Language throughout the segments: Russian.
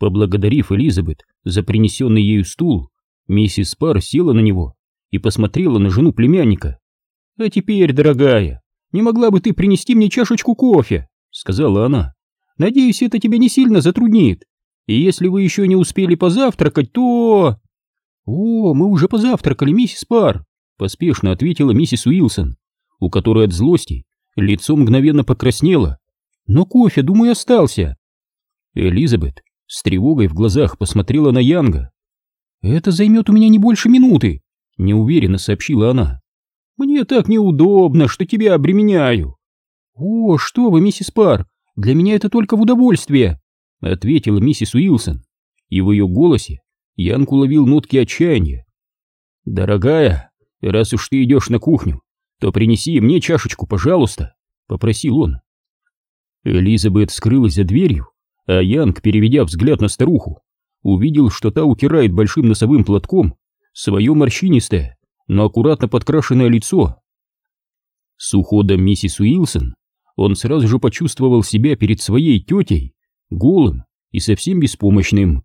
Поблагодарив Элизабет за принесенный ею стул, миссис Пар села на него и посмотрела на жену племянника. «А теперь, дорогая, не могла бы ты принести мне чашечку кофе?» — сказала она. «Надеюсь, это тебя не сильно затруднит. И если вы еще не успели позавтракать, то...» «О, мы уже позавтракали, миссис Пар», — поспешно ответила миссис Уилсон, у которой от злости лицо мгновенно покраснело. «Но кофе, думаю, остался». Элизабет с тревогой в глазах посмотрела на Янга. «Это займет у меня не больше минуты», — неуверенно сообщила она. «Мне так неудобно, что тебя обременяю». «О, что вы, миссис Пар, для меня это только в удовольствие», — ответила миссис Уилсон, и в ее голосе Янг уловил нотки отчаяния. «Дорогая, раз уж ты идешь на кухню, то принеси мне чашечку, пожалуйста», — попросил он. Элизабет скрылась за дверью, а Янг, переведя взгляд на старуху, увидел, что та утирает большим носовым платком свое морщинистое, но аккуратно подкрашенное лицо. С уходом миссис Уилсон он сразу же почувствовал себя перед своей тетей голым и совсем беспомощным.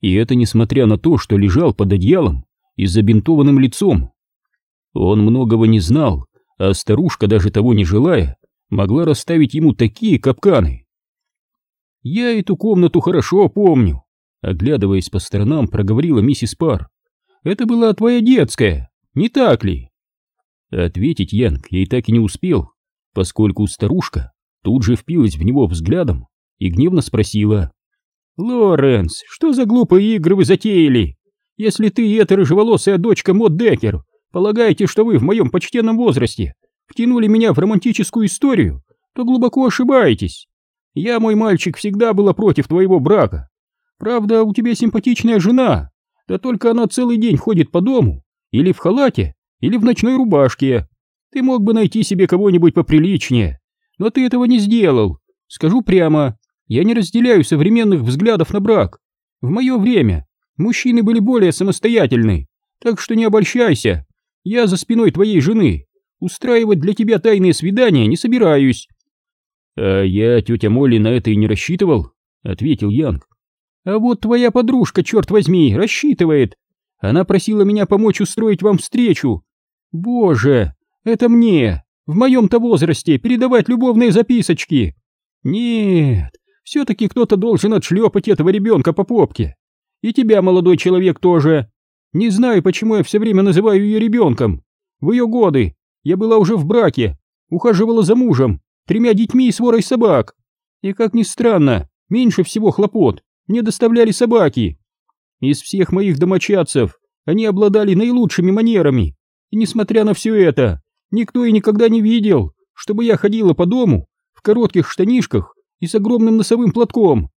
И это несмотря на то, что лежал под одеялом и забинтованным лицом. Он многого не знал, а старушка, даже того не желая, могла расставить ему такие капканы. «Я эту комнату хорошо помню», — оглядываясь по сторонам, проговорила миссис Пар. «Это была твоя детская, не так ли?» Ответить Янг ей так и не успел, поскольку старушка тут же впилась в него взглядом и гневно спросила. «Лоренс, что за глупые игры вы затеяли? Если ты и эта рыжеволосая дочка Мод Деккер полагаете, что вы в моем почтенном возрасте втянули меня в романтическую историю, то глубоко ошибаетесь. Я, мой мальчик, всегда была против твоего брака. Правда, у тебя симпатичная жена, да только она целый день ходит по дому, или в халате, или в ночной рубашке. Ты мог бы найти себе кого-нибудь поприличнее, но ты этого не сделал. Скажу прямо, я не разделяю современных взглядов на брак. В мое время мужчины были более самостоятельны, так что не обольщайся. Я за спиной твоей жены. Устраивать для тебя тайные свидания не собираюсь. «А я, тетя Молли, на это и не рассчитывал», — ответил Янг. «А вот твоя подружка, черт возьми, рассчитывает. Она просила меня помочь устроить вам встречу. Боже, это мне, в моем-то возрасте, передавать любовные записочки. Нет, все-таки кто-то должен отшлепать этого ребенка по попке. И тебя, молодой человек, тоже. Не знаю, почему я все время называю ее ребенком. В ее годы я была уже в браке, ухаживала за мужем, тремя детьми и сворой собак. И, как ни странно, меньше всего хлопот мне доставляли собаки. Из всех моих домочадцев они обладали наилучшими манерами, и, несмотря на все это, никто и никогда не видел, чтобы я ходила по дому в коротких штанишках и с огромным носовым платком.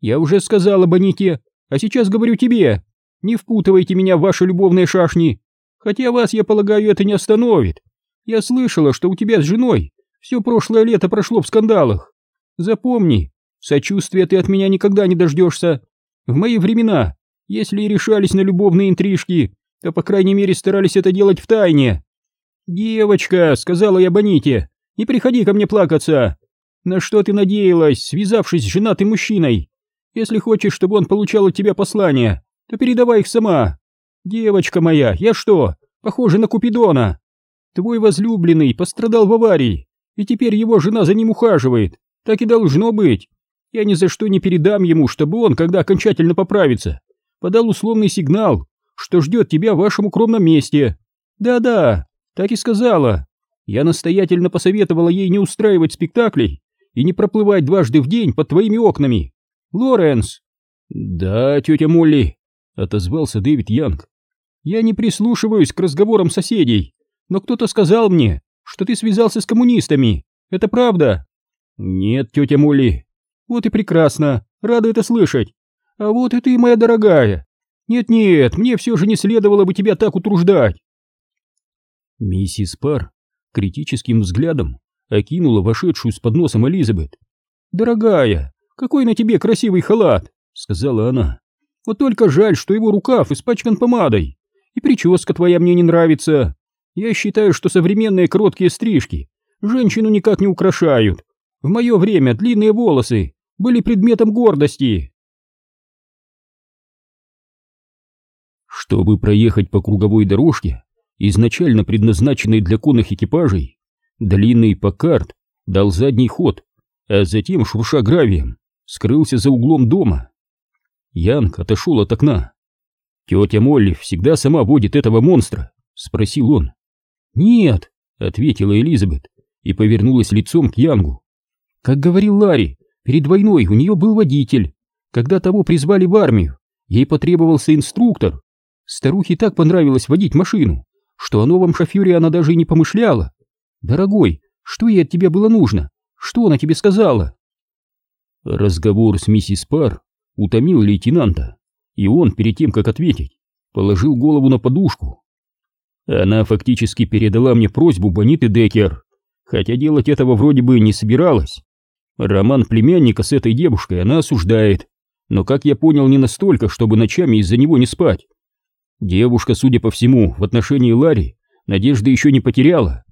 Я уже сказал об Аните, а сейчас говорю тебе, не впутывайте меня в ваши любовные шашни, хотя вас, я полагаю, это не остановит. Я слышала, что у тебя с женой все прошлое лето прошло в скандалах. Запомни, сочувствия ты от меня никогда не дождешься. В мои времена, если и решались на любовные интрижки, то, по крайней мере, старались это делать в тайне. «Девочка», — сказала я Боните, — «не приходи ко мне плакаться. На что ты надеялась, связавшись с женатым мужчиной? Если хочешь, чтобы он получал от тебя послания, то передавай их сама. Девочка моя, я что, похожа на Купидона? Твой возлюбленный пострадал в аварии, и теперь его жена за ним ухаживает. Так и должно быть. Я ни за что не передам ему, чтобы он, когда окончательно поправится, подал условный сигнал, что ждет тебя в вашем укромном месте. Да-да, так и сказала. Я настоятельно посоветовала ей не устраивать спектаклей и не проплывать дважды в день под твоими окнами. Лоренс. Да, тетя Молли, отозвался Дэвид Янг. Я не прислушиваюсь к разговорам соседей, но кто-то сказал мне, что ты связался с коммунистами. Это правда? Нет, тетя Молли. Вот и прекрасно. Рада это слышать. А вот и ты, моя дорогая. Нет-нет, мне все же не следовало бы тебя так утруждать. Миссис Пар критическим взглядом окинула вошедшую с подносом Элизабет. «Дорогая, какой на тебе красивый халат!» — сказала она. «Вот только жаль, что его рукав испачкан помадой, и прическа твоя мне не нравится. Я считаю, что современные короткие стрижки женщину никак не украшают. В мое время длинные волосы были предметом гордости. Чтобы проехать по круговой дорожке, изначально предназначенной для конных экипажей, длинный Покарт дал задний ход, а затем, шурша гравием, скрылся за углом дома. Янг отошел от окна. «Тетя Молли всегда сама водит этого монстра?» — спросил он. «Нет», — ответила Элизабет и повернулась лицом к Янгу. «Как говорил Ларри, перед войной у нее был водитель. Когда того призвали в армию, ей потребовался инструктор. Старухе так понравилось водить машину, что о новом шофере она даже и не помышляла. Дорогой, что ей от тебя было нужно? Что она тебе сказала?» Разговор с миссис Пар утомил лейтенанта, и он, перед тем, как ответить, положил голову на подушку. Она фактически передала мне просьбу Бониты Деккер, хотя делать этого вроде бы не собиралась. Роман племянника с этой девушкой она осуждает, но, как я понял, не настолько, чтобы ночами из-за него не спать. Девушка, судя по всему, в отношении Ларри надежды еще не потеряла.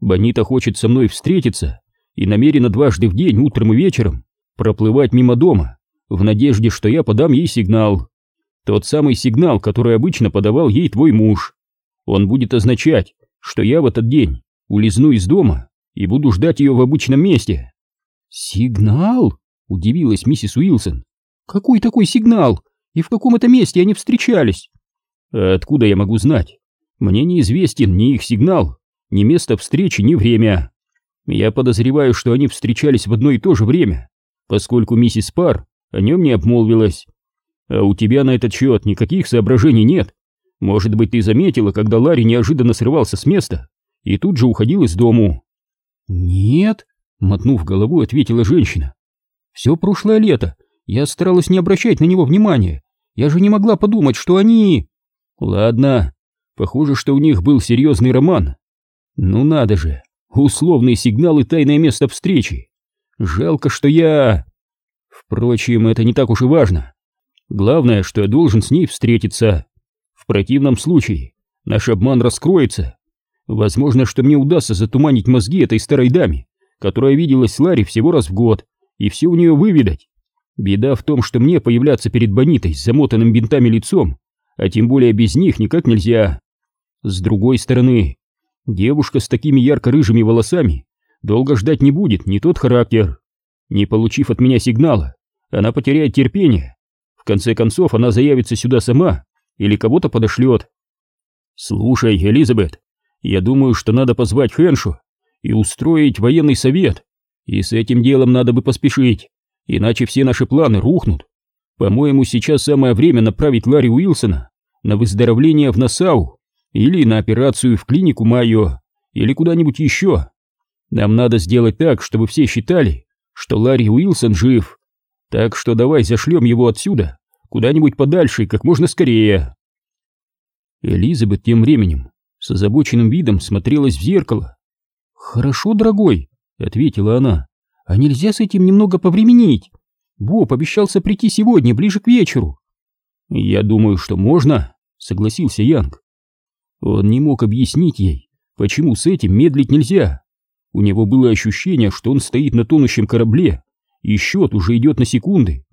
Бонита хочет со мной встретиться и намерена дважды в день, утром и вечером, проплывать мимо дома, в надежде, что я подам ей сигнал. Тот самый сигнал, который обычно подавал ей твой муж. Он будет означать, что я в этот день улизну из дома и буду ждать ее в обычном месте. «Сигнал?» — удивилась миссис Уилсон. «Какой такой сигнал? И в каком это месте они встречались?» «Откуда я могу знать? Мне неизвестен ни их сигнал, ни место встречи, ни время. Я подозреваю, что они встречались в одно и то же время, поскольку миссис Пар о нем не обмолвилась. А у тебя на этот счет никаких соображений нет. Может быть, ты заметила, когда Ларри неожиданно срывался с места и тут же уходил из дому?» «Нет», — мотнув головой, ответила женщина. «Все прошлое лето я старалась не обращать на него внимания. Я же не могла подумать, что они...» «Ладно, похоже, что у них был серьезный роман. Ну надо же, условный сигнал и тайное место встречи. Жалко, что я...» Впрочем, это не так уж и важно. Главное, что я должен с ней встретиться. Противном случае наш обман раскроется. Возможно, что мне удастся затуманить мозги этой старой даме, которая виделась с Ларри всего раз в год, и все у нее выведать. Беда в том, что мне появляться перед Бонитой с замотанным бинтами лицом, а тем более без них никак нельзя. С другой стороны, девушка с такими ярко-рыжими волосами долго ждать не будет, не тот характер. Не получив от меня сигнала, она потеряет терпение. В конце концов, она заявится сюда сама или кого-то подошлет. Слушай, Элизабет, я думаю, что надо позвать Хэншу и устроить военный совет. И с этим делом надо бы поспешить, иначе все наши планы рухнут. По-моему, сейчас самое время направить Ларри Уилсона на выздоровление в Насау или на операцию в клинику Майо или куда-нибудь еще. Нам надо сделать так, чтобы все считали, что Ларри Уилсон жив. Так что давай зашлем его отсюда, куда-нибудь подальше и как можно скорее. Элизабет тем временем с озабоченным видом смотрелась в зеркало. «Хорошо, дорогой», — ответила она, — «а нельзя с этим немного повременить? Боб обещался прийти сегодня, ближе к вечеру». «Я думаю, что можно», — согласился Янг. Он не мог объяснить ей, почему с этим медлить нельзя. У него было ощущение, что он стоит на тонущем корабле, и счет уже идет на секунды.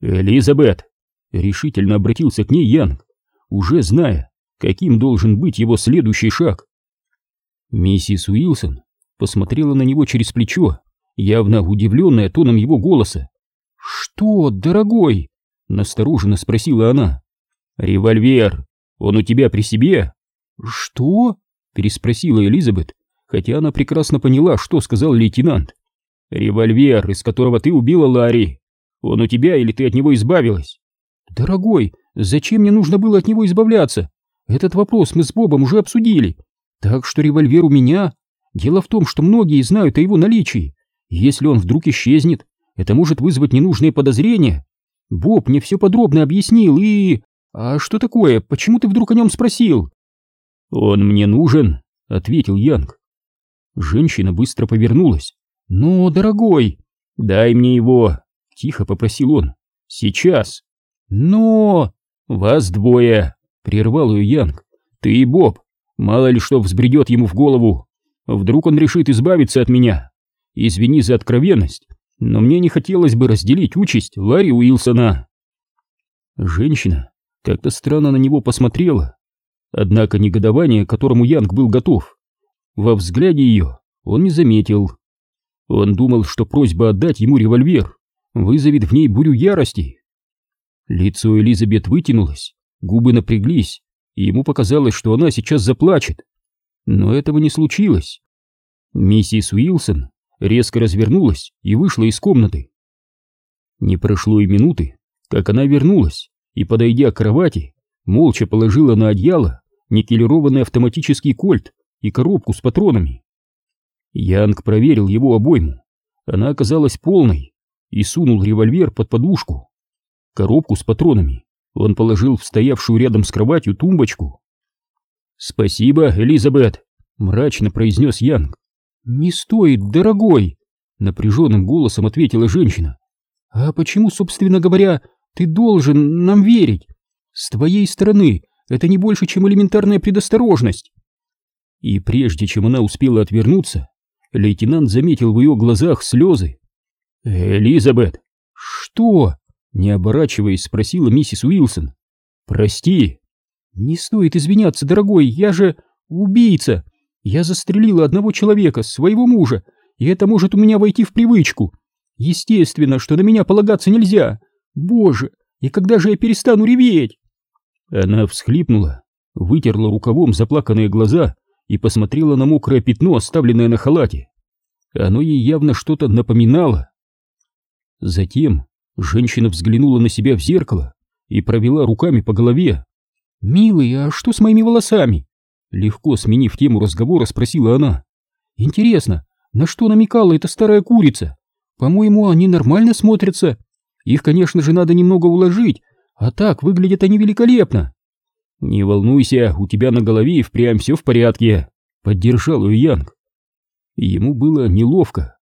«Элизабет!» — решительно обратился к ней Янг, уже зная, каким должен быть его следующий шаг. Миссис Уилсон посмотрела на него через плечо, явно удивленная тоном его голоса. «Что, дорогой?» — настороженно спросила она. «Револьвер! Он у тебя при себе?» «Что?» — переспросила Элизабет, хотя она прекрасно поняла, что сказал лейтенант. «Револьвер, из которого ты убила Ларри. Он у тебя или ты от него избавилась?» «Дорогой, зачем мне нужно было от него избавляться? Этот вопрос мы с Бобом уже обсудили. Так что револьвер у меня. Дело в том, что многие знают о его наличии. если он вдруг исчезнет, это может вызвать ненужные подозрения. Боб мне все подробно объяснил и... А что такое? Почему ты вдруг о нем спросил? Он мне нужен, ответил Янг. Женщина быстро повернулась. «Но, дорогой, дай мне его!» — тихо попросил он. «Сейчас!» «Но...» «Вас двое!» — прервал ее Янг. «Ты и Боб. Мало ли что взбредет ему в голову. Вдруг он решит избавиться от меня. Извини за откровенность, но мне не хотелось бы разделить участь Ларри Уилсона». Женщина как-то странно на него посмотрела. Однако негодование, к которому Янг был готов, во взгляде ее он не заметил. Он думал, что просьба отдать ему револьвер вызовет в ней бурю ярости. Лицо Элизабет вытянулось, губы напряглись, и ему показалось, что она сейчас заплачет. Но этого не случилось. Миссис Уилсон резко развернулась и вышла из комнаты. Не прошло и минуты, как она вернулась и, подойдя к кровати, молча положила на одеяло никелированный автоматический кольт и коробку с патронами. Янг проверил его обойму. Она оказалась полной и сунул револьвер под подушку. Коробку с патронами он положил в стоявшую рядом с кроватью тумбочку. «Спасибо, Элизабет», — мрачно произнес Янг. «Не стоит, дорогой», — напряженным голосом ответила женщина. «А почему, собственно говоря, ты должен нам верить? С твоей стороны это не больше, чем элементарная предосторожность». И прежде чем она успела отвернуться, лейтенант заметил в ее глазах слезы. «Элизабет!» «Что?» — не оборачиваясь, спросила миссис Уилсон. «Прости!» «Не стоит извиняться, дорогой, я же убийца! Я застрелила одного человека, своего мужа, и это может у меня войти в привычку. Естественно, что на меня полагаться нельзя. Боже, и когда же я перестану реветь?» Она всхлипнула, вытерла рукавом заплаканные глаза и посмотрела на мокрое пятно, оставленное на халате. Оно ей явно что-то напоминало. Затем женщина взглянула на себя в зеркало и провела руками по голове. «Милый, а что с моими волосами?» Легко сменив тему разговора, спросила она. «Интересно, на что намекала эта старая курица? По-моему, они нормально смотрятся. Их, конечно же, надо немного уложить, а так выглядят они великолепно». «Не волнуйся, у тебя на голове и впрямь все в порядке», — поддержал ее Янг. Ему было неловко.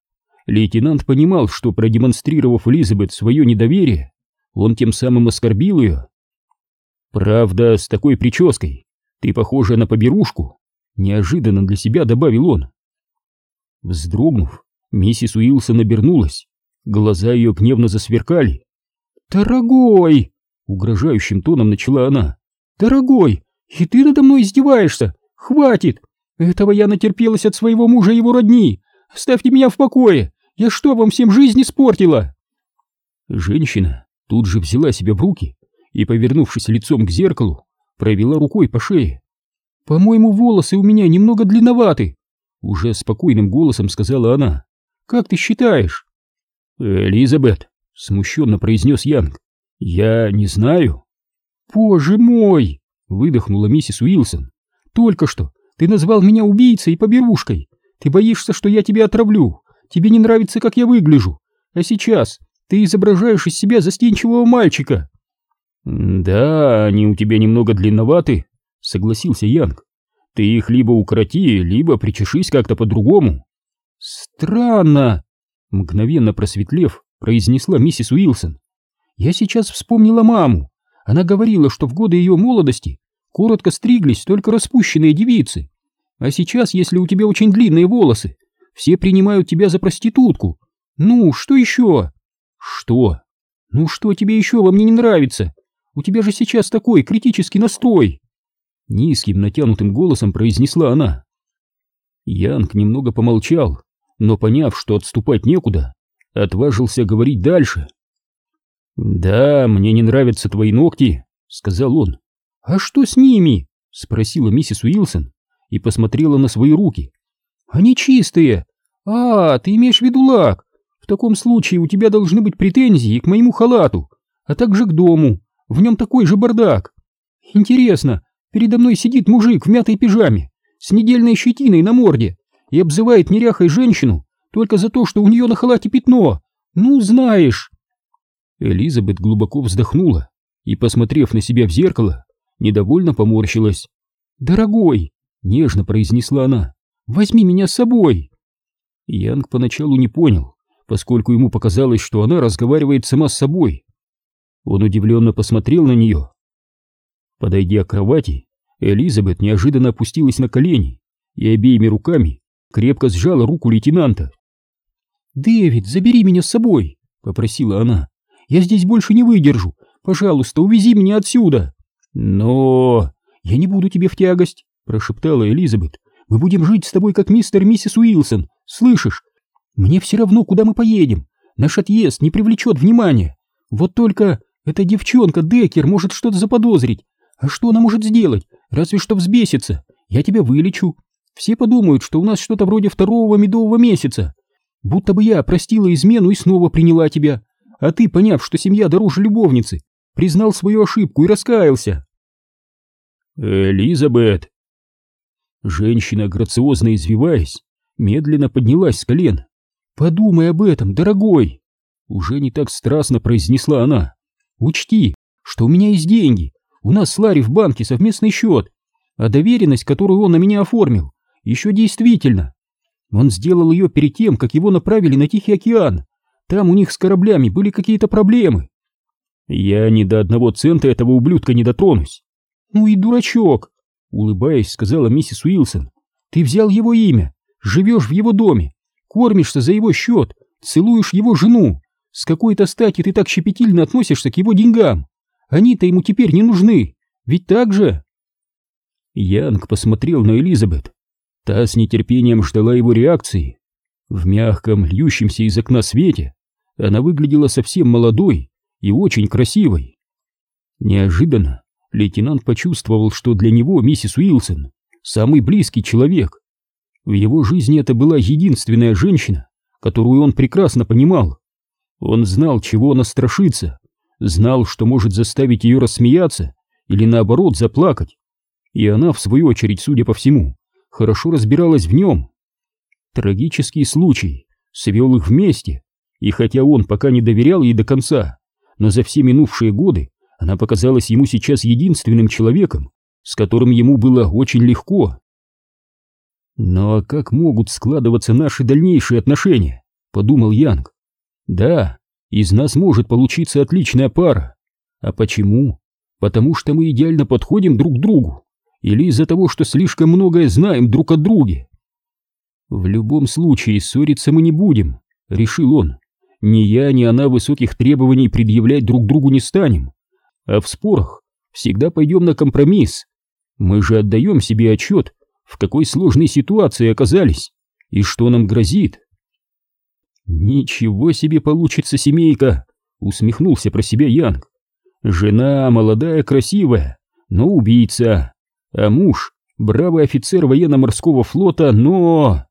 Лейтенант понимал, что, продемонстрировав Элизабет свое недоверие, он тем самым оскорбил ее. «Правда, с такой прической ты похожа на поберушку», — неожиданно для себя добавил он. Вздрогнув, миссис Уилсон обернулась, глаза ее гневно засверкали. «Дорогой!» — угрожающим тоном начала она. «Дорогой, и ты надо мной издеваешься? Хватит! Этого я натерпелась от своего мужа и его родни! Оставьте меня в покое! Я что, вам всем жизнь испортила?» Женщина тут же взяла себя в руки и, повернувшись лицом к зеркалу, провела рукой по шее. «По-моему, волосы у меня немного длинноваты», — уже спокойным голосом сказала она. «Как ты считаешь?» «Элизабет», — смущенно произнес Янг, — «я не знаю». «Боже мой!» — выдохнула миссис Уилсон. «Только что ты назвал меня убийцей и поберушкой. Ты боишься, что я тебя отравлю. Тебе не нравится, как я выгляжу. А сейчас ты изображаешь из себя застенчивого мальчика». «Да, они у тебя немного длинноваты», — согласился Янг. «Ты их либо укороти, либо причешись как-то по-другому». «Странно», — мгновенно просветлев, произнесла миссис Уилсон. «Я сейчас вспомнила маму. Она говорила, что в годы ее молодости коротко стриглись только распущенные девицы. А сейчас, если у тебя очень длинные волосы, все принимают тебя за проститутку. Ну, что еще? Что? Ну, что тебе еще во мне не нравится? У тебя же сейчас такой критический настрой. Низким натянутым голосом произнесла она. Янг немного помолчал, но поняв, что отступать некуда, отважился говорить дальше. «Да, мне не нравятся твои ногти», — сказал он. «А что с ними?» — спросила миссис Уилсон и посмотрела на свои руки. «Они чистые. А, ты имеешь в виду лак. В таком случае у тебя должны быть претензии к моему халату, а также к дому. В нем такой же бардак. Интересно, передо мной сидит мужик в мятой пижаме, с недельной щетиной на морде и обзывает неряхой женщину только за то, что у нее на халате пятно. Ну, знаешь...» Элизабет глубоко вздохнула и, посмотрев на себя в зеркало, недовольно поморщилась. «Дорогой!» — нежно произнесла она. «Возьми меня с собой!» Янг поначалу не понял, поскольку ему показалось, что она разговаривает сама с собой. Он удивленно посмотрел на нее. Подойдя к кровати, Элизабет неожиданно опустилась на колени и обеими руками крепко сжала руку лейтенанта. «Дэвид, забери меня с собой!» — попросила она. Я здесь больше не выдержу. Пожалуйста, увези меня отсюда. Но... Я не буду тебе в тягость, прошептала Элизабет. Мы будем жить с тобой как мистер и миссис Уилсон, слышишь? Мне все равно, куда мы поедем. Наш отъезд не привлечет внимания. Вот только эта девчонка Декер может что-то заподозрить. А что она может сделать? Разве что взбесится. Я тебя вылечу. Все подумают, что у нас что-то вроде второго медового месяца. Будто бы я простила измену и снова приняла тебя. А ты, поняв, что семья дороже любовницы, признал свою ошибку и раскаялся. Элизабет. Женщина, грациозно извиваясь, медленно поднялась с колен. Подумай об этом, дорогой. Уже не так страстно произнесла она. Учти, что у меня есть деньги. У нас с Ларри в банке совместный счет. А доверенность, которую он на меня оформил, еще действительно. Он сделал ее перед тем, как его направили на Тихий океан. Там у них с кораблями были какие-то проблемы. Я ни до одного цента этого ублюдка не дотронусь. Ну и дурачок, улыбаясь, сказала миссис Уилсон. Ты взял его имя, живешь в его доме, кормишься за его счет, целуешь его жену. С какой-то стати ты так щепетильно относишься к его деньгам? Они-то ему теперь не нужны, ведь так же? Янг посмотрел на Элизабет. Та с нетерпением ждала его реакции. В мягком, льющемся из окна свете она выглядела совсем молодой и очень красивой. Неожиданно лейтенант почувствовал, что для него миссис Уилсон самый близкий человек. В его жизни это была единственная женщина, которую он прекрасно понимал. Он знал, чего она страшится, знал, что может заставить ее рассмеяться или наоборот заплакать. И она, в свою очередь, судя по всему, хорошо разбиралась в нем. Трагический случай свел их вместе, и хотя он пока не доверял ей до конца, но за все минувшие годы она показалась ему сейчас единственным человеком, с которым ему было очень легко. «Но а как могут складываться наши дальнейшие отношения?» — подумал Янг. «Да, из нас может получиться отличная пара. А почему? Потому что мы идеально подходим друг к другу или из-за того, что слишком многое знаем друг о друге. В любом случае ссориться мы не будем, решил он. Ни я, ни она высоких требований предъявлять друг другу не станем, а в спорах всегда пойдем на компромисс. Мы же отдаем себе отчет, в какой сложной ситуации оказались и что нам грозит. Ничего себе получится семейка, усмехнулся про себя Янг. Жена молодая, красивая, но убийца а муж — бравый офицер военно-морского флота, но...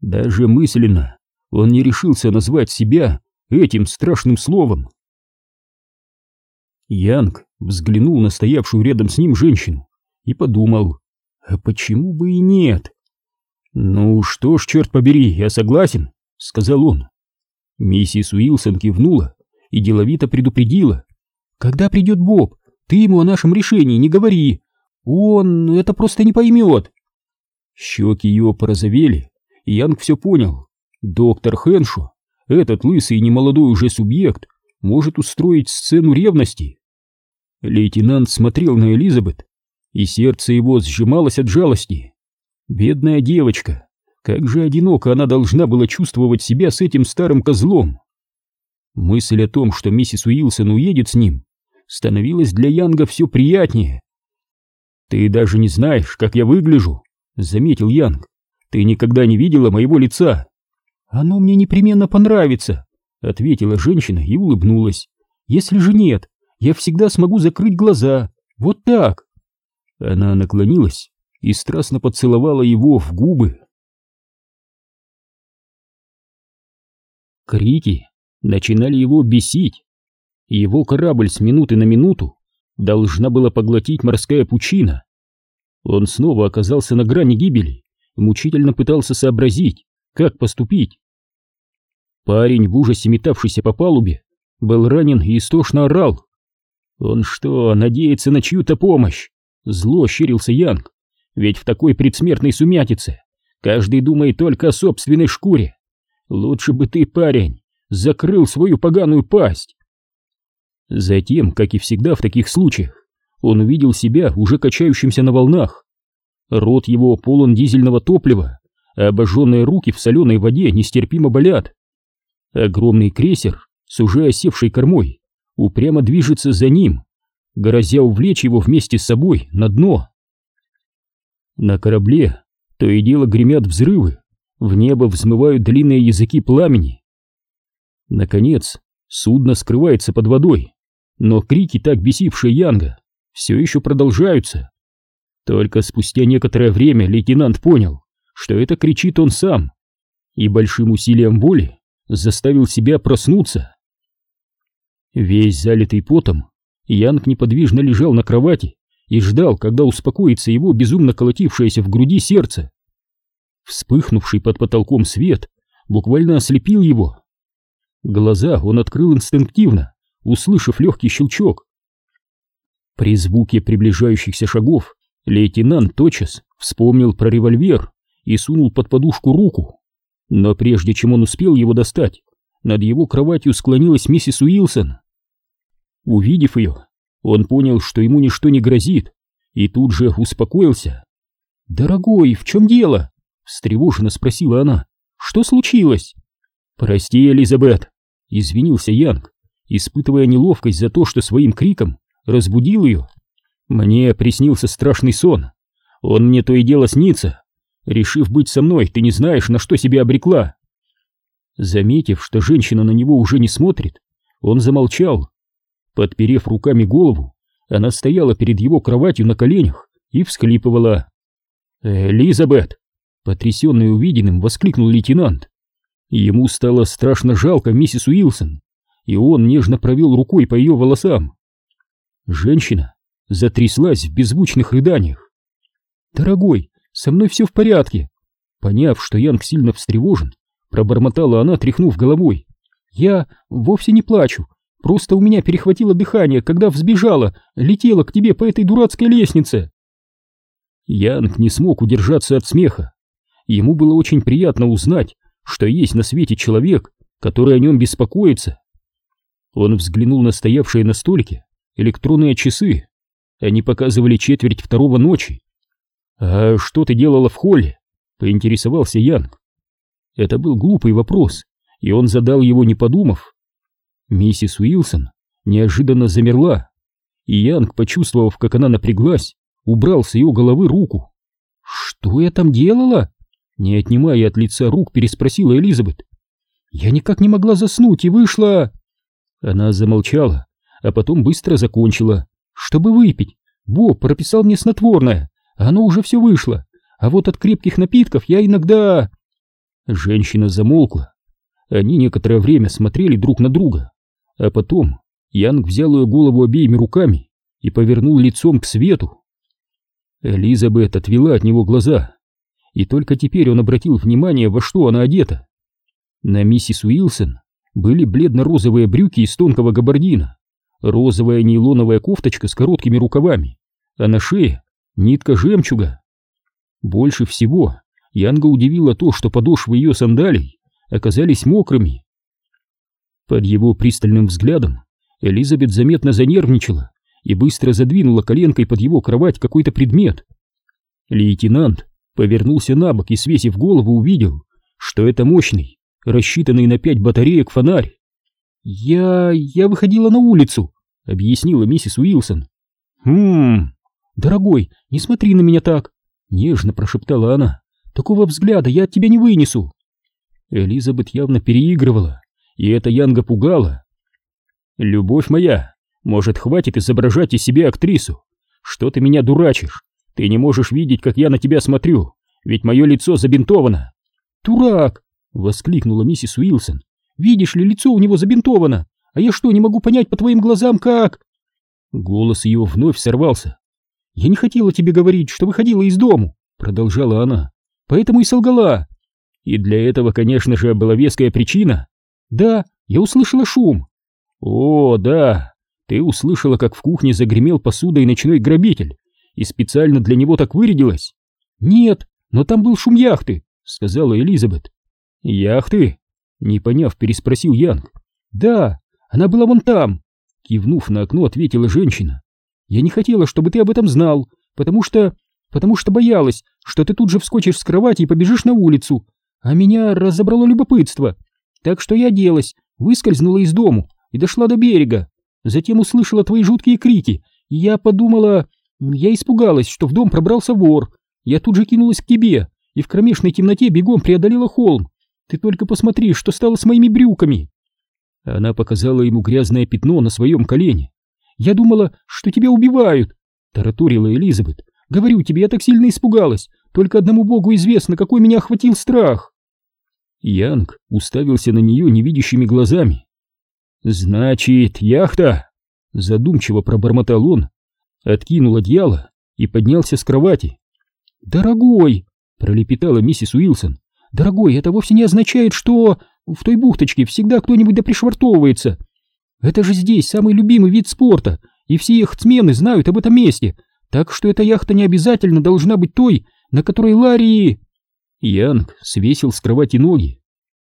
Даже мысленно он не решился назвать себя этим страшным словом. Янг взглянул на стоявшую рядом с ним женщину и подумал, а почему бы и нет? «Ну что ж, черт побери, я согласен», — сказал он. Миссис Уилсон кивнула и деловито предупредила. «Когда придет Боб, ты ему о нашем решении не говори, он это просто не поймет. Щеки ее порозовели, и Янг все понял. Доктор Хэншо, этот лысый и немолодой уже субъект, может устроить сцену ревности. Лейтенант смотрел на Элизабет, и сердце его сжималось от жалости. Бедная девочка, как же одиноко она должна была чувствовать себя с этим старым козлом. Мысль о том, что миссис Уилсон уедет с ним, становилась для Янга все приятнее. «Ты даже не знаешь, как я выгляжу», — заметил Янг. «Ты никогда не видела моего лица». «Оно мне непременно понравится», — ответила женщина и улыбнулась. «Если же нет, я всегда смогу закрыть глаза. Вот так». Она наклонилась и страстно поцеловала его в губы. Крики начинали его бесить. Его корабль с минуты на минуту должна была поглотить морская пучина. Он снова оказался на грани гибели мучительно пытался сообразить, как поступить. Парень, в ужасе метавшийся по палубе, был ранен и истошно орал. Он что, надеется на чью-то помощь? Зло щерился Янг, ведь в такой предсмертной сумятице каждый думает только о собственной шкуре. Лучше бы ты, парень, закрыл свою поганую пасть. Затем, как и всегда в таких случаях, он увидел себя уже качающимся на волнах. Рот его полон дизельного топлива, а обожженные руки в соленой воде нестерпимо болят. Огромный крейсер с уже осевшей кормой упрямо движется за ним. Грозя увлечь его вместе с собой на дно. На корабле то и дело гремят взрывы, в небо взмывают длинные языки пламени. Наконец, судно скрывается под водой, но крики, так бесившие Янга, все еще продолжаются. Только спустя некоторое время лейтенант понял, что это кричит он сам, и большим усилием воли заставил себя проснуться. Весь залитый потом, Янг неподвижно лежал на кровати и ждал, когда успокоится его безумно колотившееся в груди сердце. Вспыхнувший под потолком свет буквально ослепил его. Глаза он открыл инстинктивно, услышав легкий щелчок. При звуке приближающихся шагов лейтенант тотчас вспомнил про револьвер и сунул под подушку руку. Но прежде чем он успел его достать, над его кроватью склонилась миссис Уилсон. Увидев ее, он понял, что ему ничто не грозит, и тут же успокоился. «Дорогой, в чем дело?» — встревоженно спросила она. «Что случилось?» «Прости, Элизабет», — извинился Янг, испытывая неловкость за то, что своим криком разбудил ее. «Мне приснился страшный сон. Он мне то и дело снится. Решив быть со мной, ты не знаешь, на что себя обрекла». Заметив, что женщина на него уже не смотрит, он замолчал. Подперев руками голову, она стояла перед его кроватью на коленях и всхлипывала. «Элизабет!» — потрясенный увиденным, воскликнул лейтенант. Ему стало страшно жалко миссис Уилсон, и он нежно провел рукой по ее волосам. Женщина затряслась в беззвучных рыданиях. «Дорогой, со мной все в порядке!» Поняв, что Янг сильно встревожен, пробормотала она, тряхнув головой. «Я вовсе не плачу, просто у меня перехватило дыхание, когда взбежала, летела к тебе по этой дурацкой лестнице!» Янг не смог удержаться от смеха. Ему было очень приятно узнать, что есть на свете человек, который о нем беспокоится. Он взглянул на стоявшие на столике электронные часы. Они показывали четверть второго ночи. «А что ты делала в холле?» — поинтересовался Янг. Это был глупый вопрос, и он задал его, не подумав. Миссис Уилсон неожиданно замерла, и Янг, почувствовав, как она напряглась, убрал с ее головы руку. «Что я там делала?» Не отнимая от лица рук, переспросила Элизабет. «Я никак не могла заснуть и вышла...» Она замолчала, а потом быстро закончила. «Чтобы выпить, Боб прописал мне снотворное, оно уже все вышло, а вот от крепких напитков я иногда...» Женщина замолкла. Они некоторое время смотрели друг на друга, а потом Янг взял ее голову обеими руками и повернул лицом к свету. Элизабет отвела от него глаза, и только теперь он обратил внимание, во что она одета. На миссис Уилсон были бледно-розовые брюки из тонкого габардина, розовая нейлоновая кофточка с короткими рукавами, а на шее нитка жемчуга. Больше всего Янга удивило то, что подошвы ее сандалий оказались мокрыми. Под его пристальным взглядом Элизабет заметно занервничала и быстро задвинула коленкой под его кровать какой-то предмет. Лейтенант повернулся на бок и, свесив голову, увидел, что это мощный, рассчитанный на пять батареек фонарь. «Я... я выходила на улицу», — объяснила миссис Уилсон. «Хм... Дорогой, не смотри на меня так», — нежно прошептала она. «Такого взгляда я от тебя не вынесу». Элизабет явно переигрывала, и это Янга пугало. «Любовь моя, может, хватит изображать из себя актрису? Что ты меня дурачишь? Ты не можешь видеть, как я на тебя смотрю, ведь мое лицо забинтовано». «Дурак!» — воскликнула миссис Уилсон. «Видишь ли, лицо у него забинтовано, а я что, не могу понять по твоим глазам, как...» Голос ее вновь сорвался. «Я не хотела тебе говорить, что выходила из дому», — продолжала она, — «поэтому и солгала. И для этого, конечно же, была веская причина. Да, я услышала шум». «О, да, ты услышала, как в кухне загремел посудой ночной грабитель, и специально для него так вырядилась? Нет, но там был шум яхты, сказала Элизабет. Яхты? Не поняв, переспросил Янг. Да, она была вон там. Кивнув на окно, ответила женщина. Я не хотела, чтобы ты об этом знал, потому что... потому что боялась, что ты тут же вскочишь с кровати и побежишь на улицу, а меня разобрало любопытство. Так что я оделась, выскользнула из дому и дошла до берега. Затем услышала твои жуткие крики Я подумала... Я испугалась, что в дом пробрался вор. Я тут же кинулась к тебе и в кромешной темноте бегом преодолела холм. Ты только посмотри, что стало с моими брюками. Она показала ему грязное пятно на своем колене. Я думала, что тебя убивают, тараторила Элизабет. Говорю тебе, я так сильно испугалась. Только одному богу известно, какой меня охватил страх. Янг уставился на нее невидящими глазами. «Значит, яхта?» Задумчиво пробормотал он, откинул одеяло и поднялся с кровати. «Дорогой!» — пролепетала миссис Уилсон. «Дорогой, это вовсе не означает, что в той бухточке всегда кто-нибудь да пришвартовывается. Это же здесь самый любимый вид спорта, и все их смены знают об этом месте, так что эта яхта не обязательно должна быть той, на которой Ларри...» Янг свесил с кровати ноги.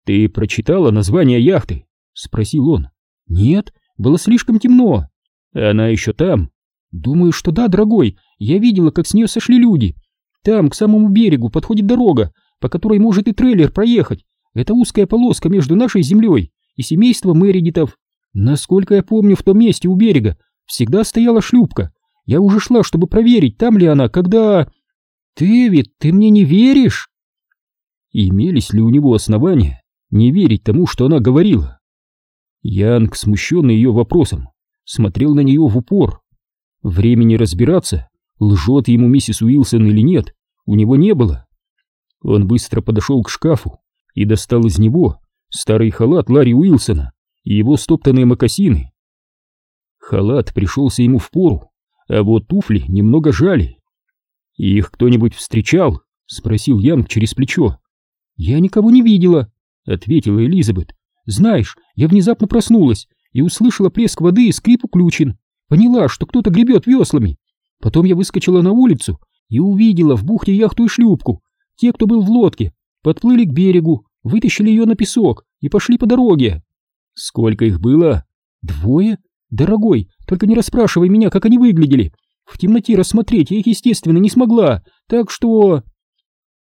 «Ты прочитала название яхты?» — спросил он. «Нет, было слишком темно. Она еще там?» «Думаю, что да, дорогой. Я видела, как с нее сошли люди. Там, к самому берегу, подходит дорога, по которой может и трейлер проехать. Это узкая полоска между нашей землей и семейством Мэридитов. Насколько я помню, в том месте у берега всегда стояла шлюпка. Я уже шла, чтобы проверить, там ли она, когда... Ты ведь, ты мне не веришь?» Имелись ли у него основания не верить тому, что она говорила? Янг, смущенный ее вопросом, смотрел на нее в упор. Времени разбираться, лжет ему миссис Уилсон или нет, у него не было. Он быстро подошел к шкафу и достал из него старый халат Ларри Уилсона и его стоптанные мокасины. Халат пришелся ему в пору, а вот туфли немного жали. «Их кто-нибудь встречал?» — спросил Янг через плечо. «Я никого не видела», — ответила Элизабет. «Знаешь, я внезапно проснулась и услышала плеск воды и скрип уключен. Поняла, что кто-то гребет веслами. Потом я выскочила на улицу и увидела в бухте яхту и шлюпку. Те, кто был в лодке, подплыли к берегу, вытащили ее на песок и пошли по дороге». «Сколько их было?» «Двое? Дорогой, только не расспрашивай меня, как они выглядели. В темноте рассмотреть я их, естественно, не смогла, так что...»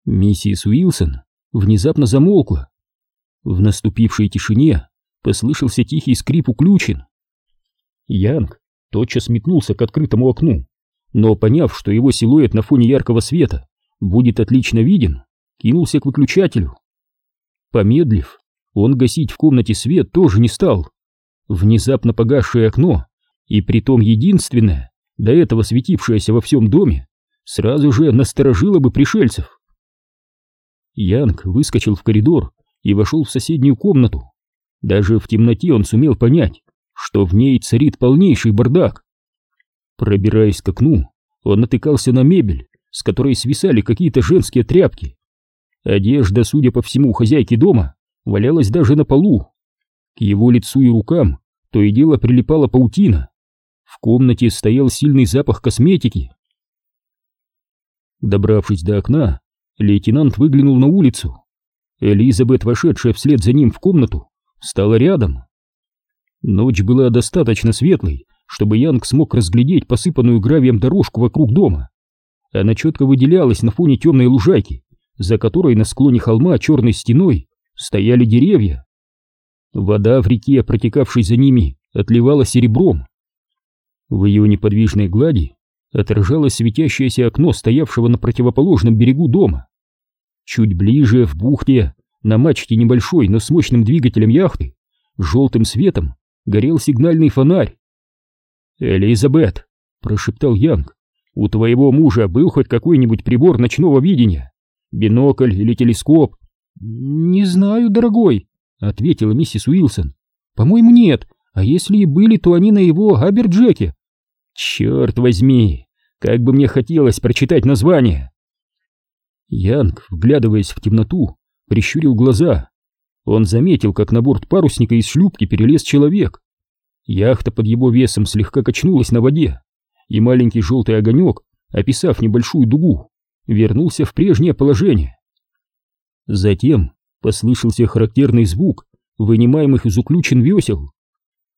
Миссис Уилсон внезапно замолкла. В наступившей тишине послышался тихий скрип уключен. Янг тотчас метнулся к открытому окну, но, поняв, что его силуэт на фоне яркого света будет отлично виден, кинулся к выключателю. Помедлив, он гасить в комнате свет тоже не стал. Внезапно погасшее окно, и притом единственное, до этого светившееся во всем доме, сразу же насторожило бы пришельцев. Янг выскочил в коридор и вошел в соседнюю комнату. Даже в темноте он сумел понять, что в ней царит полнейший бардак. Пробираясь к окну, он натыкался на мебель, с которой свисали какие-то женские тряпки. Одежда, судя по всему, хозяйки дома, валялась даже на полу. К его лицу и рукам то и дело прилипала паутина. В комнате стоял сильный запах косметики. Добравшись до окна, Лейтенант выглянул на улицу. Элизабет, вошедшая вслед за ним в комнату, стала рядом. Ночь была достаточно светлой, чтобы Янг смог разглядеть посыпанную гравием дорожку вокруг дома. Она четко выделялась на фоне темной лужайки, за которой на склоне холма черной стеной стояли деревья. Вода в реке, протекавшей за ними, отливала серебром. В ее неподвижной глади отражалось светящееся окно стоявшего на противоположном берегу дома. Чуть ближе, в бухте, на мачте небольшой, но с мощным двигателем яхты, желтым светом горел сигнальный фонарь. «Элизабет», — прошептал Янг, — «у твоего мужа был хоть какой-нибудь прибор ночного видения? Бинокль или телескоп?» «Не знаю, дорогой», — ответила миссис Уилсон. «По-моему, нет, а если и были, то они на его Аберджеке». «Черт возьми, как бы мне хотелось прочитать название. Янг, вглядываясь в темноту, прищурил глаза. Он заметил, как на борт парусника из шлюпки перелез человек. Яхта под его весом слегка качнулась на воде, и маленький желтый огонек, описав небольшую дугу, вернулся в прежнее положение. Затем послышался характерный звук вынимаемых из уключен весел.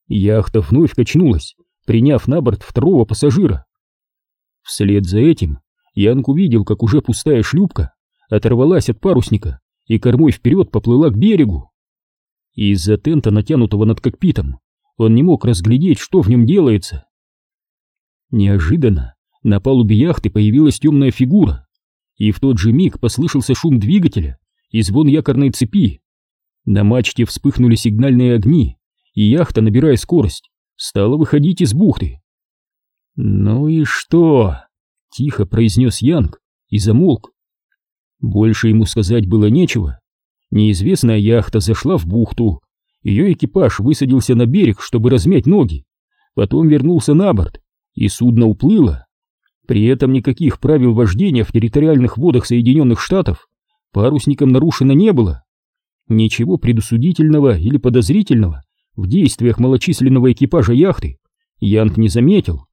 Яхта вновь качнулась, приняв на борт второго пассажира. Вслед за этим Янг увидел, как уже пустая шлюпка оторвалась от парусника и кормой вперед поплыла к берегу. Из-за тента, натянутого над кокпитом, он не мог разглядеть, что в нем делается. Неожиданно на палубе яхты появилась темная фигура, и в тот же миг послышался шум двигателя и звон якорной цепи. На мачте вспыхнули сигнальные огни, и яхта, набирая скорость, стала выходить из бухты. «Ну и что?» — тихо произнес Янг и замолк. Больше ему сказать было нечего. Неизвестная яхта зашла в бухту, ее экипаж высадился на берег, чтобы размять ноги, потом вернулся на борт, и судно уплыло. При этом никаких правил вождения в территориальных водах Соединенных Штатов парусникам нарушено не было. Ничего предусудительного или подозрительного в действиях малочисленного экипажа яхты Янг не заметил.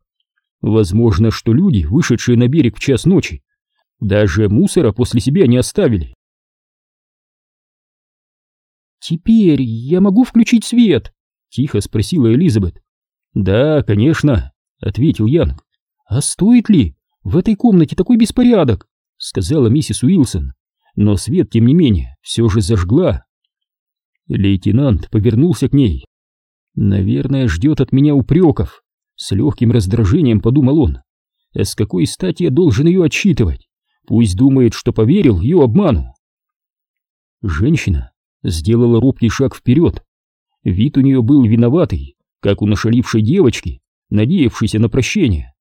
Возможно, что люди, вышедшие на берег в час ночи, даже мусора после себя не оставили. «Теперь я могу включить свет?» — тихо спросила Элизабет. «Да, конечно», — ответил Янг. «А стоит ли? В этой комнате такой беспорядок!» — сказала миссис Уилсон, но свет, тем не менее, все же зажгла. Лейтенант повернулся к ней. «Наверное, ждет от меня упреков», — с легким раздражением подумал он. «А с какой стати я должен ее отчитывать? Пусть думает, что поверил ее обману». Женщина сделала робкий шаг вперед. Вид у нее был виноватый, как у нашалившей девочки, надеявшейся на прощение.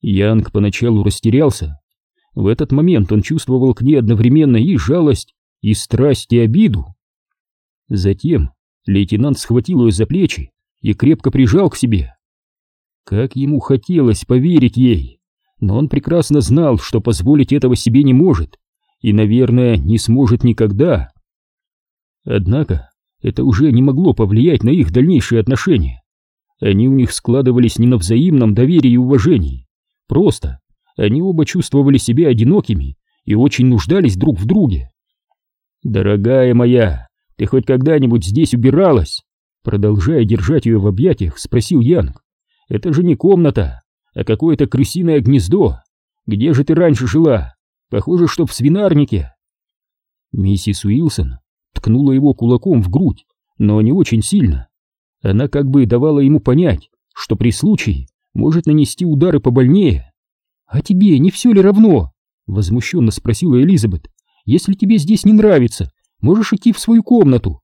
Янг поначалу растерялся. В этот момент он чувствовал к ней одновременно и жалость, и страсть, и обиду. Затем лейтенант схватил ее за плечи и крепко прижал к себе. Как ему хотелось поверить ей, но он прекрасно знал, что позволить этого себе не может, и, наверное, не сможет никогда. Однако это уже не могло повлиять на их дальнейшие отношения. Они у них складывались не на взаимном доверии и уважении, Просто они оба чувствовали себя одинокими и очень нуждались друг в друге. «Дорогая моя, ты хоть когда-нибудь здесь убиралась?» Продолжая держать ее в объятиях, спросил Янг. «Это же не комната, а какое-то крысиное гнездо. Где же ты раньше жила? Похоже, что в свинарнике». Миссис Уилсон ткнула его кулаком в грудь, но не очень сильно. Она как бы давала ему понять, что при случае может нанести удары побольнее. А тебе не все ли равно? Возмущенно спросила Элизабет. Если тебе здесь не нравится, можешь идти в свою комнату.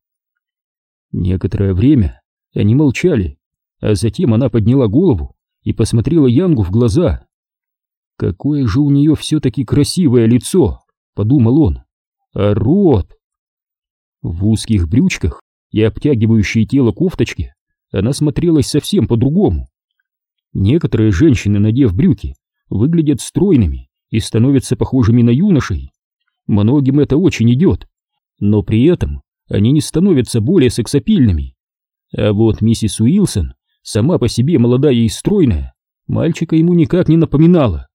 Некоторое время они молчали, а затем она подняла голову и посмотрела Янгу в глаза. Какое же у нее все-таки красивое лицо, подумал он. А рот! В узких брючках и обтягивающей тело кофточке она смотрелась совсем по-другому. Некоторые женщины, надев брюки, выглядят стройными и становятся похожими на юношей. Многим это очень идет, но при этом они не становятся более сексапильными. А вот миссис Уилсон, сама по себе молодая и стройная, мальчика ему никак не напоминала.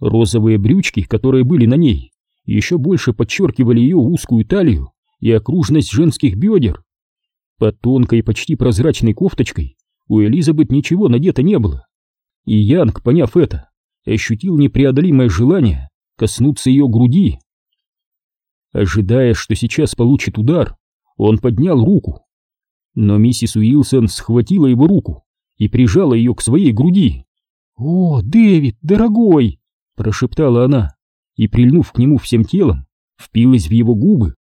Розовые брючки, которые были на ней, еще больше подчеркивали ее узкую талию и окружность женских бедер. Под тонкой, почти прозрачной кофточкой у Элизабет ничего надето не было. И Янг, поняв это, ощутил непреодолимое желание коснуться ее груди. Ожидая, что сейчас получит удар, он поднял руку. Но миссис Уилсон схватила его руку и прижала ее к своей груди. «О, Дэвид, дорогой!» – прошептала она и, прильнув к нему всем телом, впилась в его губы.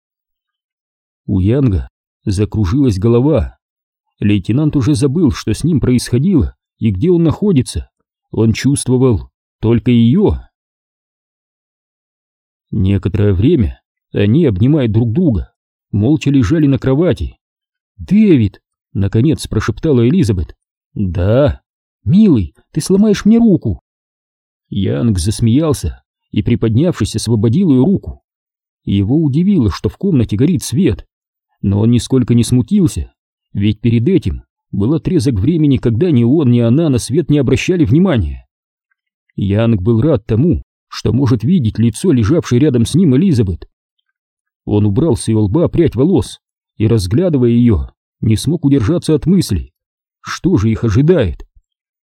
У Янга закружилась голова. Лейтенант уже забыл, что с ним происходило и где он находится. Он чувствовал только ее. Некоторое время они, обнимая друг друга, молча лежали на кровати. «Дэвид!» — наконец прошептала Элизабет. «Да». «Милый, ты сломаешь мне руку!» Янг засмеялся и, приподнявшись, освободил ее руку. Его удивило, что в комнате горит свет, но он нисколько не смутился. Ведь перед этим был отрезок времени, когда ни он, ни она на свет не обращали внимания. Янг был рад тому, что может видеть лицо, лежавшей рядом с ним Элизабет. Он убрал с ее лба прядь волос и, разглядывая ее, не смог удержаться от мысли. Что же их ожидает?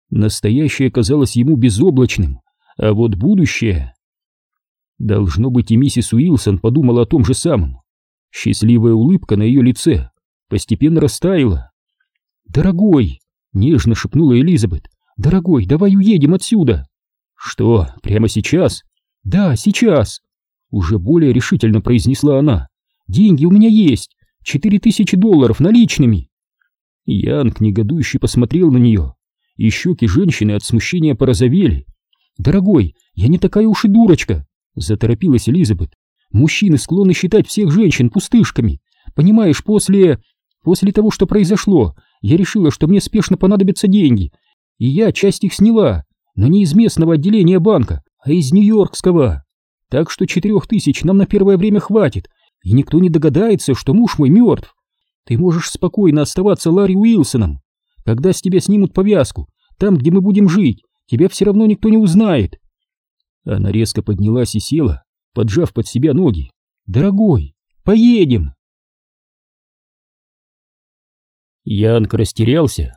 Настоящее казалось ему безоблачным, а вот будущее... Должно быть, и миссис Уилсон подумала о том же самом. Счастливая улыбка на ее лице постепенно растаяла. «Дорогой!» — нежно шепнула Элизабет. Дорогой, давай уедем отсюда. Что, прямо сейчас? Да, сейчас. Уже более решительно произнесла она. Деньги у меня есть. Четыре тысячи долларов наличными. Янг негодующе посмотрел на нее, и щеки женщины от смущения порозовели. «Дорогой, я не такая уж и дурочка!» — заторопилась Элизабет. «Мужчины склонны считать всех женщин пустышками. Понимаешь, после... после того, что произошло, я решила, что мне спешно понадобятся деньги, и я часть их сняла, но не из местного отделения банка, а из нью-йоркского. Так что четырех тысяч нам на первое время хватит, и никто не догадается, что муж мой мертв. Ты можешь спокойно оставаться Ларри Уилсоном. Когда с тебя снимут повязку, там, где мы будем жить, тебя все равно никто не узнает. Она резко поднялась и села, поджав под себя ноги. Дорогой, поедем. Янг растерялся.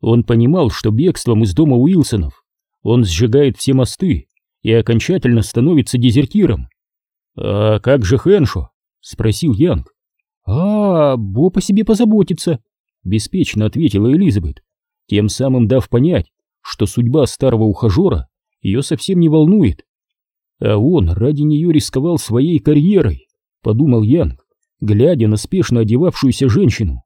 Он понимал, что бегством из дома Уилсонов он сжигает все мосты и окончательно становится дезертиром. «А как же Хэншо?» — спросил Янг. «А, Бо по себе позаботится», — беспечно ответила Элизабет, тем самым дав понять, что судьба старого ухажера ее совсем не волнует. А он ради нее рисковал своей карьерой, подумал Янг, глядя на спешно одевавшуюся женщину.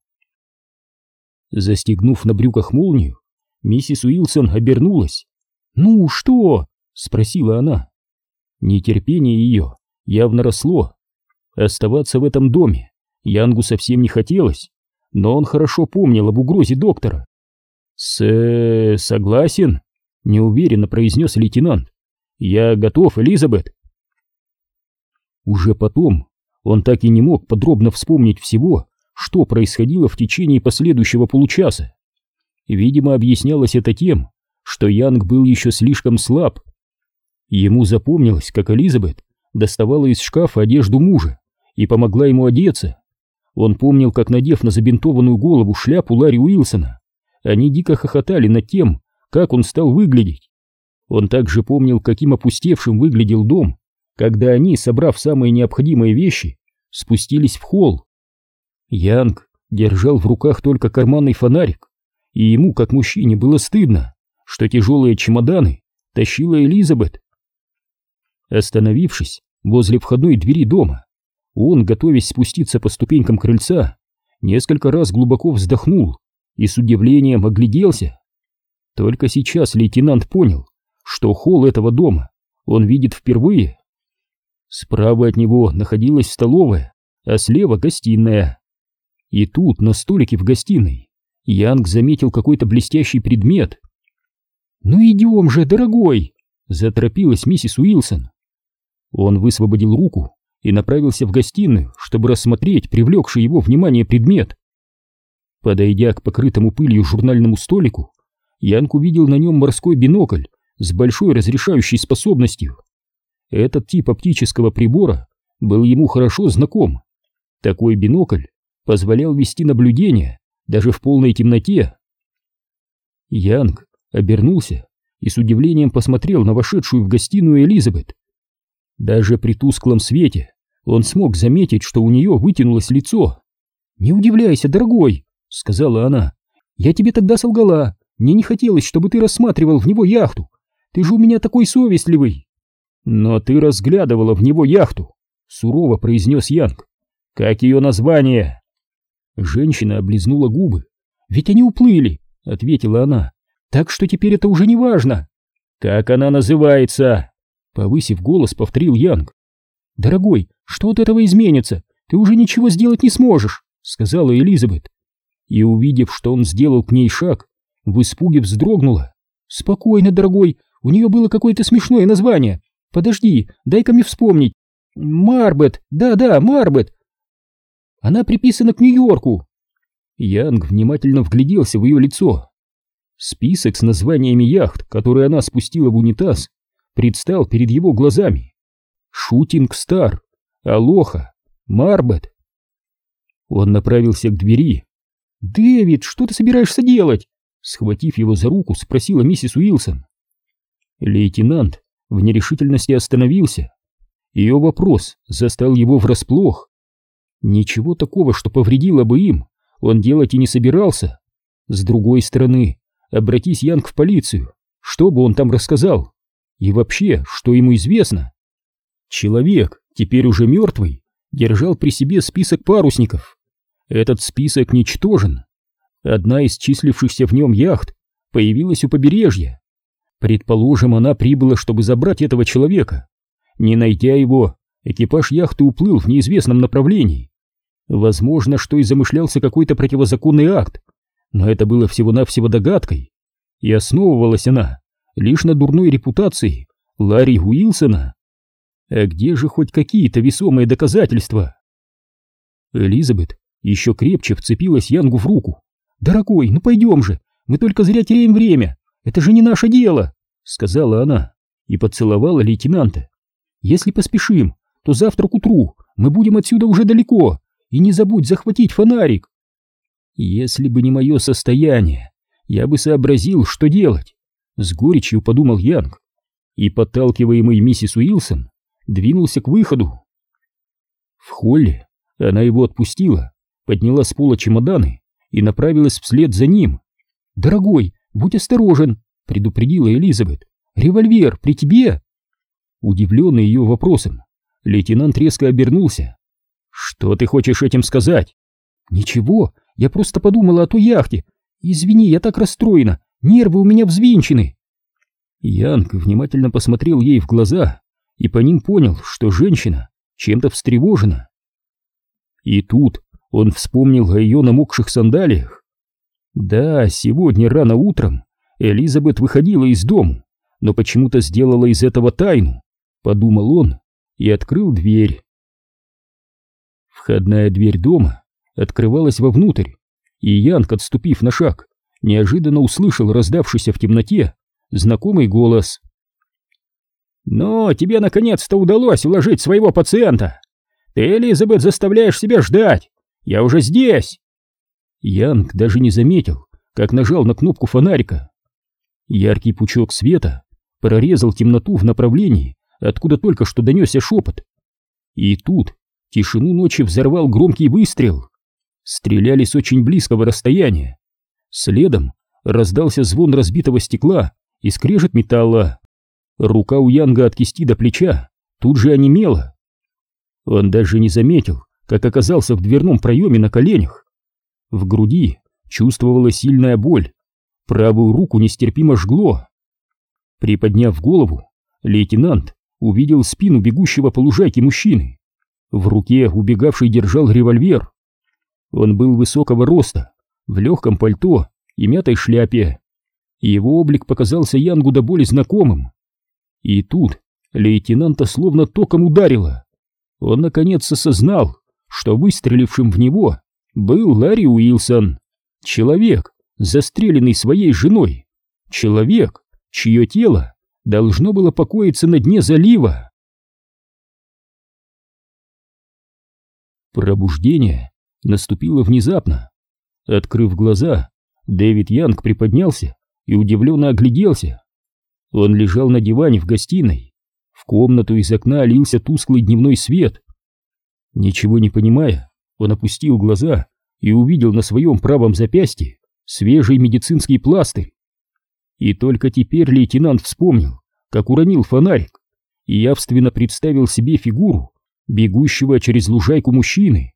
Застегнув на брюках молнию, миссис Уилсон обернулась. «Ну что?» — спросила она. Нетерпение ее явно росло. Оставаться в этом доме Янгу совсем не хотелось, но он хорошо помнил об угрозе доктора. «С... -э согласен», — неуверенно произнес лейтенант. «Я готов, Элизабет». Уже потом он так и не мог подробно вспомнить всего, что происходило в течение последующего получаса. Видимо, объяснялось это тем, что Янг был еще слишком слаб. Ему запомнилось, как Элизабет доставала из шкафа одежду мужа и помогла ему одеться. Он помнил, как, надев на забинтованную голову шляпу Ларри Уилсона, они дико хохотали над тем, как он стал выглядеть. Он также помнил, каким опустевшим выглядел дом, когда они, собрав самые необходимые вещи, спустились в холл. Янг держал в руках только карманный фонарик, и ему, как мужчине, было стыдно, что тяжелые чемоданы тащила Элизабет. Остановившись возле входной двери дома, он, готовясь спуститься по ступенькам крыльца, несколько раз глубоко вздохнул и с удивлением огляделся. Только сейчас лейтенант понял, что холл этого дома он видит впервые. Справа от него находилась столовая, а слева гостиная. И тут, на столике в гостиной, Янг заметил какой-то блестящий предмет. «Ну идем же, дорогой!» — заторопилась миссис Уилсон. Он высвободил руку и направился в гостиную, чтобы рассмотреть привлекший его внимание предмет. Подойдя к покрытому пылью журнальному столику, Янг увидел на нем морской бинокль с большой разрешающей способностью. Этот тип оптического прибора был ему хорошо знаком. Такой бинокль позволял вести наблюдение даже в полной темноте. Янг обернулся и с удивлением посмотрел на вошедшую в гостиную Элизабет. Даже при тусклом свете он смог заметить, что у нее вытянулось лицо. «Не удивляйся, дорогой», — сказала она. «Я тебе тогда солгала. Мне не хотелось, чтобы ты рассматривал в него яхту. Ты же у меня такой совестливый». «Но ты разглядывала в него яхту», — сурово произнес Янг. «Как ее название?» Женщина облизнула губы. «Ведь они уплыли», — ответила она. «Так что теперь это уже не важно». «Как она называется?» Повысив голос, повторил Янг. «Дорогой, что от этого изменится? Ты уже ничего сделать не сможешь», — сказала Элизабет. И, увидев, что он сделал к ней шаг, в испуге вздрогнула. «Спокойно, дорогой, у нее было какое-то смешное название. Подожди, дай-ка мне вспомнить. Марбет, да-да, Марбет, она приписана к Нью-Йорку. Янг внимательно вгляделся в ее лицо. Список с названиями яхт, которые она спустила в унитаз, предстал перед его глазами. Шутинг Стар, Алоха, Марбет. Он направился к двери. «Дэвид, что ты собираешься делать?» Схватив его за руку, спросила миссис Уилсон. Лейтенант в нерешительности остановился. Ее вопрос застал его врасплох. Ничего такого, что повредило бы им, он делать и не собирался. С другой стороны, обратись Янг в полицию, что бы он там рассказал? И вообще, что ему известно? Человек, теперь уже мертвый, держал при себе список парусников. Этот список ничтожен. Одна из числившихся в нем яхт появилась у побережья. Предположим, она прибыла, чтобы забрать этого человека. Не найдя его, экипаж яхты уплыл в неизвестном направлении. Возможно, что и замышлялся какой-то противозаконный акт, но это было всего-навсего догадкой, и основывалась она лишь на дурной репутации Ларри Уилсона. А где же хоть какие-то весомые доказательства? Элизабет еще крепче вцепилась Янгу в руку. «Дорогой, ну пойдем же, мы только зря теряем время, это же не наше дело», — сказала она и поцеловала лейтенанта. «Если поспешим, то завтра к утру мы будем отсюда уже далеко, и не забудь захватить фонарик. Если бы не мое состояние, я бы сообразил, что делать. С горечью подумал Янг. И, подталкиваемый миссис Уилсон, двинулся к выходу. В холле она его отпустила, подняла с пола чемоданы и направилась вслед за ним. «Дорогой, будь осторожен», — предупредила Элизабет. «Револьвер при тебе?» Удивленный ее вопросом, лейтенант резко обернулся. «Что ты хочешь этим сказать?» «Ничего, я просто подумала о той яхте. Извини, я так расстроена, нервы у меня взвинчены». Янг внимательно посмотрел ей в глаза и по ним понял, что женщина чем-то встревожена. И тут он вспомнил о ее намокших сандалиях. Да, сегодня рано утром Элизабет выходила из дому, но почему-то сделала из этого тайну, подумал он и открыл дверь. Входная дверь дома открывалась вовнутрь, и Янг, отступив на шаг, неожиданно услышал раздавшийся в темноте знакомый голос. «Ну, тебе наконец-то удалось уложить своего пациента! Ты, Элизабет, заставляешь себя ждать! Я уже здесь!» Янг даже не заметил, как нажал на кнопку фонарика. Яркий пучок света прорезал темноту в направлении, откуда только что донесся шепот. И тут Тишину ночи взорвал громкий выстрел. Стреляли с очень близкого расстояния. Следом раздался звон разбитого стекла и скрежет металла. Рука у Янга от кисти до плеча тут же онемела. Он даже не заметил, как оказался в дверном проеме на коленях. В груди чувствовала сильная боль, правую руку нестерпимо жгло. Приподняв голову, лейтенант увидел спину бегущего по лужайке мужчины. В руке убегавший держал револьвер. Он был высокого роста, в легком пальто и мятой шляпе. Его облик показался Янгу до боли знакомым. И тут лейтенанта словно током ударило. Он наконец осознал, что выстрелившим в него был Ларри Уилсон. Человек, застреленный своей женой. Человек, чье тело должно было покоиться на дне залива. Пробуждение наступило внезапно. Открыв глаза, Дэвид Янг приподнялся и удивленно огляделся. Он лежал на диване в гостиной. В комнату из окна лился тусклый дневной свет. Ничего не понимая, он опустил глаза и увидел на своем правом запястье свежий медицинский пластырь. И только теперь лейтенант вспомнил, как уронил фонарик, и явственно представил себе фигуру бегущего через лужайку мужчины.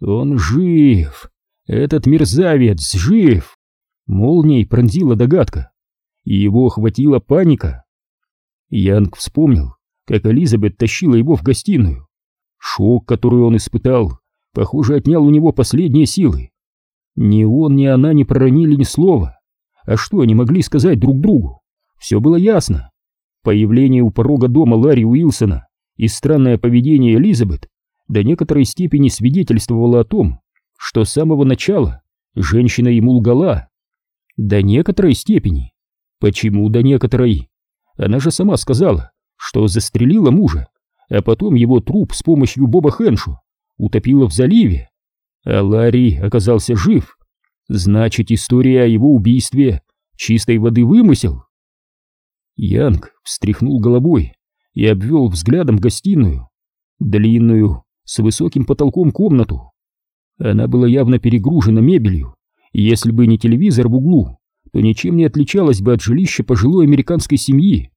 Он жив! Этот мерзавец жив! Молнией пронзила догадка, и его охватила паника. Янг вспомнил, как Элизабет тащила его в гостиную. Шок, который он испытал, похоже, отнял у него последние силы. Ни он, ни она не проронили ни слова. А что они могли сказать друг другу? Все было ясно. Появление у порога дома Ларри Уилсона и странное поведение Элизабет до некоторой степени свидетельствовало о том, что с самого начала женщина ему лгала. До некоторой степени. Почему до некоторой? Она же сама сказала, что застрелила мужа, а потом его труп с помощью Боба Хэншу утопила в заливе. А Ларри оказался жив. Значит, история о его убийстве чистой воды вымысел. Янг встряхнул головой и обвел взглядом гостиную, длинную, с высоким потолком комнату. Она была явно перегружена мебелью, если бы не телевизор в углу, то ничем не отличалась бы от жилища пожилой американской семьи.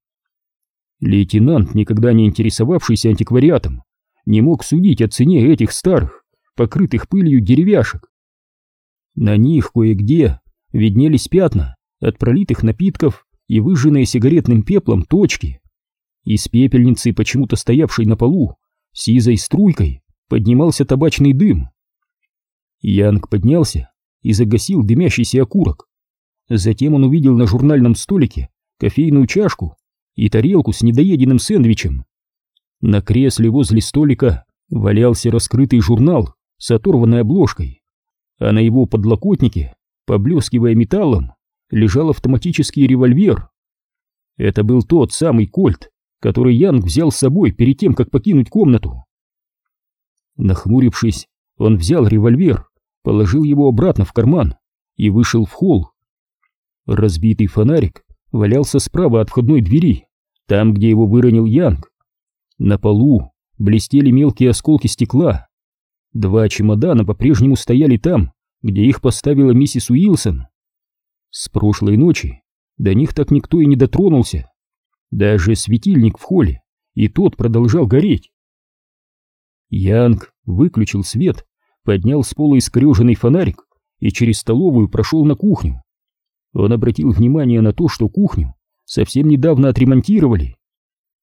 Лейтенант, никогда не интересовавшийся антиквариатом, не мог судить о цене этих старых, покрытых пылью деревяшек. На них кое-где виднелись пятна от пролитых напитков и выжженные сигаретным пеплом точки. Из пепельницы, почему-то стоявшей на полу, сизой струйкой поднимался табачный дым. Янг поднялся и загасил дымящийся окурок. Затем он увидел на журнальном столике кофейную чашку и тарелку с недоеденным сэндвичем. На кресле возле столика валялся раскрытый журнал с оторванной обложкой, а на его подлокотнике, поблескивая металлом, лежал автоматический револьвер. Это был тот самый кольт, который Янг взял с собой перед тем, как покинуть комнату. Нахмурившись, он взял револьвер, положил его обратно в карман и вышел в холл. Разбитый фонарик валялся справа от входной двери, там, где его выронил Янг. На полу блестели мелкие осколки стекла. Два чемодана по-прежнему стояли там, где их поставила миссис Уилсон. С прошлой ночи до них так никто и не дотронулся. Даже светильник в холле, и тот продолжал гореть. Янг выключил свет, поднял с пола искореженный фонарик и через столовую прошел на кухню. Он обратил внимание на то, что кухню совсем недавно отремонтировали.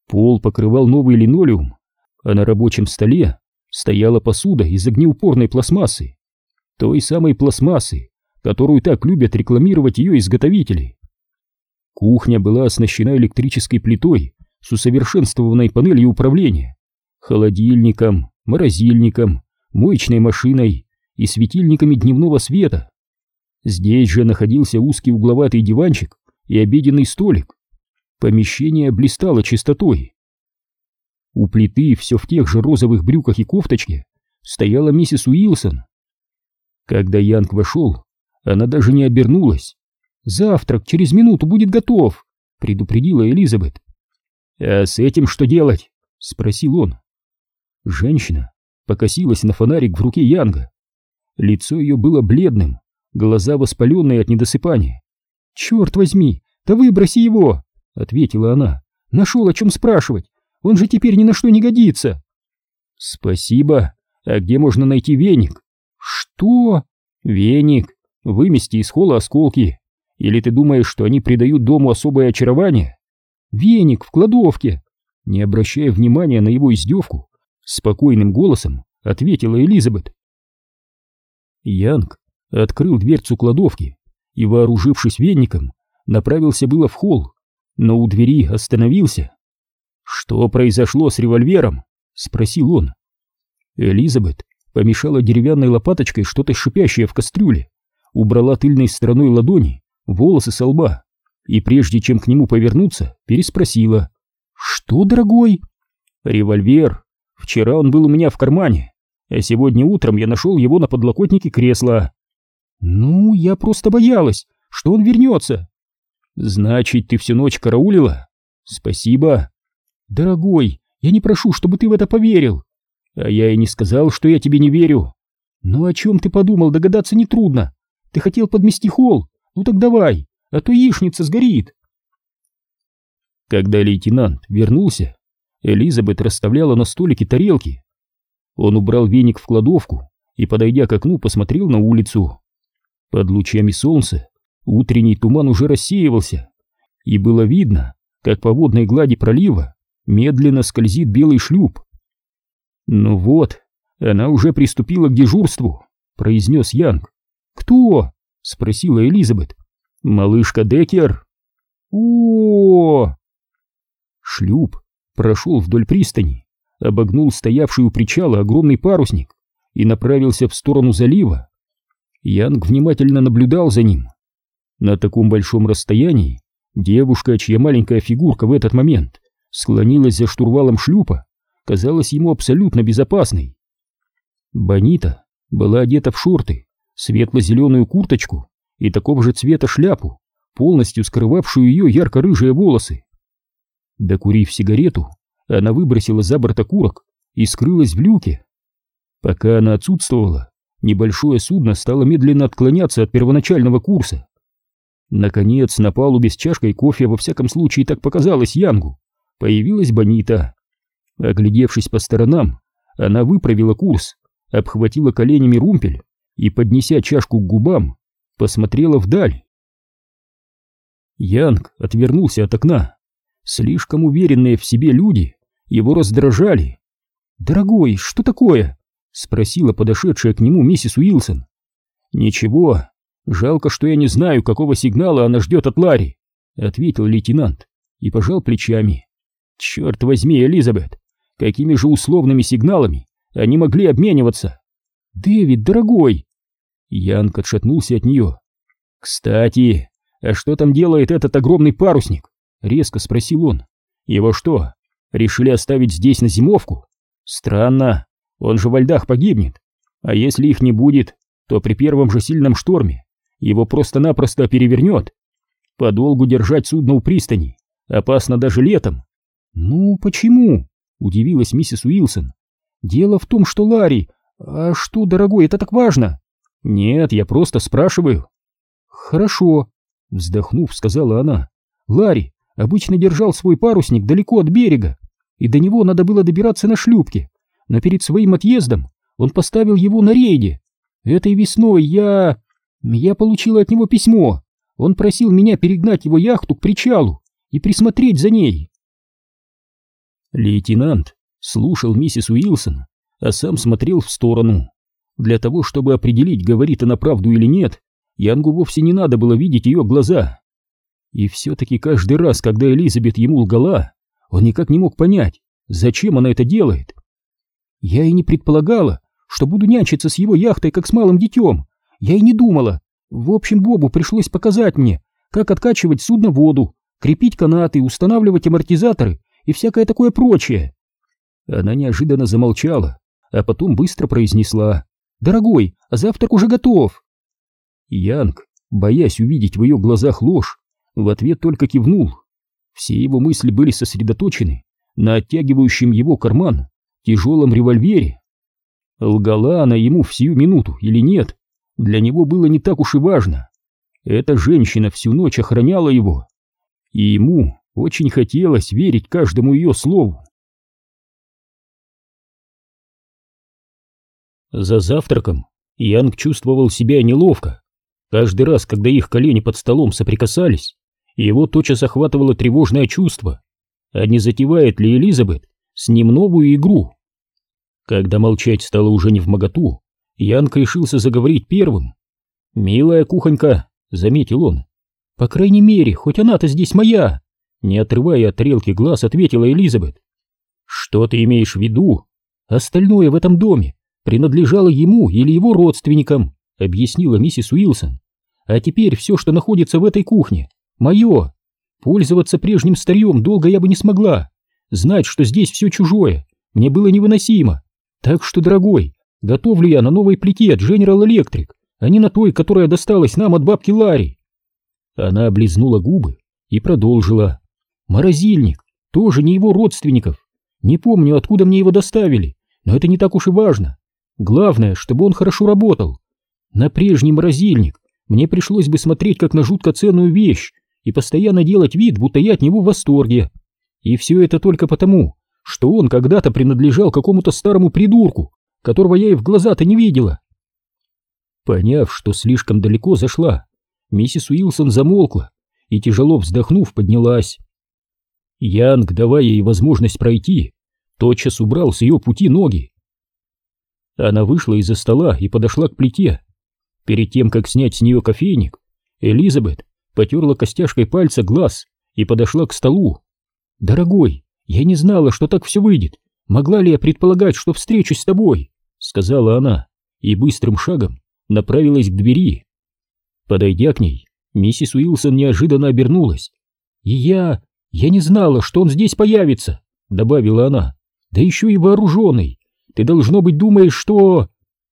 Пол покрывал новый линолеум, а на рабочем столе стояла посуда из огнеупорной пластмассы. Той самой пластмассы, которую так любят рекламировать ее изготовители. Кухня была оснащена электрической плитой с усовершенствованной панелью управления, холодильником, морозильником, моечной машиной и светильниками дневного света. Здесь же находился узкий угловатый диванчик и обеденный столик. Помещение блистало чистотой. У плиты все в тех же розовых брюках и кофточке стояла миссис Уилсон. Когда Янг вошел, она даже не обернулась. «Завтрак через минуту будет готов», — предупредила Элизабет. «А с этим что делать?» — спросил он. Женщина покосилась на фонарик в руке Янга. Лицо ее было бледным, глаза воспаленные от недосыпания. «Черт возьми, да выброси его!» — ответила она. «Нашел о чем спрашивать, он же теперь ни на что не годится!» «Спасибо, а где можно найти веник?» «Что?» «Веник, вымести из холла осколки. Или ты думаешь, что они придают дому особое очарование?» «Веник в кладовке!» Не обращая внимания на его издевку, спокойным голосом ответила Элизабет. Янг открыл дверцу кладовки и, вооружившись веником, направился было в холл, но у двери остановился. «Что произошло с револьвером?» — спросил он. Элизабет помешала деревянной лопаточкой что-то шипящее в кастрюле, убрала тыльной стороной ладони волосы со лба и, прежде чем к нему повернуться, переспросила. «Что, дорогой?» «Револьвер. Вчера он был у меня в кармане, а сегодня утром я нашел его на подлокотнике кресла». «Ну, я просто боялась, что он вернется». «Значит, ты всю ночь караулила?» «Спасибо». «Дорогой, я не прошу, чтобы ты в это поверил». «А я и не сказал, что я тебе не верю». «Ну о чем ты подумал, догадаться нетрудно. Ты хотел подмести холл, ну так давай, а то яичница сгорит». Когда лейтенант вернулся, Элизабет расставляла на столике тарелки. Он убрал веник в кладовку и, подойдя к окну, посмотрел на улицу. Под лучами солнца утренний туман уже рассеивался, и было видно, как по водной глади пролива медленно скользит белый шлюп. «Ну вот, она уже приступила к дежурству», — произнес Янг. «Кто?» — спросила Элизабет. «Малышка Декер». О, -о, -о, -о Шлюп прошел вдоль пристани, обогнул стоявший у причала огромный парусник и направился в сторону залива. Янг внимательно наблюдал за ним. На таком большом расстоянии девушка, чья маленькая фигурка в этот момент склонилась за штурвалом шлюпа, казалась ему абсолютно безопасной. Бонита была одета в шорты, светло-зеленую курточку и такого же цвета шляпу, полностью скрывавшую ее ярко-рыжие волосы. Докурив сигарету, она выбросила за борт окурок и скрылась в люке. Пока она отсутствовала, небольшое судно стало медленно отклоняться от первоначального курса. Наконец, на палубе с чашкой кофе, во всяком случае так показалось Янгу, появилась Бонита. Оглядевшись по сторонам, она выправила курс, обхватила коленями румпель и, поднеся чашку к губам, посмотрела вдаль. Янг отвернулся от окна. Слишком уверенные в себе люди его раздражали. «Дорогой, что такое?» — спросила подошедшая к нему миссис Уилсон. «Ничего, жалко, что я не знаю, какого сигнала она ждет от Ларри», — ответил лейтенант и пожал плечами. «Черт возьми, Элизабет, какими же условными сигналами они могли обмениваться?» «Дэвид, дорогой!» Янг отшатнулся от нее. «Кстати, а что там делает этот огромный парусник?» — резко спросил он. «Его что, решили оставить здесь на зимовку? Странно, он же во льдах погибнет. А если их не будет, то при первом же сильном шторме его просто-напросто перевернет. Подолгу держать судно у пристани опасно даже летом». «Ну, почему?» — удивилась миссис Уилсон. «Дело в том, что Ларри... А что, дорогой, это так важно?» «Нет, я просто спрашиваю». «Хорошо», — вздохнув, сказала она. «Ларри обычно держал свой парусник далеко от берега, и до него надо было добираться на шлюпке, но перед своим отъездом он поставил его на рейде. Этой весной я... я получила от него письмо. Он просил меня перегнать его яхту к причалу и присмотреть за ней». Лейтенант слушал миссис Уилсон, а сам смотрел в сторону. Для того, чтобы определить, говорит она правду или нет, Янгу вовсе не надо было видеть ее глаза. И все-таки каждый раз, когда Элизабет ему лгала, он никак не мог понять, зачем она это делает. Я и не предполагала, что буду нянчиться с его яхтой, как с малым детем. Я и не думала. В общем, Бобу пришлось показать мне, как откачивать судно воду, крепить канаты, устанавливать амортизаторы и всякое такое прочее. Она неожиданно замолчала, а потом быстро произнесла. «Дорогой, а завтрак уже готов!» Янг, боясь увидеть в ее глазах ложь, в ответ только кивнул. Все его мысли были сосредоточены на оттягивающем его карман тяжелом револьвере. Лгала она ему в сию минуту или нет, для него было не так уж и важно. Эта женщина всю ночь охраняла его, и ему очень хотелось верить каждому ее слову. За завтраком Янг чувствовал себя неловко. Каждый раз, когда их колени под столом соприкасались, его тотчас охватывало тревожное чувство. А не затевает ли Элизабет с ним новую игру? Когда молчать стало уже не в моготу, Янг решился заговорить первым. «Милая кухонька», — заметил он. «По крайней мере, хоть она-то здесь моя», — не отрывая от тарелки глаз, ответила Элизабет. «Что ты имеешь в виду? Остальное в этом доме принадлежало ему или его родственникам, объяснила миссис Уилсон. А теперь все, что находится в этой кухне, мое. Пользоваться прежним старьем долго я бы не смогла. Знать, что здесь все чужое, мне было невыносимо. Так что, дорогой, готовлю я на новой плите от General Electric, а не на той, которая досталась нам от бабки Ларри. Она облизнула губы и продолжила. Морозильник, тоже не его родственников. Не помню, откуда мне его доставили, но это не так уж и важно. Главное, чтобы он хорошо работал. На прежний морозильник мне пришлось бы смотреть как на жутко ценную вещь и постоянно делать вид, будто я от него в восторге. И все это только потому, что он когда-то принадлежал какому-то старому придурку, которого я и в глаза-то не видела. Поняв, что слишком далеко зашла, миссис Уилсон замолкла и, тяжело вздохнув, поднялась. Янг, давая ей возможность пройти, тотчас убрал с ее пути ноги она вышла из-за стола и подошла к плите. Перед тем, как снять с нее кофейник, Элизабет потерла костяшкой пальца глаз и подошла к столу. «Дорогой, я не знала, что так все выйдет. Могла ли я предполагать, что встречусь с тобой?» — сказала она и быстрым шагом направилась к двери. Подойдя к ней, миссис Уилсон неожиданно обернулась. «И я... я не знала, что он здесь появится», — добавила она. «Да еще и вооруженный. Ты, должно быть, думаешь, что...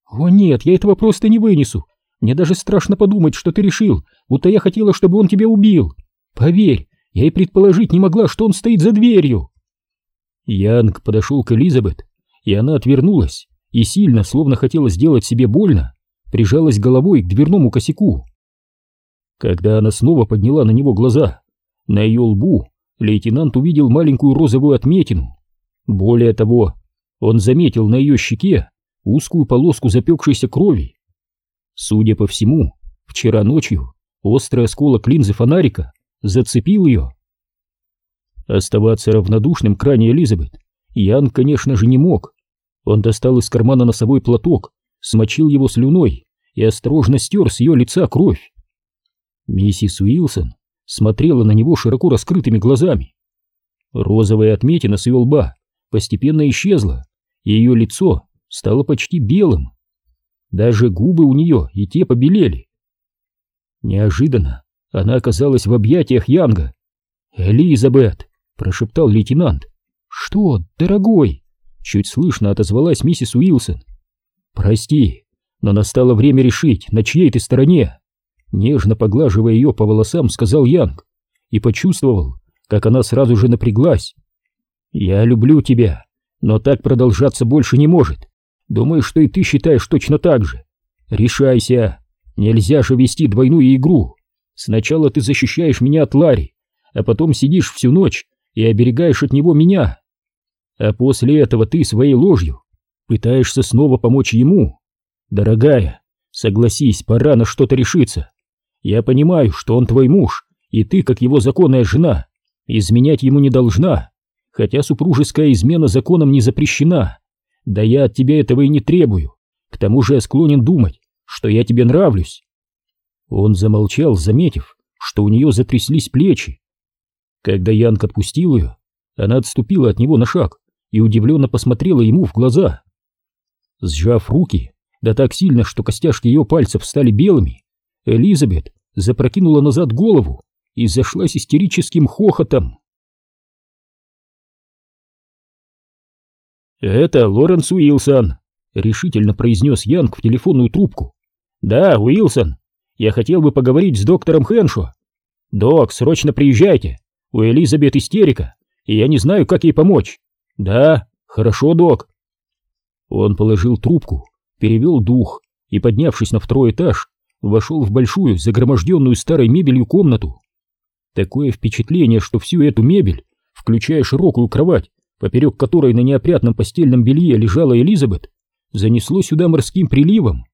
О нет, я этого просто не вынесу. Мне даже страшно подумать, что ты решил, будто я хотела, чтобы он тебя убил. Поверь, я и предположить не могла, что он стоит за дверью. Янг подошел к Элизабет, и она отвернулась, и сильно, словно хотела сделать себе больно, прижалась головой к дверному косяку. Когда она снова подняла на него глаза, на ее лбу лейтенант увидел маленькую розовую отметину. Более того, он заметил на ее щеке узкую полоску запекшейся крови. Судя по всему, вчера ночью острый осколок линзы фонарика зацепил ее. Оставаться равнодушным к ране Элизабет Ян, конечно же, не мог. Он достал из кармана носовой платок, смочил его слюной и осторожно стер с ее лица кровь. Миссис Уилсон смотрела на него широко раскрытыми глазами. Розовая отметина с ее лба постепенно исчезла, и ее лицо стало почти белым. Даже губы у нее и те побелели. Неожиданно она оказалась в объятиях Янга. «Элизабет!» — прошептал лейтенант. «Что, дорогой?» — чуть слышно отозвалась миссис Уилсон. «Прости, но настало время решить, на чьей ты стороне». Нежно поглаживая ее по волосам, сказал Янг и почувствовал, как она сразу же напряглась. «Я люблю тебя, но так продолжаться больше не может. Думаю, что и ты считаешь точно так же. Решайся, нельзя же вести двойную игру. Сначала ты защищаешь меня от Ларри, а потом сидишь всю ночь и оберегаешь от него меня. А после этого ты своей ложью пытаешься снова помочь ему. Дорогая, согласись, пора на что-то решиться. Я понимаю, что он твой муж, и ты, как его законная жена, изменять ему не должна, хотя супружеская измена законом не запрещена. Да я от тебя этого и не требую. К тому же я склонен думать, что я тебе нравлюсь. Он замолчал, заметив, что у нее затряслись плечи. Когда Янг отпустил ее, она отступила от него на шаг и удивленно посмотрела ему в глаза. Сжав руки, да так сильно, что костяшки ее пальцев стали белыми, Элизабет запрокинула назад голову и зашлась истерическим хохотом. «Это Лоренс Уилсон», — решительно произнес Янг в телефонную трубку. «Да, Уилсон, я хотел бы поговорить с доктором Хэншо. Док, срочно приезжайте, у Элизабет истерика, и я не знаю, как ей помочь. Да, хорошо, док». Он положил трубку, перевел дух и, поднявшись на второй этаж, вошел в большую, загроможденную старой мебелью комнату. Такое впечатление, что всю эту мебель, включая широкую кровать, поперек которой на неопрятном постельном белье лежала Элизабет, занесло сюда морским приливом.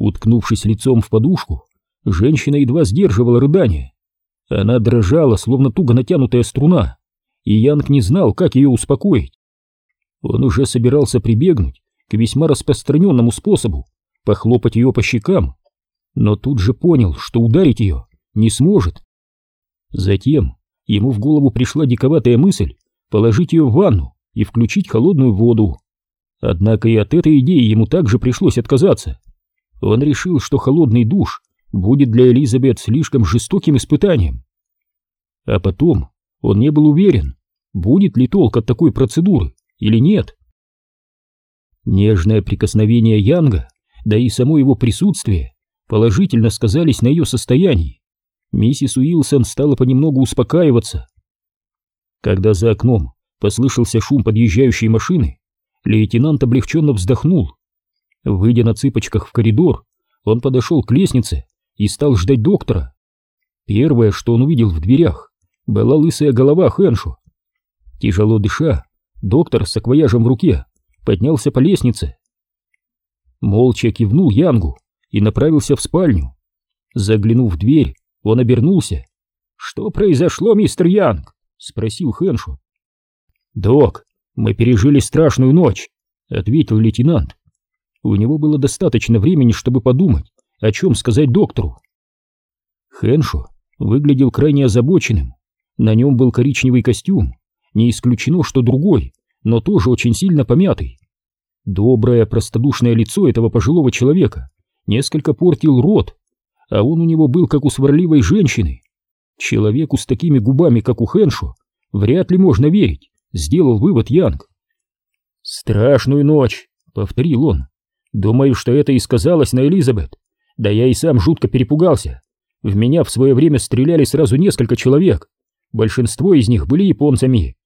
Уткнувшись лицом в подушку, женщина едва сдерживала рыдание. Она дрожала, словно туго натянутая струна, и Янг не знал, как ее успокоить. Он уже собирался прибегнуть к весьма распространенному способу похлопать ее по щекам, но тут же понял, что ударить ее не сможет. Затем ему в голову пришла диковатая мысль положить ее в ванну и включить холодную воду. Однако и от этой идеи ему также пришлось отказаться. Он решил, что холодный душ будет для Элизабет слишком жестоким испытанием. А потом он не был уверен, будет ли толк от такой процедуры или нет. Нежное прикосновение Янга, да и само его присутствие, положительно сказались на ее состоянии. Миссис Уилсон стала понемногу успокаиваться. Когда за окном послышался шум подъезжающей машины, лейтенант облегченно вздохнул. Выйдя на цыпочках в коридор, он подошел к лестнице и стал ждать доктора. Первое, что он увидел в дверях, была лысая голова Хэншу. Тяжело дыша, доктор с акваяжем в руке поднялся по лестнице. Молча кивнул Янгу и направился в спальню. Заглянув в дверь, он обернулся. «Что произошло, мистер Янг?» — спросил Хэншу. «Док, мы пережили страшную ночь», — ответил лейтенант. У него было достаточно времени, чтобы подумать, о чем сказать доктору. Хэншу выглядел крайне озабоченным. На нем был коричневый костюм, не исключено, что другой, но тоже очень сильно помятый. Доброе, простодушное лицо этого пожилого человека несколько портил рот, а он у него был как у сварливой женщины. Человеку с такими губами, как у Хэншо, вряд ли можно верить, сделал вывод Янг. «Страшную ночь», — повторил он. «Думаю, что это и сказалось на Элизабет. Да я и сам жутко перепугался. В меня в свое время стреляли сразу несколько человек. Большинство из них были японцами.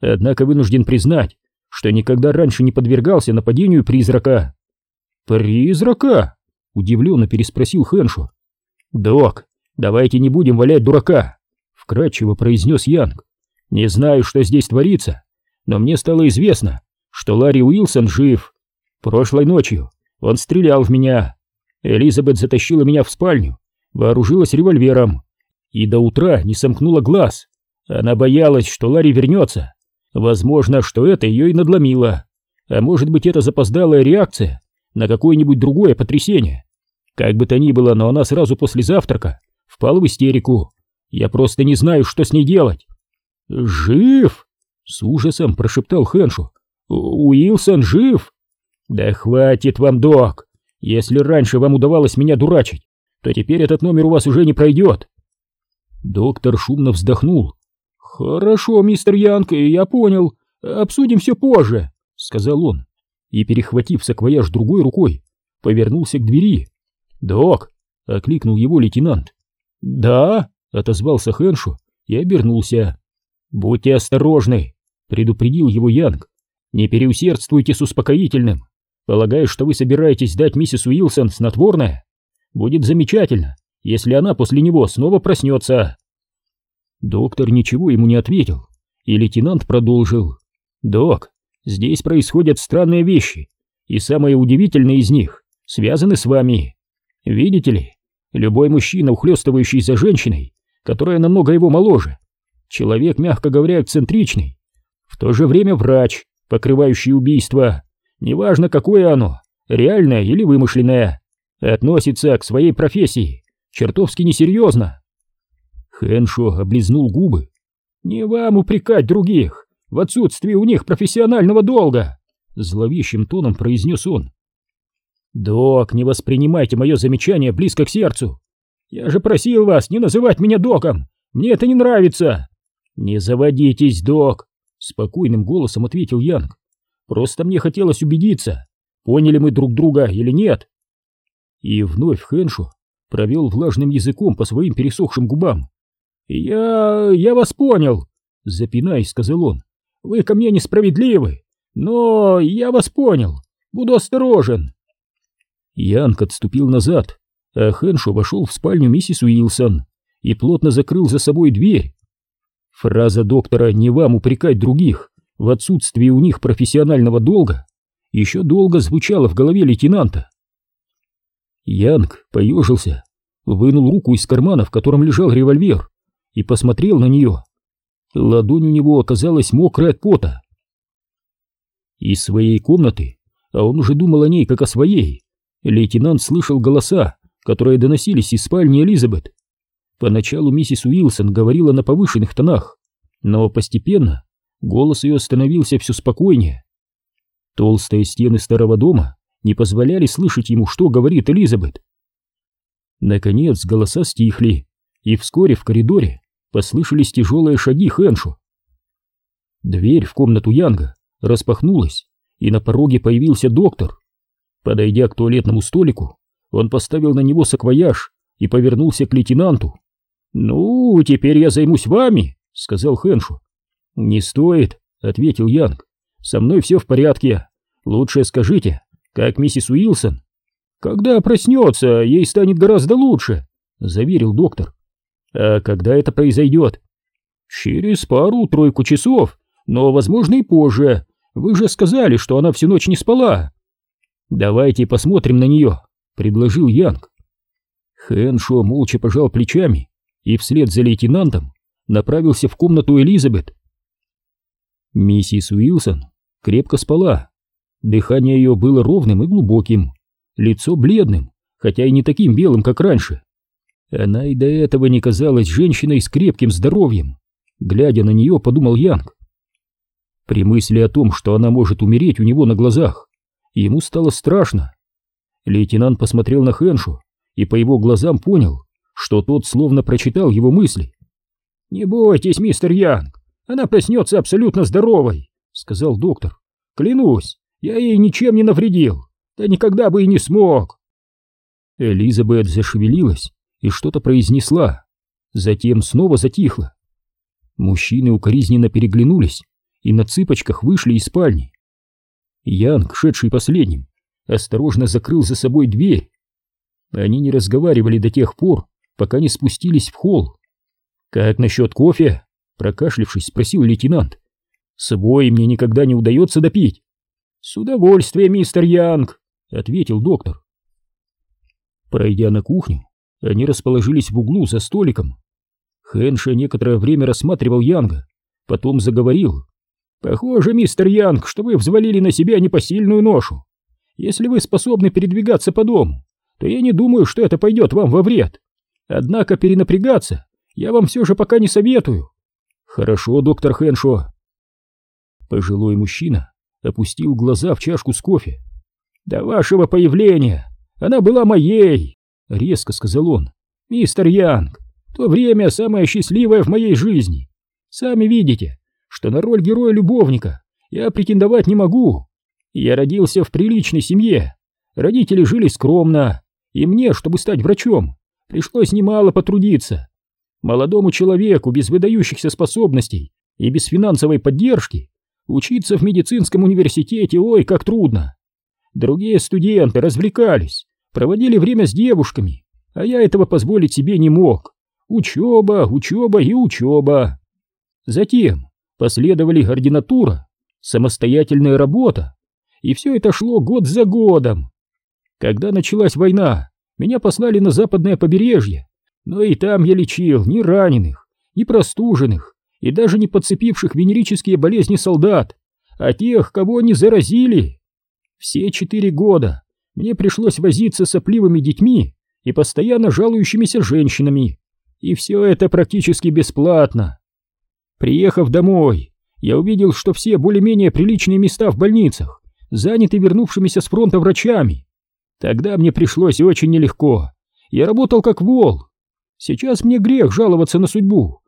Однако вынужден признать, что никогда раньше не подвергался нападению призрака». «Призрака?» — удивленно переспросил Хэншо. «Док, давайте не будем валять дурака», — вкратчиво произнес Янг. «Не знаю, что здесь творится, но мне стало известно, что Ларри Уилсон жив. Прошлой ночью он стрелял в меня. Элизабет затащила меня в спальню, вооружилась револьвером и до утра не сомкнула глаз. Она боялась, что Ларри вернется. Возможно, что это ее и надломило. А может быть, это запоздалая реакция на какое-нибудь другое потрясение. Как бы то ни было, но она сразу после завтрака впала в истерику. Я просто не знаю, что с ней делать. «Жив!» — с ужасом прошептал Хэншу. «Уилсон жив?» «Да хватит вам, док! Если раньше вам удавалось меня дурачить, то теперь этот номер у вас уже не пройдет!» Доктор шумно вздохнул. «Хорошо, мистер Янг, я понял. Обсудим все позже», — сказал он. И, перехватив саквояж другой рукой, повернулся к двери. «Док!» — окликнул его лейтенант. «Да?» — отозвался Хэншу и обернулся. «Будьте осторожны!» — предупредил его Янг. «Не переусердствуйте с успокоительным. Полагаю, что вы собираетесь дать миссис Уилсон снотворное? Будет замечательно, если она после него снова проснется». Доктор ничего ему не ответил, и лейтенант продолжил. «Док, здесь происходят странные вещи, и самое удивительное из них связаны с вами. Видите ли, любой мужчина, ухлёстывающий за женщиной, которая намного его моложе, человек, мягко говоря, эксцентричный, в то же время врач, покрывающий убийство, неважно какое оно, реальное или вымышленное, относится к своей профессии чертовски несерьезно. Хэншо облизнул губы. «Не вам упрекать других в отсутствии у них профессионального долга!» Зловещим тоном произнес он. «Док, не воспринимайте мое замечание близко к сердцу. Я же просил вас не называть меня доком. Мне это не нравится!» «Не заводитесь, док!» Спокойным голосом ответил Янг. Просто мне хотелось убедиться, поняли мы друг друга или нет. И вновь Хэншу провел влажным языком по своим пересохшим губам. «Я... я вас понял», — запинаясь, сказал он. «Вы ко мне несправедливы, но я вас понял. Буду осторожен». Янг отступил назад, а Хэншу вошел в спальню миссис Уилсон и плотно закрыл за собой дверь. Фраза доктора «не вам упрекать других» в отсутствии у них профессионального долга еще долго звучало в голове лейтенанта. Янг поежился, вынул руку из кармана, в котором лежал револьвер, и посмотрел на нее. Ладонь у него оказалась мокрая от пота. Из своей комнаты, а он уже думал о ней как о своей, лейтенант слышал голоса, которые доносились из спальни Элизабет. Поначалу миссис Уилсон говорила на повышенных тонах, но постепенно голос ее становился все спокойнее. Толстые стены старого дома не позволяли слышать ему, что говорит Элизабет. Наконец голоса стихли, и вскоре в коридоре послышались тяжелые шаги Хэншу. Дверь в комнату Янга распахнулась, и на пороге появился доктор. Подойдя к туалетному столику, он поставил на него саквояж и повернулся к лейтенанту. «Ну, теперь я займусь вами», — сказал Хэншу. «Не стоит», — ответил Янг. «Со мной все в порядке. Лучше скажите, как миссис Уилсон?» «Когда проснется, ей станет гораздо лучше», — заверил доктор. «А когда это произойдет?» «Через пару-тройку часов, но, возможно, и позже. Вы же сказали, что она всю ночь не спала». «Давайте посмотрим на нее», — предложил Янг. Хэншо молча пожал плечами и вслед за лейтенантом направился в комнату Элизабет. Миссис Уилсон крепко спала. Дыхание ее было ровным и глубоким, лицо бледным, хотя и не таким белым, как раньше. Она и до этого не казалась женщиной с крепким здоровьем. Глядя на нее, подумал Янг. При мысли о том, что она может умереть у него на глазах, ему стало страшно. Лейтенант посмотрел на Хэншу и по его глазам понял, что тот словно прочитал его мысли. «Не бойтесь, мистер Янг, она проснется абсолютно здоровой, сказал доктор. Клянусь, я ей ничем не навредил, да никогда бы и не смог. Элизабет зашевелилась и что-то произнесла, затем снова затихла. Мужчины укоризненно переглянулись и на цыпочках вышли из спальни. Янг, шедший последним, осторожно закрыл за собой дверь. Они не разговаривали до тех пор, пока не спустились в холл. «Как насчет кофе?» — прокашлившись, спросил лейтенант. «Свой мне никогда не удается допить». «С удовольствием, мистер Янг», — ответил доктор. Пройдя на кухню, они расположились в углу за столиком. Хэнша некоторое время рассматривал Янга, потом заговорил. «Похоже, мистер Янг, что вы взвалили на себя непосильную ношу. Если вы способны передвигаться по дому, то я не думаю, что это пойдет вам во вред. Однако перенапрягаться я вам все же пока не советую. Хорошо, доктор Хэншо. Пожилой мужчина опустил глаза в чашку с кофе. До вашего появления она была моей, резко сказал он. Мистер Янг, то время самое счастливое в моей жизни. Сами видите, что на роль героя-любовника я претендовать не могу. Я родился в приличной семье. Родители жили скромно, и мне, чтобы стать врачом, пришлось немало потрудиться. Молодому человеку без выдающихся способностей и без финансовой поддержки учиться в медицинском университете ой как трудно. Другие студенты развлекались, проводили время с девушками, а я этого позволить себе не мог. Учеба, учеба и учеба. Затем последовали ординатура, самостоятельная работа, и все это шло год за годом. Когда началась война, меня послали на западное побережье, но и там я лечил ни раненых, ни простуженных и даже не подцепивших венерические болезни солдат, а тех, кого они заразили. Все четыре года мне пришлось возиться с сопливыми детьми и постоянно жалующимися женщинами, и все это практически бесплатно. Приехав домой, я увидел, что все более-менее приличные места в больницах заняты вернувшимися с фронта врачами. Тогда мне пришлось очень нелегко. Я работал как вол. Сейчас мне грех жаловаться на судьбу.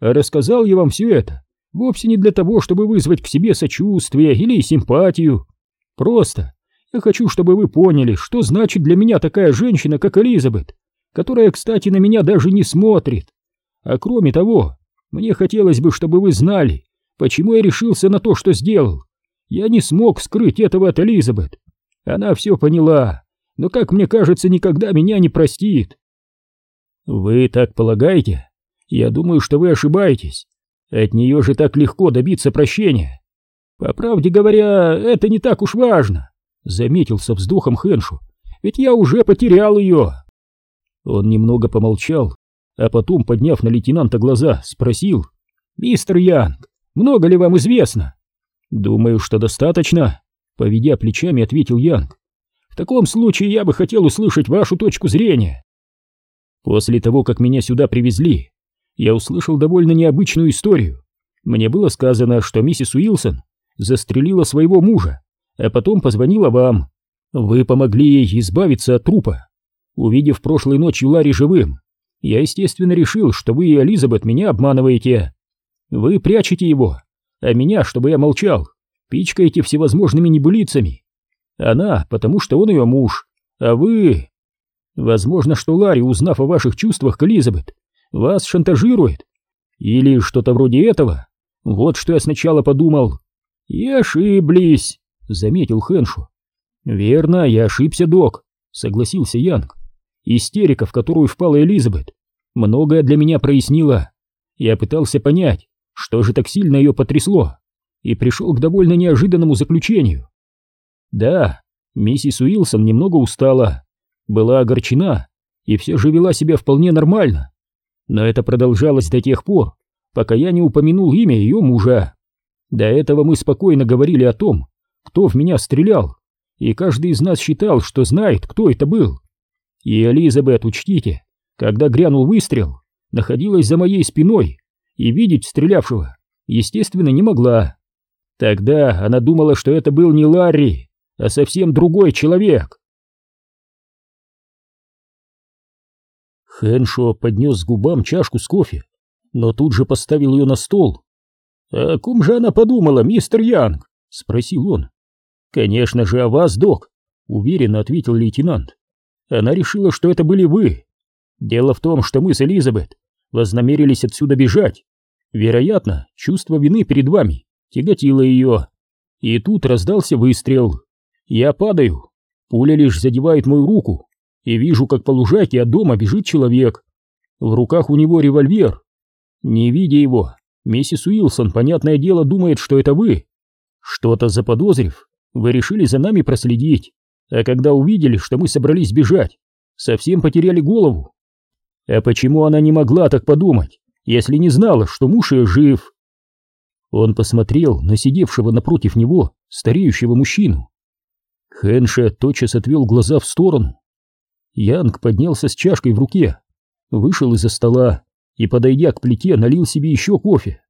А рассказал я вам все это вовсе не для того, чтобы вызвать к себе сочувствие или симпатию. Просто я хочу, чтобы вы поняли, что значит для меня такая женщина, как Элизабет, которая, кстати, на меня даже не смотрит. А кроме того, мне хотелось бы, чтобы вы знали, почему я решился на то, что сделал. Я не смог скрыть этого от Элизабет. Она все поняла, но, как мне кажется, никогда меня не простит. Вы так полагаете? Я думаю, что вы ошибаетесь. От нее же так легко добиться прощения. По правде говоря, это не так уж важно, заметил со вздохом Хэншу. Ведь я уже потерял ее. Он немного помолчал, а потом, подняв на лейтенанта глаза, спросил. «Мистер Янг, много ли вам известно?» «Думаю, что достаточно», — поведя плечами, ответил Янг. «В таком случае я бы хотел услышать вашу точку зрения». После того, как меня сюда привезли, я услышал довольно необычную историю. Мне было сказано, что миссис Уилсон застрелила своего мужа, а потом позвонила вам. Вы помогли ей избавиться от трупа. Увидев прошлой ночью Ларри живым, я, естественно, решил, что вы и Элизабет меня обманываете. Вы прячете его, а меня, чтобы я молчал, пичкаете всевозможными небылицами. Она, потому что он ее муж, а вы... Возможно, что Ларри, узнав о ваших чувствах к Элизабет, вас шантажирует. Или что-то вроде этого. Вот что я сначала подумал. И ошиблись, заметил Хэншу. Верно, я ошибся, док, согласился Янг. Истерика, в которую впала Элизабет, многое для меня прояснила. Я пытался понять, что же так сильно ее потрясло, и пришел к довольно неожиданному заключению. Да, миссис Уилсон немного устала, была огорчена и все же вела себя вполне нормально. Но это продолжалось до тех пор, пока я не упомянул имя ее мужа. До этого мы спокойно говорили о том, кто в меня стрелял, и каждый из нас считал, что знает, кто это был. И Элизабет, учтите, когда грянул выстрел, находилась за моей спиной и видеть стрелявшего, естественно, не могла. Тогда она думала, что это был не Ларри, а совсем другой человек. Хэншо поднес губам чашку с кофе, но тут же поставил ее на стол. «О ком же она подумала, мистер Янг?» — спросил он. «Конечно же, о вас, док», — уверенно ответил лейтенант. «Она решила, что это были вы. Дело в том, что мы с Элизабет вознамерились отсюда бежать. Вероятно, чувство вины перед вами тяготило ее. И тут раздался выстрел. Я падаю. Пуля лишь задевает мою руку, и вижу, как по лужайке от дома бежит человек. В руках у него револьвер. Не видя его, миссис Уилсон, понятное дело, думает, что это вы. Что-то заподозрив, вы решили за нами проследить, а когда увидели, что мы собрались бежать, совсем потеряли голову. А почему она не могла так подумать, если не знала, что муж ее жив? Он посмотрел на сидевшего напротив него стареющего мужчину. Хэнша тотчас отвел глаза в сторону. Янг поднялся с чашкой в руке, вышел из-за стола и, подойдя к плите, налил себе еще кофе.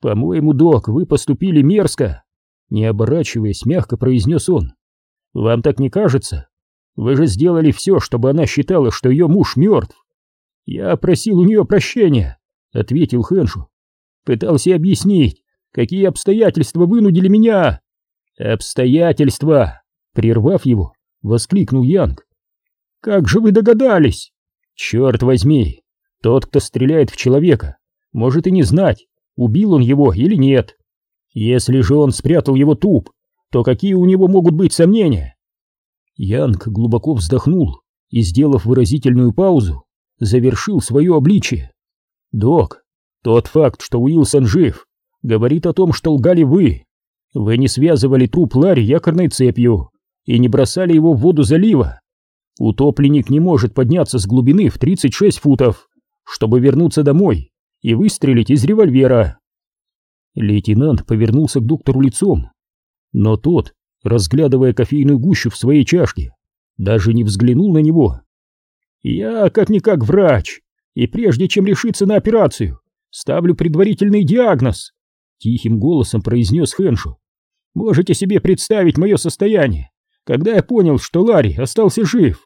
«По-моему, док, вы поступили мерзко!» Не оборачиваясь, мягко произнес он. «Вам так не кажется? Вы же сделали все, чтобы она считала, что ее муж мертв!» «Я просил у нее прощения», — ответил Хэншу. «Пытался объяснить, какие обстоятельства вынудили меня!» «Обстоятельства!» — прервав его, воскликнул Янг. «Как же вы догадались?» «Черт возьми! Тот, кто стреляет в человека, может и не знать, убил он его или нет. Если же он спрятал его труп, то какие у него могут быть сомнения?» Янг глубоко вздохнул и, сделав выразительную паузу, завершил свое обличие. «Док, тот факт, что Уилсон жив, говорит о том, что лгали вы. Вы не связывали труп Ларри якорной цепью и не бросали его в воду залива. Утопленник не может подняться с глубины в 36 футов, чтобы вернуться домой и выстрелить из револьвера. Лейтенант повернулся к доктору лицом, но тот, разглядывая кофейную гущу в своей чашке, даже не взглянул на него. «Я как-никак врач, и прежде чем решиться на операцию, ставлю предварительный диагноз», — тихим голосом произнес Хэншу. «Можете себе представить мое состояние, когда я понял, что Ларри остался жив.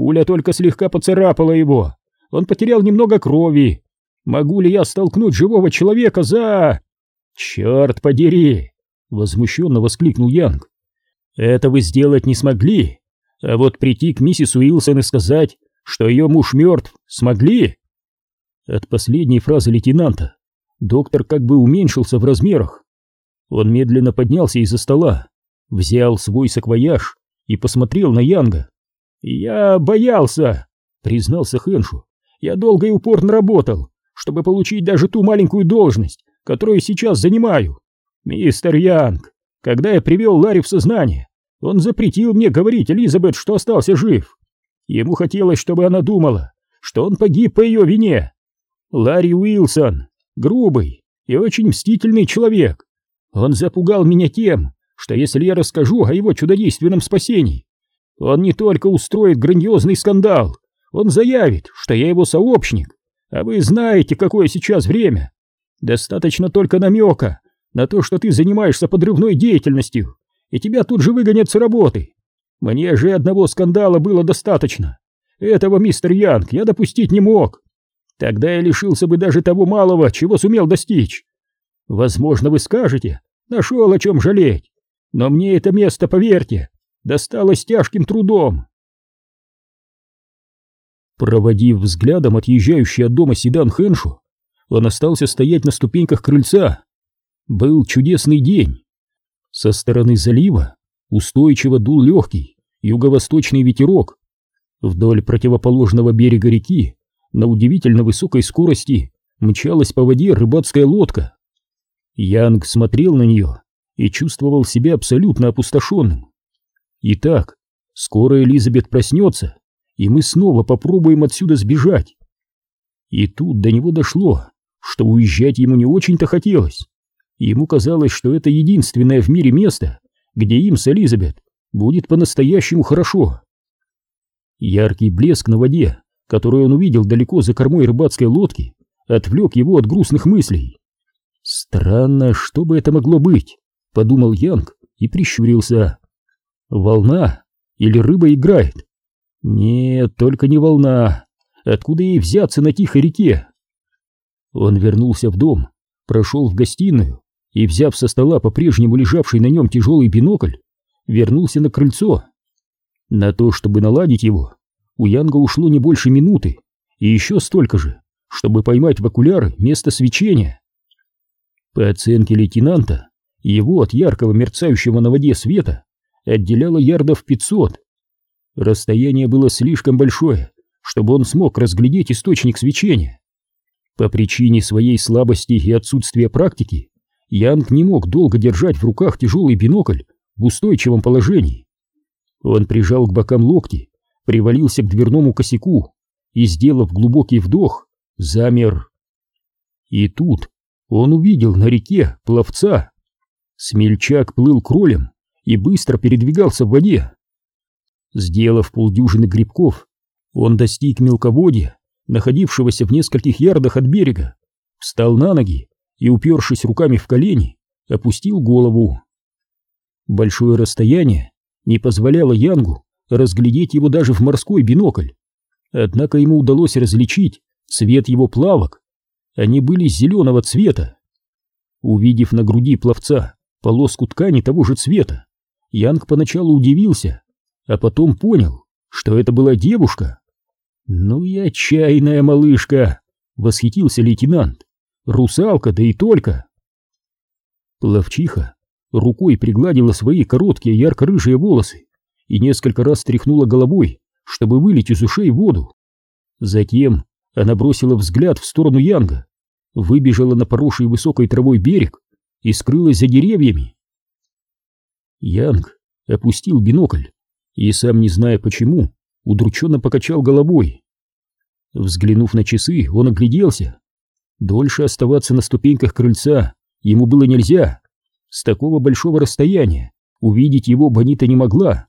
Пуля только слегка поцарапала его. Он потерял немного крови. Могу ли я столкнуть живого человека за... Черт подери! Возмущенно воскликнул Янг. Это вы сделать не смогли. А вот прийти к миссис Уилсон и сказать, что ее муж мертв, смогли? От последней фразы лейтенанта доктор как бы уменьшился в размерах. Он медленно поднялся из-за стола, взял свой саквояж и посмотрел на Янга. «Я боялся», — признался Хэншу. «Я долго и упорно работал, чтобы получить даже ту маленькую должность, которую сейчас занимаю. Мистер Янг, когда я привел Ларри в сознание, он запретил мне говорить Элизабет, что остался жив. Ему хотелось, чтобы она думала, что он погиб по ее вине. Ларри Уилсон, грубый и очень мстительный человек. Он запугал меня тем, что если я расскажу о его чудодейственном спасении, он не только устроит грандиозный скандал, он заявит, что я его сообщник, а вы знаете, какое сейчас время. Достаточно только намека на то, что ты занимаешься подрывной деятельностью, и тебя тут же выгонят с работы. Мне же одного скандала было достаточно. Этого, мистер Янг, я допустить не мог. Тогда я лишился бы даже того малого, чего сумел достичь. Возможно, вы скажете, нашел о чем жалеть. Но мне это место, поверьте, досталось тяжким трудом. Проводив взглядом отъезжающий от дома седан Хэншу, он остался стоять на ступеньках крыльца. Был чудесный день. Со стороны залива устойчиво дул легкий юго-восточный ветерок. Вдоль противоположного берега реки на удивительно высокой скорости мчалась по воде рыбацкая лодка. Янг смотрел на нее и чувствовал себя абсолютно опустошенным. Итак, скоро Элизабет проснется, и мы снова попробуем отсюда сбежать. И тут до него дошло, что уезжать ему не очень-то хотелось. Ему казалось, что это единственное в мире место, где им с Элизабет будет по-настоящему хорошо. Яркий блеск на воде, который он увидел далеко за кормой рыбацкой лодки, отвлек его от грустных мыслей. «Странно, что бы это могло быть?» — подумал Янг и прищурился. Волна? Или рыба играет? Нет, только не волна. Откуда ей взяться на тихой реке? Он вернулся в дом, прошел в гостиную и, взяв со стола по-прежнему лежавший на нем тяжелый бинокль, вернулся на крыльцо. На то, чтобы наладить его, у Янга ушло не больше минуты, и еще столько же, чтобы поймать в окуляры место свечения. По оценке лейтенанта, его от яркого мерцающего на воде света отделяло ярдов пятьсот. Расстояние было слишком большое, чтобы он смог разглядеть источник свечения. По причине своей слабости и отсутствия практики Янг не мог долго держать в руках тяжелый бинокль в устойчивом положении. Он прижал к бокам локти, привалился к дверному косяку и, сделав глубокий вдох, замер. И тут он увидел на реке пловца. Смельчак плыл кролем и быстро передвигался в воде. Сделав полдюжины грибков, он достиг мелководья, находившегося в нескольких ярдах от берега, встал на ноги и, упершись руками в колени, опустил голову. Большое расстояние не позволяло Янгу разглядеть его даже в морской бинокль, однако ему удалось различить цвет его плавок. Они были зеленого цвета. Увидев на груди пловца полоску ткани того же цвета, Янг поначалу удивился, а потом понял, что это была девушка. «Ну и отчаянная малышка!» — восхитился лейтенант. «Русалка, да и только!» Пловчиха рукой пригладила свои короткие ярко-рыжие волосы и несколько раз тряхнула головой, чтобы вылить из ушей воду. Затем она бросила взгляд в сторону Янга, выбежала на поросший высокой травой берег и скрылась за деревьями. Янг опустил бинокль и, сам не зная почему, удрученно покачал головой. Взглянув на часы, он огляделся. Дольше оставаться на ступеньках крыльца ему было нельзя. С такого большого расстояния увидеть его Бонита не могла,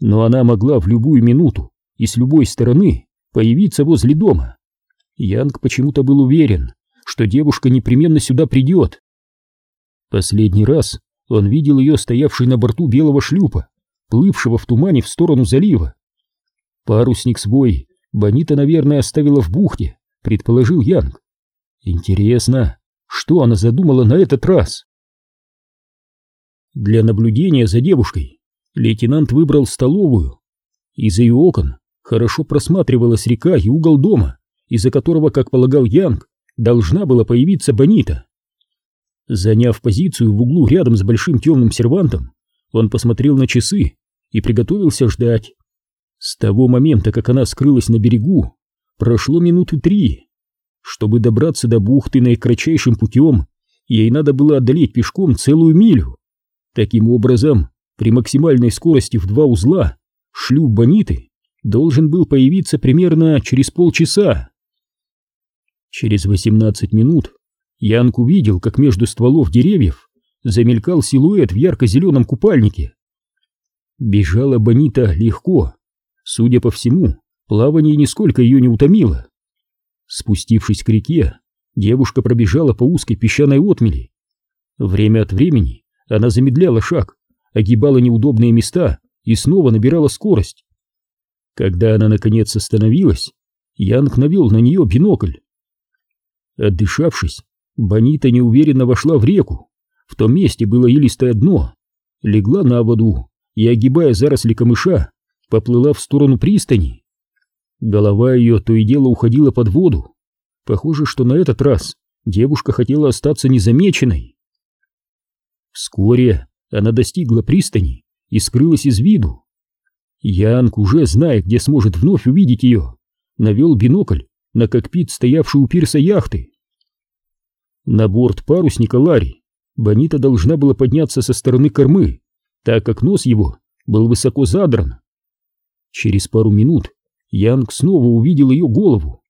но она могла в любую минуту и с любой стороны появиться возле дома. Янг почему-то был уверен, что девушка непременно сюда придет. Последний раз он видел ее стоявшей на борту белого шлюпа, плывшего в тумане в сторону залива. Парусник свой Бонита, наверное, оставила в бухте, предположил Янг. Интересно, что она задумала на этот раз? Для наблюдения за девушкой лейтенант выбрал столовую. Из ее окон хорошо просматривалась река и угол дома, из-за которого, как полагал Янг, должна была появиться Бонита. Заняв позицию в углу рядом с большим темным сервантом, он посмотрел на часы и приготовился ждать. С того момента, как она скрылась на берегу, прошло минуты три. Чтобы добраться до бухты наикратчайшим путем, ей надо было одолеть пешком целую милю. Таким образом, при максимальной скорости в два узла, шлюп Бониты должен был появиться примерно через полчаса. Через 18 минут Янг увидел, как между стволов деревьев замелькал силуэт в ярко-зеленом купальнике. Бежала Бонита легко. Судя по всему, плавание нисколько ее не утомило. Спустившись к реке, девушка пробежала по узкой песчаной отмели. Время от времени она замедляла шаг, огибала неудобные места и снова набирала скорость. Когда она наконец остановилась, Янг навел на нее бинокль. Отдышавшись, Бонита неуверенно вошла в реку. В том месте было илистое дно. Легла на воду и, огибая заросли камыша, поплыла в сторону пристани. Голова ее то и дело уходила под воду. Похоже, что на этот раз девушка хотела остаться незамеченной. Вскоре она достигла пристани и скрылась из виду. Янг, уже зная, где сможет вновь увидеть ее, навел бинокль на кокпит, стоявший у пирса яхты. На борт парусника Ларри Бонита должна была подняться со стороны кормы, так как нос его был высоко задран. Через пару минут Янг снова увидел ее голову.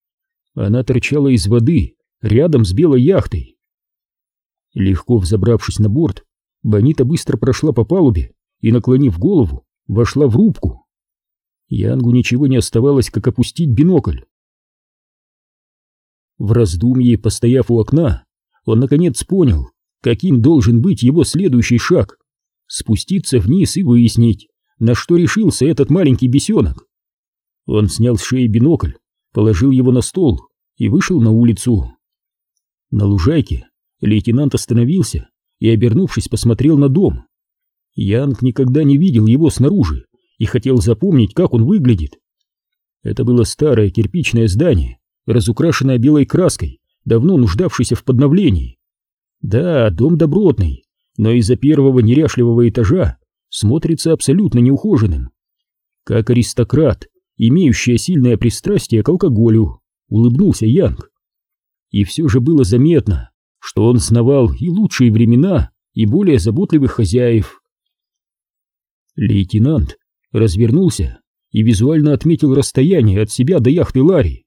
Она торчала из воды рядом с белой яхтой. Легко взобравшись на борт, Бонита быстро прошла по палубе и, наклонив голову, вошла в рубку. Янгу ничего не оставалось, как опустить бинокль. В раздумье, постояв у окна, он наконец понял, каким должен быть его следующий шаг. Спуститься вниз и выяснить, на что решился этот маленький бесенок. Он снял с шеи бинокль, положил его на стол и вышел на улицу. На лужайке лейтенант остановился и, обернувшись, посмотрел на дом. Янг никогда не видел его снаружи и хотел запомнить, как он выглядит. Это было старое кирпичное здание, разукрашенная белой краской, давно нуждавшейся в подновлении. Да, дом добротный, но из-за первого неряшливого этажа смотрится абсолютно неухоженным. Как аристократ, имеющая сильное пристрастие к алкоголю, улыбнулся Янг. И все же было заметно, что он знавал и лучшие времена, и более заботливых хозяев. Лейтенант развернулся и визуально отметил расстояние от себя до яхты Ларри.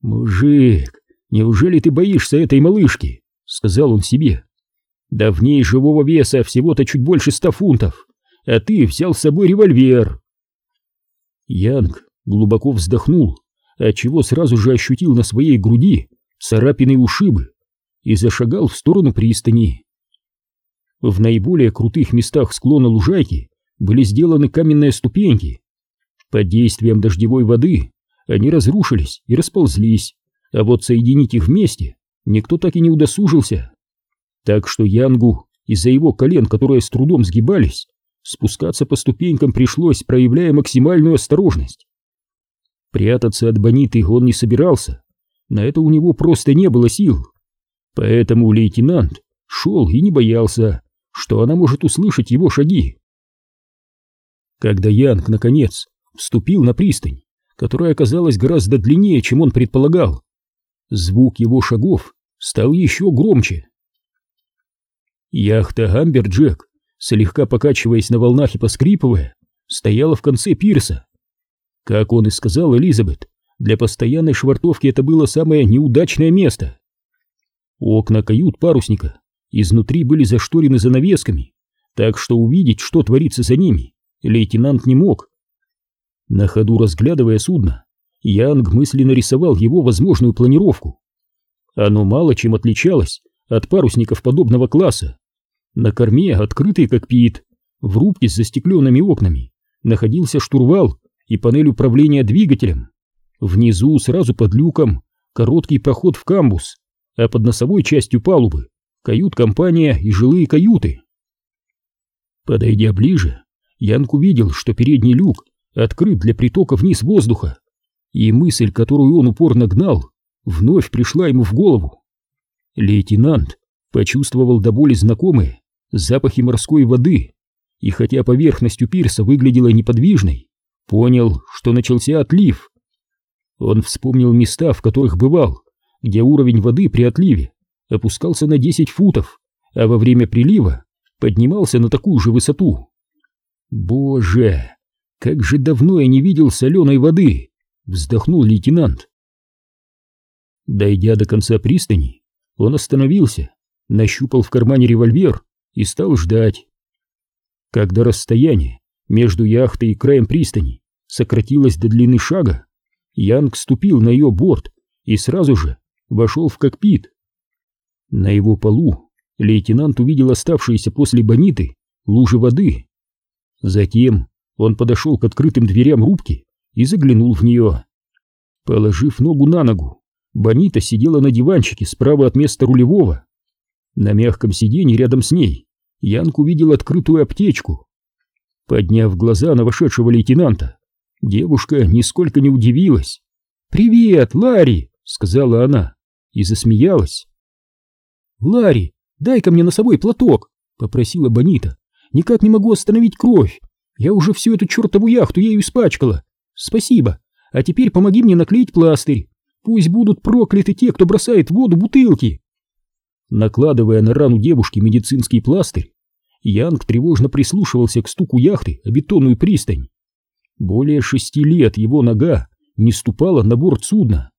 «Мужик, неужели ты боишься этой малышки?» — сказал он себе. «Да в ней живого веса всего-то чуть больше ста фунтов, а ты взял с собой револьвер». Янг глубоко вздохнул, отчего сразу же ощутил на своей груди царапины и ушибы и зашагал в сторону пристани. В наиболее крутых местах склона лужайки были сделаны каменные ступеньки. Под действием дождевой воды они разрушились и расползлись, а вот соединить их вместе никто так и не удосужился. Так что Янгу из-за его колен, которые с трудом сгибались, спускаться по ступенькам пришлось, проявляя максимальную осторожность. Прятаться от Бониты он не собирался, на это у него просто не было сил. Поэтому лейтенант шел и не боялся, что она может услышать его шаги. Когда Янг, наконец, вступил на пристань, которая оказалась гораздо длиннее, чем он предполагал, звук его шагов стал еще громче. Яхта «Амберджек», слегка покачиваясь на волнах и поскрипывая, стояла в конце пирса. Как он и сказал Элизабет, для постоянной швартовки это было самое неудачное место. Окна кают парусника изнутри были зашторены занавесками, так что увидеть, что творится за ними, лейтенант не мог. На ходу разглядывая судно, Янг мысленно рисовал его возможную планировку. Оно мало чем отличалось от парусников подобного класса. На корме открытый кокпит, в рубке с застекленными окнами находился штурвал и панель управления двигателем. Внизу, сразу под люком, короткий проход в камбус, а под носовой частью палубы кают-компания и жилые каюты. Подойдя ближе, Янг увидел, что передний люк открыт для притока вниз воздуха, и мысль, которую он упорно гнал, вновь пришла ему в голову. Лейтенант почувствовал до боли знакомые запахи морской воды, и хотя поверхность у пирса выглядела неподвижной, понял, что начался отлив. Он вспомнил места, в которых бывал, где уровень воды при отливе опускался на 10 футов, а во время прилива поднимался на такую же высоту. Боже, как же давно я не видел соленой воды, вздохнул лейтенант. Дойдя до конца пристани, он остановился, нащупал в кармане револьвер и стал ждать. Когда расстояние между яхтой и краем пристани сократилось до длины шага, Янг ступил на ее борт и сразу же вошел в кокпит. На его полу лейтенант увидел оставшиеся после бониты лужи воды. Затем он подошел к открытым дверям рубки и заглянул в нее. Положив ногу на ногу, Бонита сидела на диванчике справа от места рулевого. На мягком сиденье рядом с ней Янг увидел открытую аптечку. Подняв глаза на вошедшего лейтенанта, Девушка нисколько не удивилась. «Привет, Ларри!» — сказала она и засмеялась. «Ларри, дай-ка мне носовой платок!» — попросила Бонита. «Никак не могу остановить кровь. Я уже всю эту чертову яхту ею испачкала. Спасибо. А теперь помоги мне наклеить пластырь. Пусть будут прокляты те, кто бросает в воду бутылки!» Накладывая на рану девушки медицинский пластырь, Янг тревожно прислушивался к стуку яхты о бетонную пристань. Более шести лет его нога не ступала на борт судна.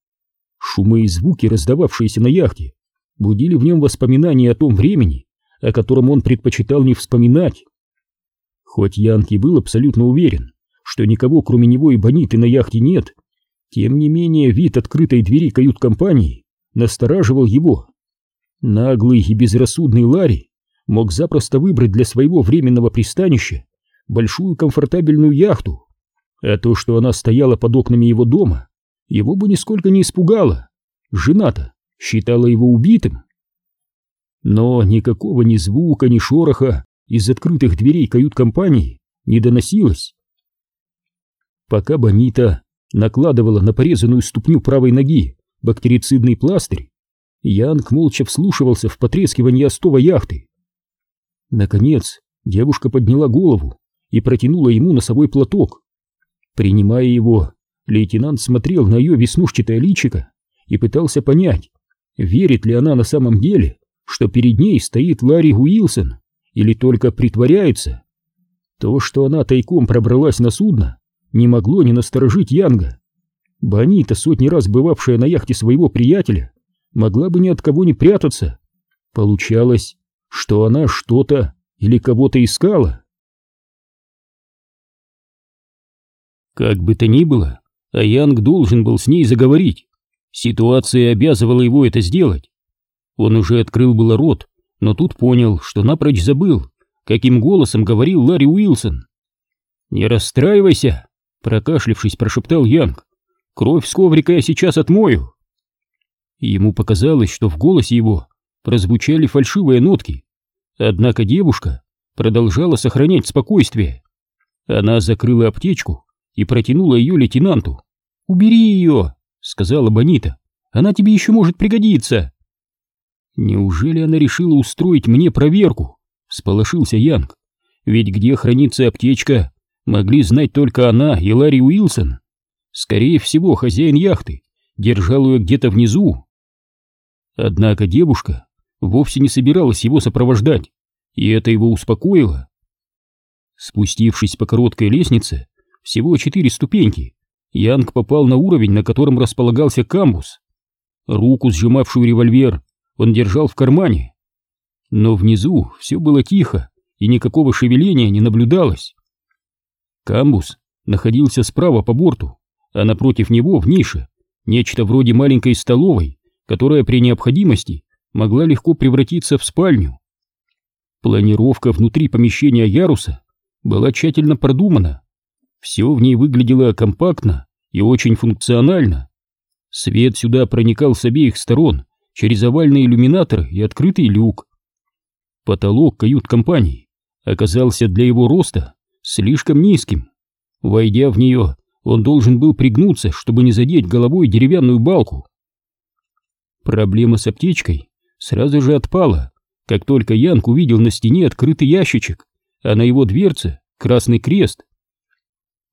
Шумы и звуки, раздававшиеся на яхте, будили в нем воспоминания о том времени, о котором он предпочитал не вспоминать. Хоть Янки был абсолютно уверен, что никого кроме него и Бониты на яхте нет, тем не менее вид открытой двери кают-компании настораживал его. Наглый и безрассудный Ларри мог запросто выбрать для своего временного пристанища большую комфортабельную яхту, а то, что она стояла под окнами его дома, его бы нисколько не испугало. Жена-то считала его убитым. Но никакого ни звука, ни шороха из открытых дверей кают-компании не доносилось. Пока Бонита накладывала на порезанную ступню правой ноги бактерицидный пластырь, Янг молча вслушивался в потрескивание остова яхты. Наконец девушка подняла голову и протянула ему носовой платок. Принимая его, Лейтенант смотрел на ее веснушчатое личико и пытался понять, верит ли она на самом деле, что перед ней стоит Ларри Уилсон, или только притворяется. То, что она тайком пробралась на судно, не могло не насторожить Янга. Бонита, сотни раз бывавшая на яхте своего приятеля, могла бы ни от кого не прятаться. Получалось, что она что-то или кого-то искала. Как бы то ни было, а Янг должен был с ней заговорить. Ситуация обязывала его это сделать. Он уже открыл было рот, но тут понял, что напрочь забыл, каким голосом говорил Ларри Уилсон. «Не расстраивайся», — прокашлившись, прошептал Янг. «Кровь с коврика я сейчас отмою». Ему показалось, что в голосе его прозвучали фальшивые нотки. Однако девушка продолжала сохранять спокойствие. Она закрыла аптечку и протянула ее лейтенанту. «Убери ее!» — сказала Бонита. «Она тебе еще может пригодиться!» «Неужели она решила устроить мне проверку?» — всполошился Янг. «Ведь где хранится аптечка, могли знать только она и Ларри Уилсон. Скорее всего, хозяин яхты держал ее где-то внизу». Однако девушка вовсе не собиралась его сопровождать, и это его успокоило. Спустившись по короткой лестнице, всего четыре ступеньки, Янг попал на уровень, на котором располагался камбус. Руку, сжимавшую револьвер, он держал в кармане. Но внизу все было тихо, и никакого шевеления не наблюдалось. Камбус находился справа по борту, а напротив него, в нише, нечто вроде маленькой столовой, которая при необходимости могла легко превратиться в спальню. Планировка внутри помещения яруса была тщательно продумана. Все в ней выглядело компактно и очень функционально. Свет сюда проникал с обеих сторон через овальный иллюминатор и открытый люк. Потолок кают-компании оказался для его роста слишком низким. Войдя в нее, он должен был пригнуться, чтобы не задеть головой деревянную балку. Проблема с аптечкой сразу же отпала, как только Янг увидел на стене открытый ящичек, а на его дверце красный крест.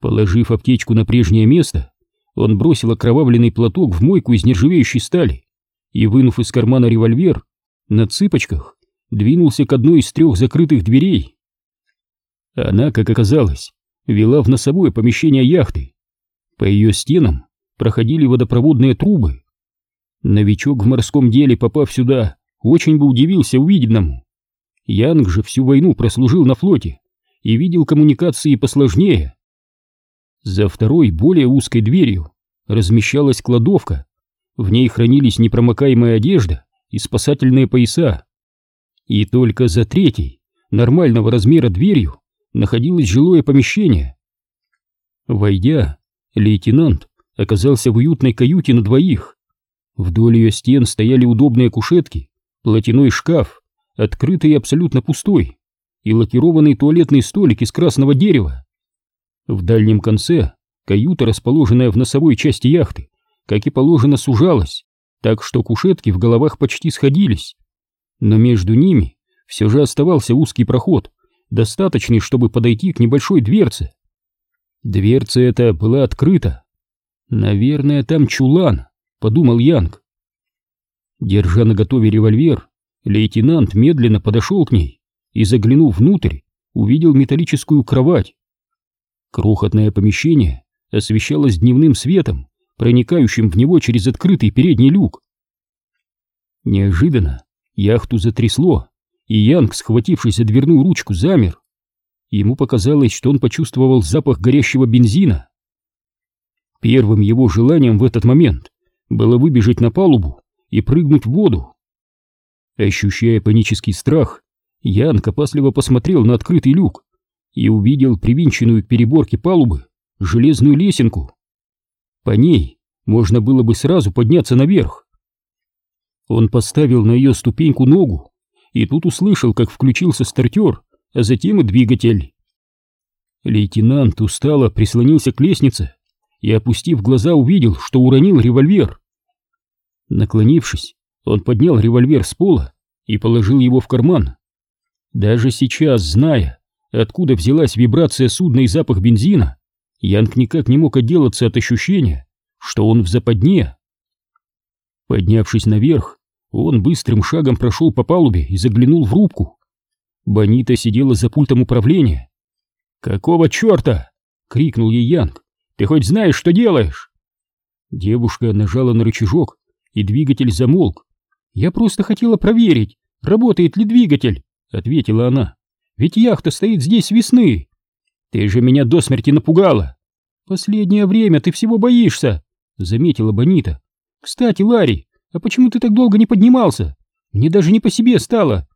Положив аптечку на прежнее место, он бросил окровавленный платок в мойку из нержавеющей стали и, вынув из кармана револьвер, на цыпочках двинулся к одной из трех закрытых дверей. Она, как оказалось, вела в носовое помещение яхты. По ее стенам проходили водопроводные трубы. Новичок в морском деле, попав сюда, очень бы удивился увиденному. Янг же всю войну прослужил на флоте и видел коммуникации посложнее. За второй, более узкой дверью размещалась кладовка, в ней хранились непромокаемая одежда и спасательные пояса. И только за третьей, нормального размера дверью, находилось жилое помещение. Войдя, лейтенант оказался в уютной каюте на двоих. Вдоль ее стен стояли удобные кушетки, платяной шкаф, открытый и абсолютно пустой, и лакированный туалетный столик из красного дерева. В дальнем конце каюта, расположенная в носовой части яхты, как и положено, сужалась, так что кушетки в головах почти сходились. Но между ними все же оставался узкий проход, достаточный, чтобы подойти к небольшой дверце. Дверца эта была открыта. «Наверное, там чулан», — подумал Янг. Держа наготове револьвер, лейтенант медленно подошел к ней и, заглянув внутрь, увидел металлическую кровать. Крохотное помещение освещалось дневным светом, проникающим в него через открытый передний люк. Неожиданно яхту затрясло, и Янг, схватившись за дверную ручку, замер. Ему показалось, что он почувствовал запах горящего бензина. Первым его желанием в этот момент было выбежать на палубу и прыгнуть в воду. Ощущая панический страх, Янг опасливо посмотрел на открытый люк и увидел привинченную к переборке палубы железную лесенку. По ней можно было бы сразу подняться наверх. Он поставил на ее ступеньку ногу, и тут услышал, как включился стартер, а затем и двигатель. Лейтенант устало прислонился к лестнице и, опустив глаза, увидел, что уронил револьвер. Наклонившись, он поднял револьвер с пола и положил его в карман. Даже сейчас, зная, откуда взялась вибрация судна и запах бензина, Янг никак не мог отделаться от ощущения, что он в западне. Поднявшись наверх, он быстрым шагом прошел по палубе и заглянул в рубку. Бонита сидела за пультом управления. «Какого черта?» — крикнул ей Янг. «Ты хоть знаешь, что делаешь?» Девушка нажала на рычажок, и двигатель замолк. «Я просто хотела проверить, работает ли двигатель», — ответила она. «Ведь яхта стоит здесь весны». «Ты же меня до смерти напугала!» «Последнее время ты всего боишься», — заметила Бонита. «Кстати, Ларри, а почему ты так долго не поднимался? Мне даже не по себе стало».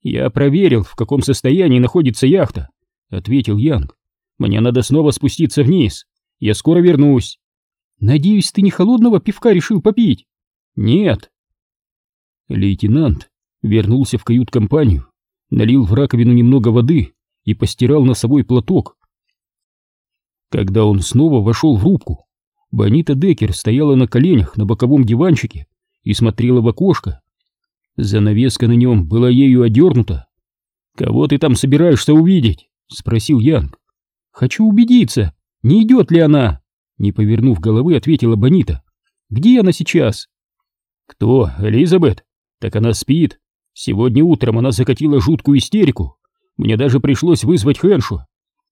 «Я проверил, в каком состоянии находится яхта», — ответил Янг. «Мне надо снова спуститься вниз. Я скоро вернусь». «Надеюсь, ты не холодного пивка решил попить?» «Нет». Лейтенант вернулся в кают-компанию, налил в раковину немного воды и постирал носовой платок. Когда он снова вошел в рубку, Бонита Декер стояла на коленях на боковом диванчике и смотрела в окошко. Занавеска на нем была ею одернута. «Кого ты там собираешься увидеть?» — спросил Янг. «Хочу убедиться, не идет ли она?» Не повернув головы, ответила Бонита. «Где она сейчас?» «Кто? Элизабет? Так она спит. Сегодня утром она закатила жуткую истерику. Мне даже пришлось вызвать Хэншу.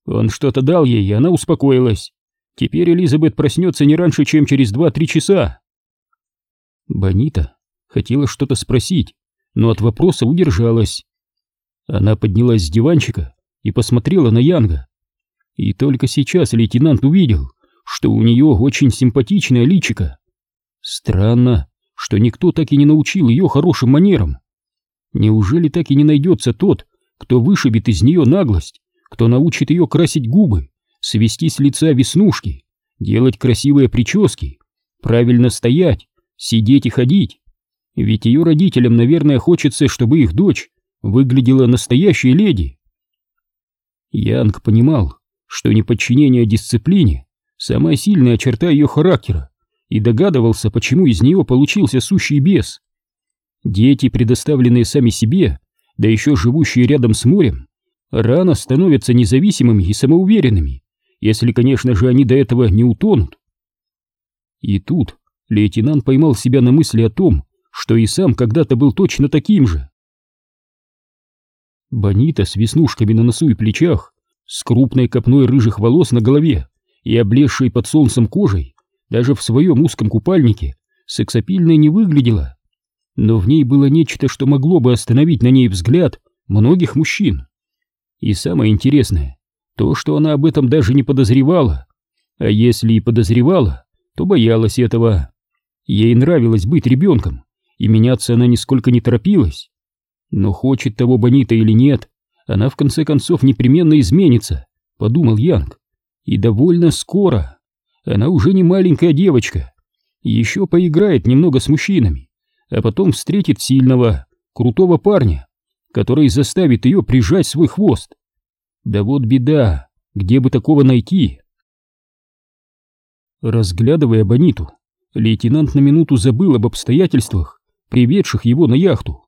Он что-то дал ей, и она успокоилась. Теперь Элизабет проснется не раньше, чем через два-три часа». Бонита хотела что-то спросить, но от вопроса удержалась. Она поднялась с диванчика и посмотрела на Янга. И только сейчас лейтенант увидел, что у нее очень симпатичное личико. Странно, что никто так и не научил ее хорошим манерам. Неужели так и не найдется тот, кто вышибет из нее наглость, кто научит ее красить губы, свести с лица веснушки, делать красивые прически, правильно стоять, сидеть и ходить? Ведь ее родителям, наверное, хочется, чтобы их дочь выглядела настоящей леди. Янг понимал, что неподчинение дисциплине — самая сильная черта ее характера, и догадывался, почему из нее получился сущий бес. Дети, предоставленные сами себе, да еще живущие рядом с морем, рано становятся независимыми и самоуверенными, если, конечно же, они до этого не утонут. И тут лейтенант поймал себя на мысли о том, что и сам когда-то был точно таким же. Бонита с веснушками на носу и плечах, с крупной копной рыжих волос на голове и облезшей под солнцем кожей, даже в своем узком купальнике, сексапильной не выглядела. Но в ней было нечто, что могло бы остановить на ней взгляд многих мужчин. И самое интересное, то, что она об этом даже не подозревала. А если и подозревала, то боялась этого. Ей нравилось быть ребенком, и меняться она нисколько не торопилась. Но хочет того Бонита или нет, она в конце концов непременно изменится, подумал Янг. И довольно скоро. Она уже не маленькая девочка. Еще поиграет немного с мужчинами, а потом встретит сильного, крутого парня, который заставит ее прижать свой хвост. Да вот беда, где бы такого найти? Разглядывая Бониту, лейтенант на минуту забыл об обстоятельствах, приведших его на яхту.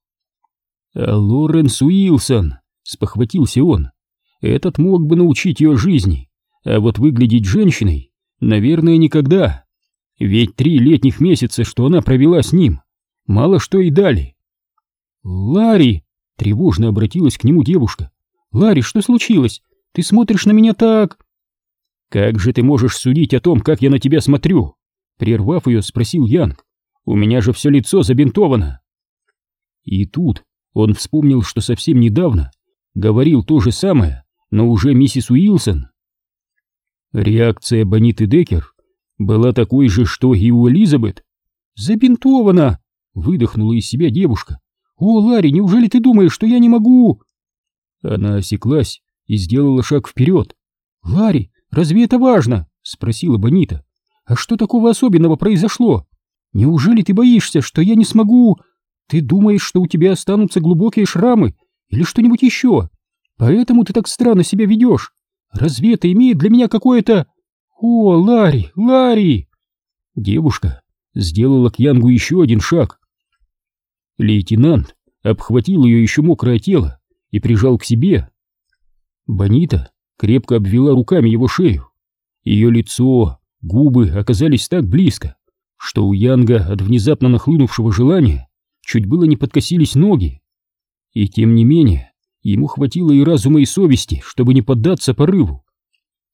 А Лоренс Уилсон, спохватился он, этот мог бы научить ее жизни, а вот выглядеть женщиной, наверное, никогда. Ведь три летних месяца, что она провела с ним, мало что и дали. «Ларри!» — тревожно обратилась к нему девушка. «Ларри, что случилось? Ты смотришь на меня так...» «Как же ты можешь судить о том, как я на тебя смотрю?» Прервав ее, спросил Янг. «У меня же все лицо забинтовано». И тут он вспомнил, что совсем недавно говорил то же самое, но уже миссис Уилсон. Реакция Бониты Декер была такой же, что и у Элизабет. «Забинтована!» — выдохнула из себя девушка. «О, Ларри, неужели ты думаешь, что я не могу?» Она осеклась и сделала шаг вперед. «Ларри, разве это важно?» — спросила Бонита. «А что такого особенного произошло? Неужели ты боишься, что я не смогу...» Ты думаешь, что у тебя останутся глубокие шрамы или что-нибудь еще? Поэтому ты так странно себя ведешь. Разве это имеет для меня какое-то... О, Ларри, Ларри!» Девушка сделала к Янгу еще один шаг. Лейтенант обхватил ее еще мокрое тело и прижал к себе. Бонита крепко обвела руками его шею, Ее лицо, губы оказались так близко, что у Янга от внезапно нахлынувшего желания чуть было не подкосились ноги. И тем не менее, ему хватило и разума, и совести, чтобы не поддаться порыву.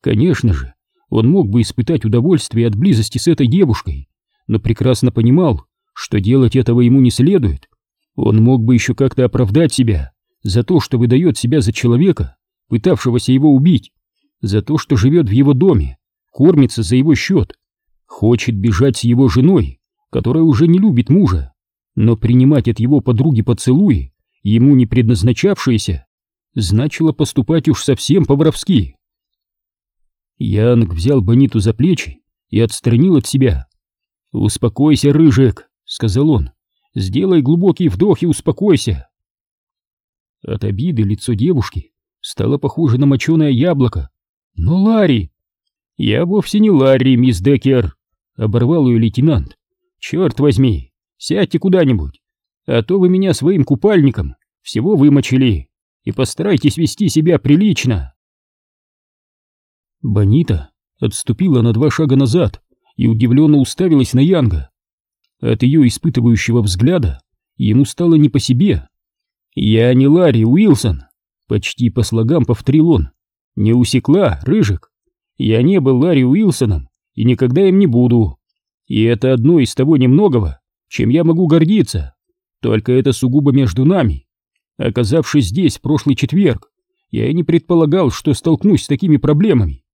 Конечно же, он мог бы испытать удовольствие от близости с этой девушкой, но прекрасно понимал, что делать этого ему не следует. Он мог бы еще как-то оправдать себя за то, что выдает себя за человека, пытавшегося его убить, за то, что живет в его доме, кормится за его счет, хочет бежать с его женой, которая уже не любит мужа, но принимать от его подруги поцелуи, ему не предназначавшиеся, значило поступать уж совсем по-воровски. Янг взял Бониту за плечи и отстранил от себя. «Успокойся, Рыжик», — сказал он, — «сделай глубокий вдох и успокойся». От обиды лицо девушки стало похоже на моченое яблоко. «Но Ларри!» «Я вовсе не Ларри, мисс Деккер», — оборвал ее лейтенант. «Черт возьми, сядьте куда-нибудь, а то вы меня своим купальником всего вымочили, и постарайтесь вести себя прилично». Бонита отступила на два шага назад и удивленно уставилась на Янга. От ее испытывающего взгляда ему стало не по себе. «Я не Ларри Уилсон», — почти по слогам повторил он. «Не усекла, Рыжик. Я не был Ларри Уилсоном и никогда им не буду. И это одно из того немногого, чем я могу гордиться. Только это сугубо между нами. Оказавшись здесь в прошлый четверг, я и не предполагал, что столкнусь с такими проблемами.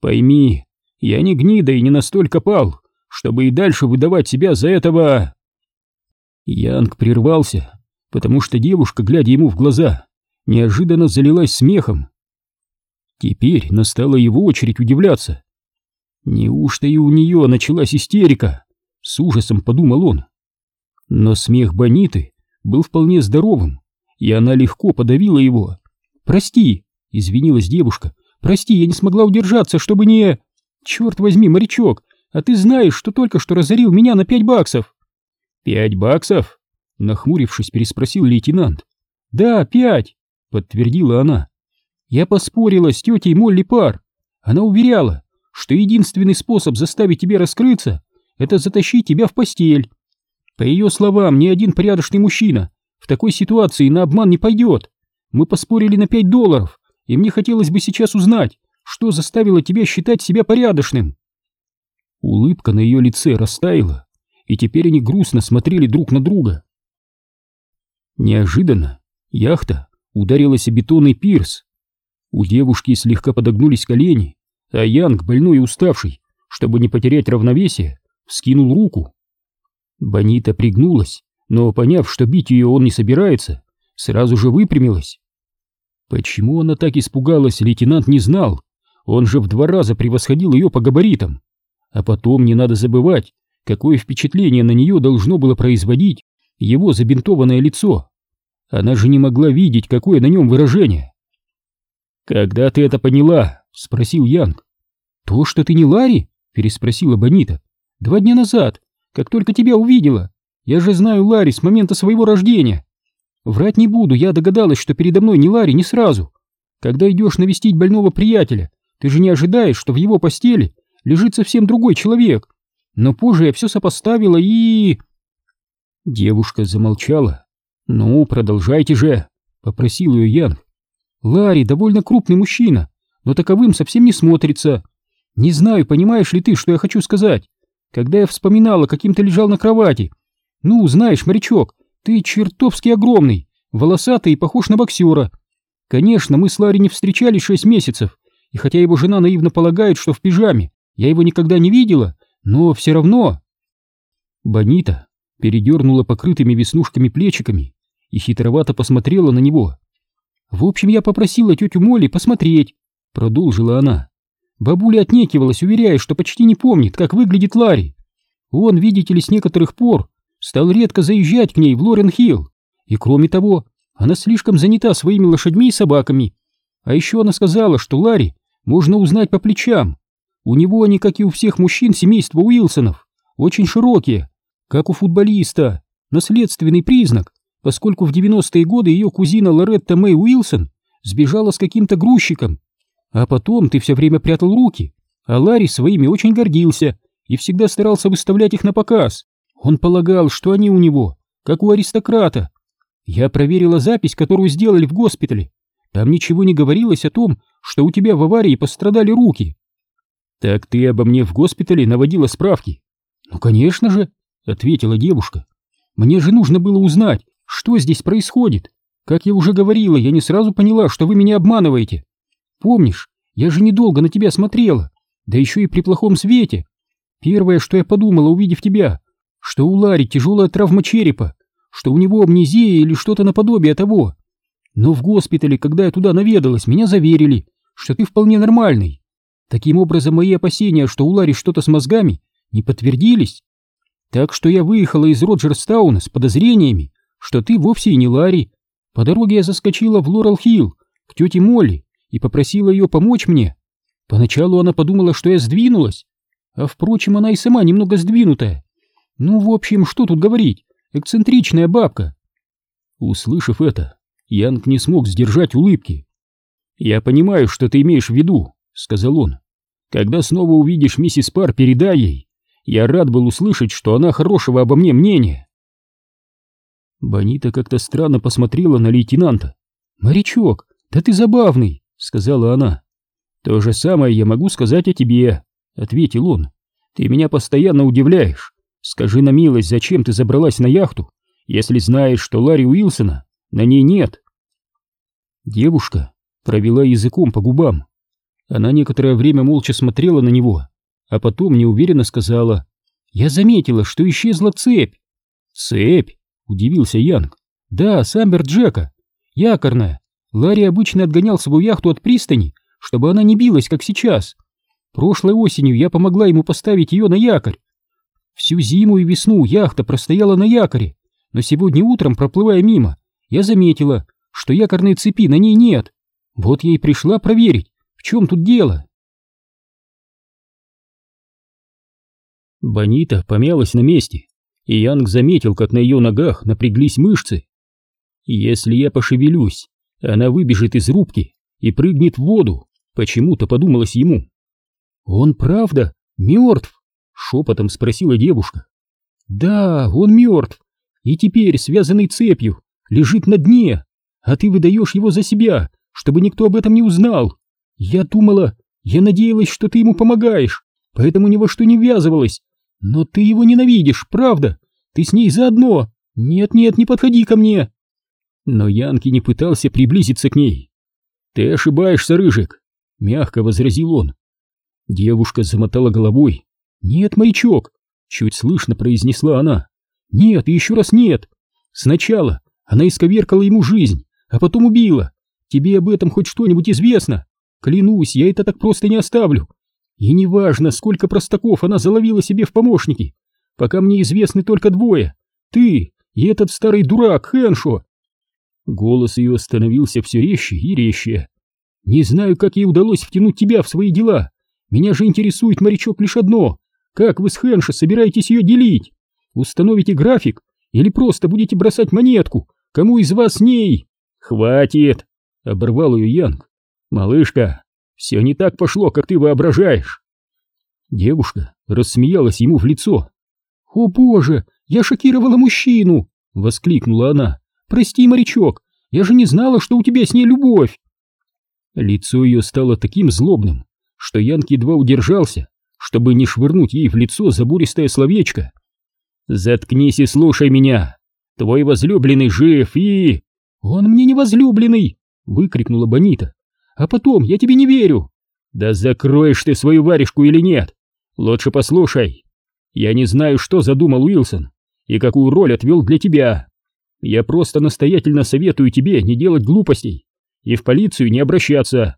Пойми, я не гнида и не настолько пал, чтобы и дальше выдавать себя за этого...» Янг прервался, потому что девушка, глядя ему в глаза, неожиданно залилась смехом. Теперь настала его очередь удивляться. Неужто и у нее началась истерика? С ужасом подумал он. Но смех Бониты был вполне здоровым, и она легко подавила его. «Прости», — извинилась девушка, — «прости, я не смогла удержаться, чтобы не...» «Черт возьми, морячок, а ты знаешь, что только что разорил меня на пять баксов!» «Пять баксов?» — нахмурившись, переспросил лейтенант. «Да, пять!» — подтвердила она. «Я поспорила с тетей Молли Пар. Она уверяла, что единственный способ заставить тебя раскрыться — это затащить тебя в постель. По ее словам, ни один порядочный мужчина в такой ситуации на обман не пойдет. Мы поспорили на пять долларов, и мне хотелось бы сейчас узнать, что заставило тебя считать себя порядочным». Улыбка на ее лице растаяла, и теперь они грустно смотрели друг на друга. Неожиданно яхта ударилась о бетонный пирс. У девушки слегка подогнулись колени, а Янг, больной и уставший, чтобы не потерять равновесие, вскинул руку. Бонита пригнулась, но, поняв, что бить ее он не собирается, сразу же выпрямилась. Почему она так испугалась, лейтенант не знал. Он же в два раза превосходил ее по габаритам. А потом не надо забывать, какое впечатление на нее должно было производить его забинтованное лицо. Она же не могла видеть, какое на нем выражение. «Когда ты это поняла?» — спросил Янг. «То, что ты не Ларри?» — переспросила Бонита. «Два дня назад, как только тебя увидела. Я же знаю Ларри с момента своего рождения. Врать не буду, я догадалась, что передо мной не Ларри не сразу. Когда идешь навестить больного приятеля, ты же не ожидаешь, что в его постели лежит совсем другой человек. Но позже я все сопоставила и...» Девушка замолчала. «Ну, продолжайте же», — попросил ее Янг. «Ларри довольно крупный мужчина, но таковым совсем не смотрится. Не знаю, понимаешь ли ты, что я хочу сказать. Когда я вспоминала, каким ты лежал на кровати. Ну, знаешь, морячок, ты чертовски огромный, волосатый и похож на боксера. Конечно, мы с Ларри не встречались шесть месяцев, и хотя его жена наивно полагает, что в пижаме, я его никогда не видела, но все равно...» Бонита передернула покрытыми веснушками плечиками и хитровато посмотрела на него. «В общем, я попросила тетю Молли посмотреть», — продолжила она. Бабуля отнекивалась, уверяя, что почти не помнит, как выглядит Ларри. Он, видите ли, с некоторых пор стал редко заезжать к ней в Лорен-Хилл. И кроме того, она слишком занята своими лошадьми и собаками. А еще она сказала, что Ларри можно узнать по плечам. У него они, как и у всех мужчин семейства Уилсонов, очень широкие, как у футболиста, наследственный признак, поскольку в 90-е годы ее кузина Лоретта Мэй Уилсон сбежала с каким-то грузчиком, а потом ты все время прятал руки, А Ларри своими очень гордился и всегда старался выставлять их на показ. Он полагал, что они у него, как у аристократа. Я проверила запись, которую сделали в госпитале. Там ничего не говорилось о том, что у тебя в аварии пострадали руки. Так ты обо мне в госпитале наводила справки? Ну, конечно же, ответила девушка. Мне же нужно было узнать, что здесь происходит. Как я уже говорила, я не сразу поняла, что вы меня обманываете. Помнишь, я же недолго на тебя смотрела, да еще и при плохом свете. Первое, что я подумала, увидев тебя, что у Ларри тяжелая травма черепа, что у него амнезия или что-то наподобие того. Но в госпитале, когда я туда наведалась, меня заверили, что ты вполне нормальный. Таким образом, мои опасения, что у Ларри что-то с мозгами, не подтвердились. Так что я выехала из Роджерстауна с подозрениями, что ты вовсе и не Ларри. По дороге я заскочила в Лорел-Хилл к тете Молли и попросила ее помочь мне. Поначалу она подумала, что я сдвинулась, а впрочем, она и сама немного сдвинутая. Ну, в общем, что тут говорить, эксцентричная бабка. Услышав это, Янг не смог сдержать улыбки. «Я понимаю, что ты имеешь в виду», — сказал он. «Когда снова увидишь миссис Пар, передай ей. Я рад был услышать, что она хорошего обо мне мнения». Бонита как-то странно посмотрела на лейтенанта. «Морячок, да ты забавный», — сказала она. «То же самое я могу сказать о тебе», — ответил он. «Ты меня постоянно удивляешь. Скажи на милость, зачем ты забралась на яхту, если знаешь, что Ларри Уилсона на ней нет?» Девушка провела языком по губам. Она некоторое время молча смотрела на него, а потом неуверенно сказала. «Я заметила, что исчезла цепь». «Цепь?» — удивился Янг. «Да, Самбер Джека. Якорная. Ларри обычно отгонял свою яхту от пристани, чтобы она не билась, как сейчас. Прошлой осенью я помогла ему поставить ее на якорь. Всю зиму и весну яхта простояла на якоре, но сегодня утром, проплывая мимо, я заметила, что якорной цепи на ней нет. Вот я и пришла проверить, в чем тут дело. Бонита помялась на месте, и Янг заметил, как на ее ногах напряглись мышцы. Если я пошевелюсь, она выбежит из рубки и прыгнет в воду, почему-то подумалось ему. Он правда мертв? Шепотом спросила девушка. Да, он мертв, и теперь, связанный цепью, лежит на дне, а ты выдаешь его за себя, чтобы никто об этом не узнал. Я думала, я надеялась, что ты ему помогаешь, поэтому ни во что не ввязывалась. Но ты его ненавидишь, правда? Ты с ней заодно. Нет-нет, не подходи ко мне. Но Янки не пытался приблизиться к ней. Ты ошибаешься, Рыжик, мягко возразил он. Девушка замотала головой. Нет, морячок, чуть слышно произнесла она. Нет, и еще раз нет. Сначала она исковеркала ему жизнь, а потом убила. Тебе об этом хоть что-нибудь известно? Клянусь, я это так просто не оставлю. И неважно, сколько простаков она заловила себе в помощники, пока мне известны только двое. Ты и этот старый дурак Хэншо. Голос ее становился все резче и резче. Не знаю, как ей удалось втянуть тебя в свои дела. Меня же интересует, морячок, лишь одно. Как вы с Хэншо собираетесь ее делить? Установите график или просто будете бросать монетку, Кому из вас ней? Хватит! Оборвал ее Янг. Малышка, все не так пошло, как ты воображаешь. Девушка рассмеялась ему в лицо. «О боже, я шокировала мужчину!» — воскликнула она. «Прости, морячок, я же не знала, что у тебя с ней любовь!» Лицо ее стало таким злобным, что Янг едва удержался, чтобы не швырнуть ей в лицо забуристое словечко. «Заткнись и слушай меня!» Твой возлюбленный жив и...» «Он мне не возлюбленный!» — выкрикнула Бонита. «А потом, я тебе не верю!» «Да закроешь ты свою варежку или нет? Лучше послушай. Я не знаю, что задумал Уилсон и какую роль отвел для тебя. Я просто настоятельно советую тебе не делать глупостей и в полицию не обращаться.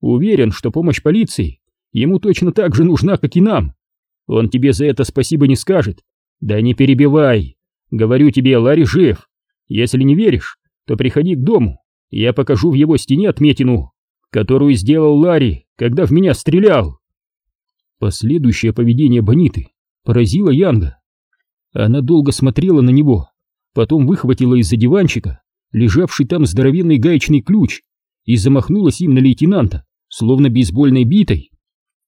Уверен, что помощь полиции ему точно так же нужна, как и нам. Он тебе за это спасибо не скажет. Да не перебивай. Говорю тебе, Ларри жив. Если не веришь, то приходи к дому, я покажу в его стене отметину, которую сделал Ларри, когда в меня стрелял. Последующее поведение Бониты поразило Янга. Она долго смотрела на него, потом выхватила из-за диванчика лежавший там здоровенный гаечный ключ и замахнулась им на лейтенанта, словно бейсбольной битой.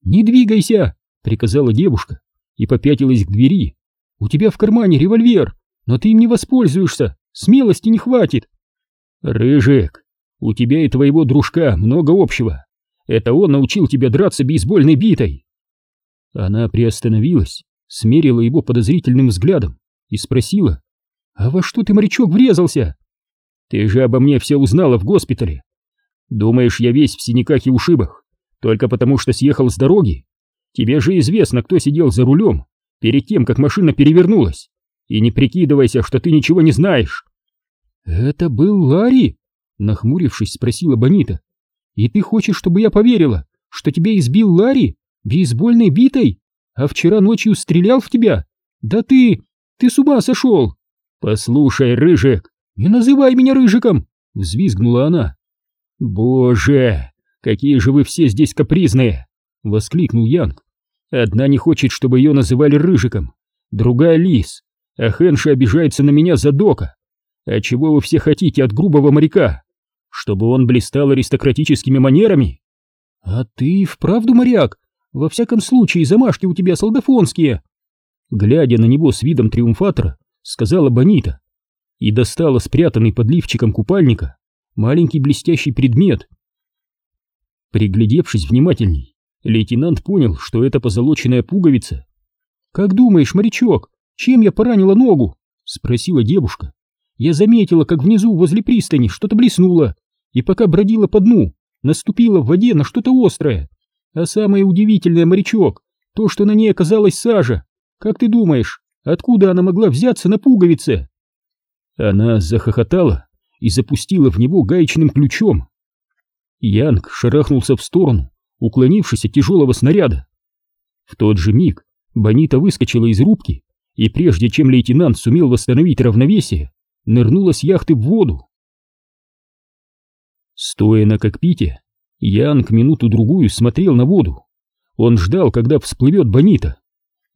«Не двигайся!» — приказала девушка и попятилась к двери. «У тебя в кармане револьвер, но ты им не воспользуешься, смелости не хватит!» «Рыжик, у тебя и твоего дружка много общего. Это он научил тебя драться бейсбольной битой!» Она приостановилась, смерила его подозрительным взглядом и спросила, «А во что ты, морячок, врезался?» «Ты же обо мне все узнала в госпитале. Думаешь, я весь в синяках и ушибах, только потому что съехал с дороги? Тебе же известно, кто сидел за рулем перед тем, как машина перевернулась. И не прикидывайся, что ты ничего не знаешь». «Это был Ларри?» — нахмурившись, спросила Бонита. «И ты хочешь, чтобы я поверила, что тебя избил Ларри бейсбольной битой, а вчера ночью стрелял в тебя? Да ты... ты с ума сошел!» «Послушай, Рыжик, не называй меня Рыжиком!» — взвизгнула она. «Боже, какие же вы все здесь капризные!» — воскликнул Янг. «Одна не хочет, чтобы ее называли Рыжиком, другая — Лис, а Хэнши обижается на меня за Дока. А чего вы все хотите от грубого моряка? Чтобы он блистал аристократическими манерами? А ты вправду моряк? Во всяком случае, замашки у тебя солдафонские. Глядя на него с видом триумфатора, сказала Бонита и достала спрятанный под лифчиком купальника маленький блестящий предмет. Приглядевшись внимательней, лейтенант понял, что это позолоченная пуговица. «Как думаешь, морячок, чем я поранила ногу?» — спросила девушка. Я заметила, как внизу, возле пристани, что-то блеснуло, и пока бродила по дну, наступила в воде на что-то острое. А самое удивительное, морячок, то, что на ней оказалась сажа. Как ты думаешь, откуда она могла взяться на пуговице? Она захохотала и запустила в него гаечным ключом. Янг шарахнулся в сторону, уклонившись от тяжелого снаряда. В тот же миг Бонита выскочила из рубки, и прежде чем лейтенант сумел восстановить равновесие, нырнула с яхты в воду. Стоя на кокпите, Янг минуту-другую смотрел на воду. Он ждал, когда всплывет Бонита.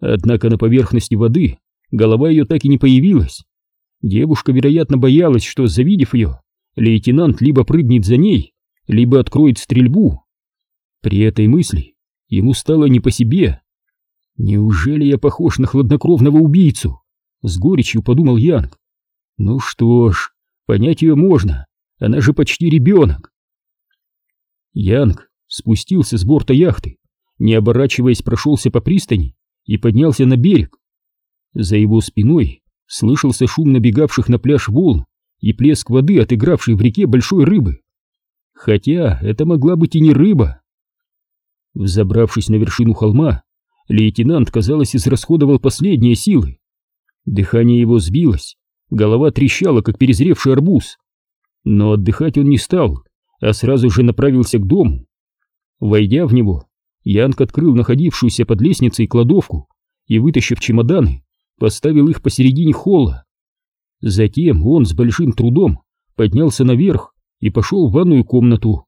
Однако на поверхности воды голова ее так и не появилась. Девушка, вероятно, боялась, что, завидев ее, лейтенант либо прыгнет за ней, либо откроет стрельбу. При этой мысли ему стало не по себе. «Неужели я похож на хладнокровного убийцу?» — с горечью подумал Янг. Ну что ж, понять ее можно, она же почти ребенок. Янг спустился с борта яхты, не оборачиваясь прошелся по пристани и поднялся на берег. За его спиной слышался шум набегавших на пляж волн и плеск воды, отыгравшей в реке большой рыбы. Хотя это могла быть и не рыба. Взобравшись на вершину холма, лейтенант, казалось, израсходовал последние силы. Дыхание его сбилось, голова трещала, как перезревший арбуз. Но отдыхать он не стал, а сразу же направился к дому. Войдя в него, Янг открыл находившуюся под лестницей кладовку и, вытащив чемоданы, поставил их посередине холла. Затем он с большим трудом поднялся наверх и пошел в ванную комнату.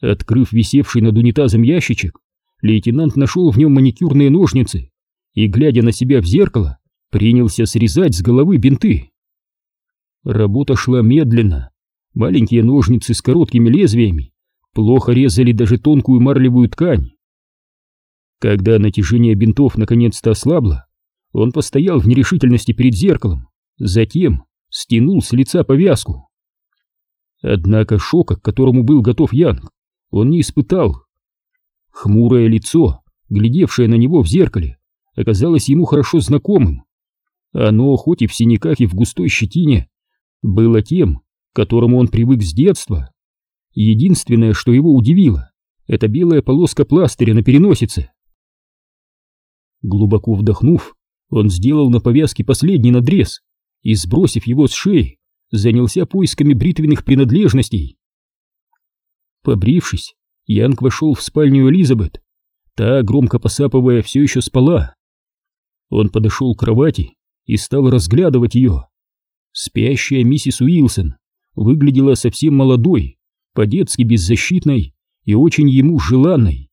Открыв висевший над унитазом ящичек, лейтенант нашел в нем маникюрные ножницы и, глядя на себя в зеркало, принялся срезать с головы бинты. Работа шла медленно. Маленькие ножницы с короткими лезвиями плохо резали даже тонкую марлевую ткань. Когда натяжение бинтов наконец-то ослабло, он постоял в нерешительности перед зеркалом, затем стянул с лица повязку. Однако шока, к которому был готов Янг, он не испытал. Хмурое лицо, глядевшее на него в зеркале, оказалось ему хорошо знакомым. Оно, хоть и в синяках и в густой щетине, было тем, которому он привык с детства. Единственное, что его удивило, это белая полоска пластыря на переносице. Глубоко вдохнув, он сделал на повязке последний надрез и, сбросив его с шеи, занялся поисками бритвенных принадлежностей. Побрившись, Янг вошел в спальню Элизабет. Та, громко посапывая, все еще спала. Он подошел к кровати и стал разглядывать ее. Спящая миссис Уилсон выглядела совсем молодой, по-детски беззащитной и очень ему желанной.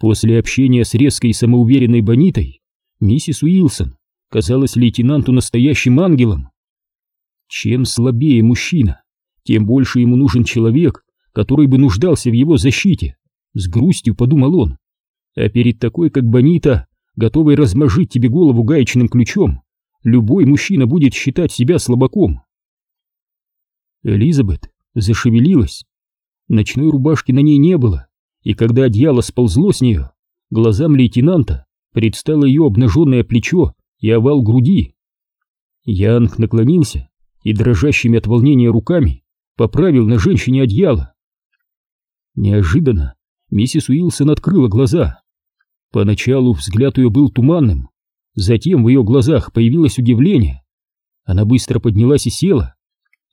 После общения с резкой самоуверенной Бонитой, миссис Уилсон казалась лейтенанту настоящим ангелом. Чем слабее мужчина, тем больше ему нужен человек, который бы нуждался в его защите, с грустью подумал он. А перед такой, как Бонита, готовой размажить тебе голову гаечным ключом, любой мужчина будет считать себя слабаком. Элизабет зашевелилась. Ночной рубашки на ней не было, и когда одеяло сползло с нее, глазам лейтенанта предстало ее обнаженное плечо и овал груди. Янг наклонился и дрожащими от волнения руками поправил на женщине одеяло. Неожиданно миссис Уилсон открыла глаза. Поначалу взгляд ее был туманным, затем в ее глазах появилось удивление. Она быстро поднялась и села.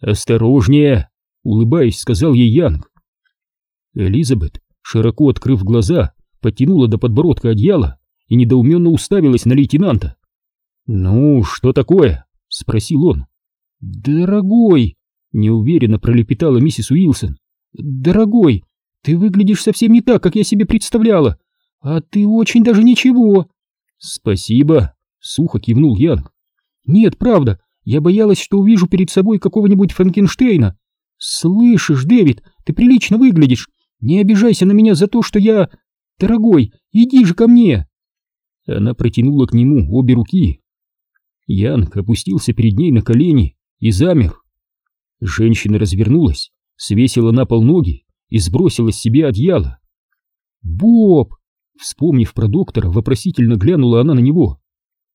«Осторожнее!» — улыбаясь, сказал ей Янг. Элизабет, широко открыв глаза, подтянула до подбородка одеяло и недоуменно уставилась на лейтенанта. «Ну, что такое?» — спросил он. «Дорогой!» — неуверенно пролепетала миссис Уилсон. «Дорогой, ты выглядишь совсем не так, как я себе представляла, а ты очень даже ничего». «Спасибо», — сухо кивнул Янг. «Нет, правда, я боялась, что увижу перед собой какого-нибудь Франкенштейна. Слышишь, Дэвид, ты прилично выглядишь. Не обижайся на меня за то, что я... Дорогой, иди же ко мне!» Она протянула к нему обе руки. Янг опустился перед ней на колени и замер. Женщина развернулась, свесила на пол ноги и сбросила с себя одеяло. «Боб!» Вспомнив про доктора, вопросительно глянула она на него.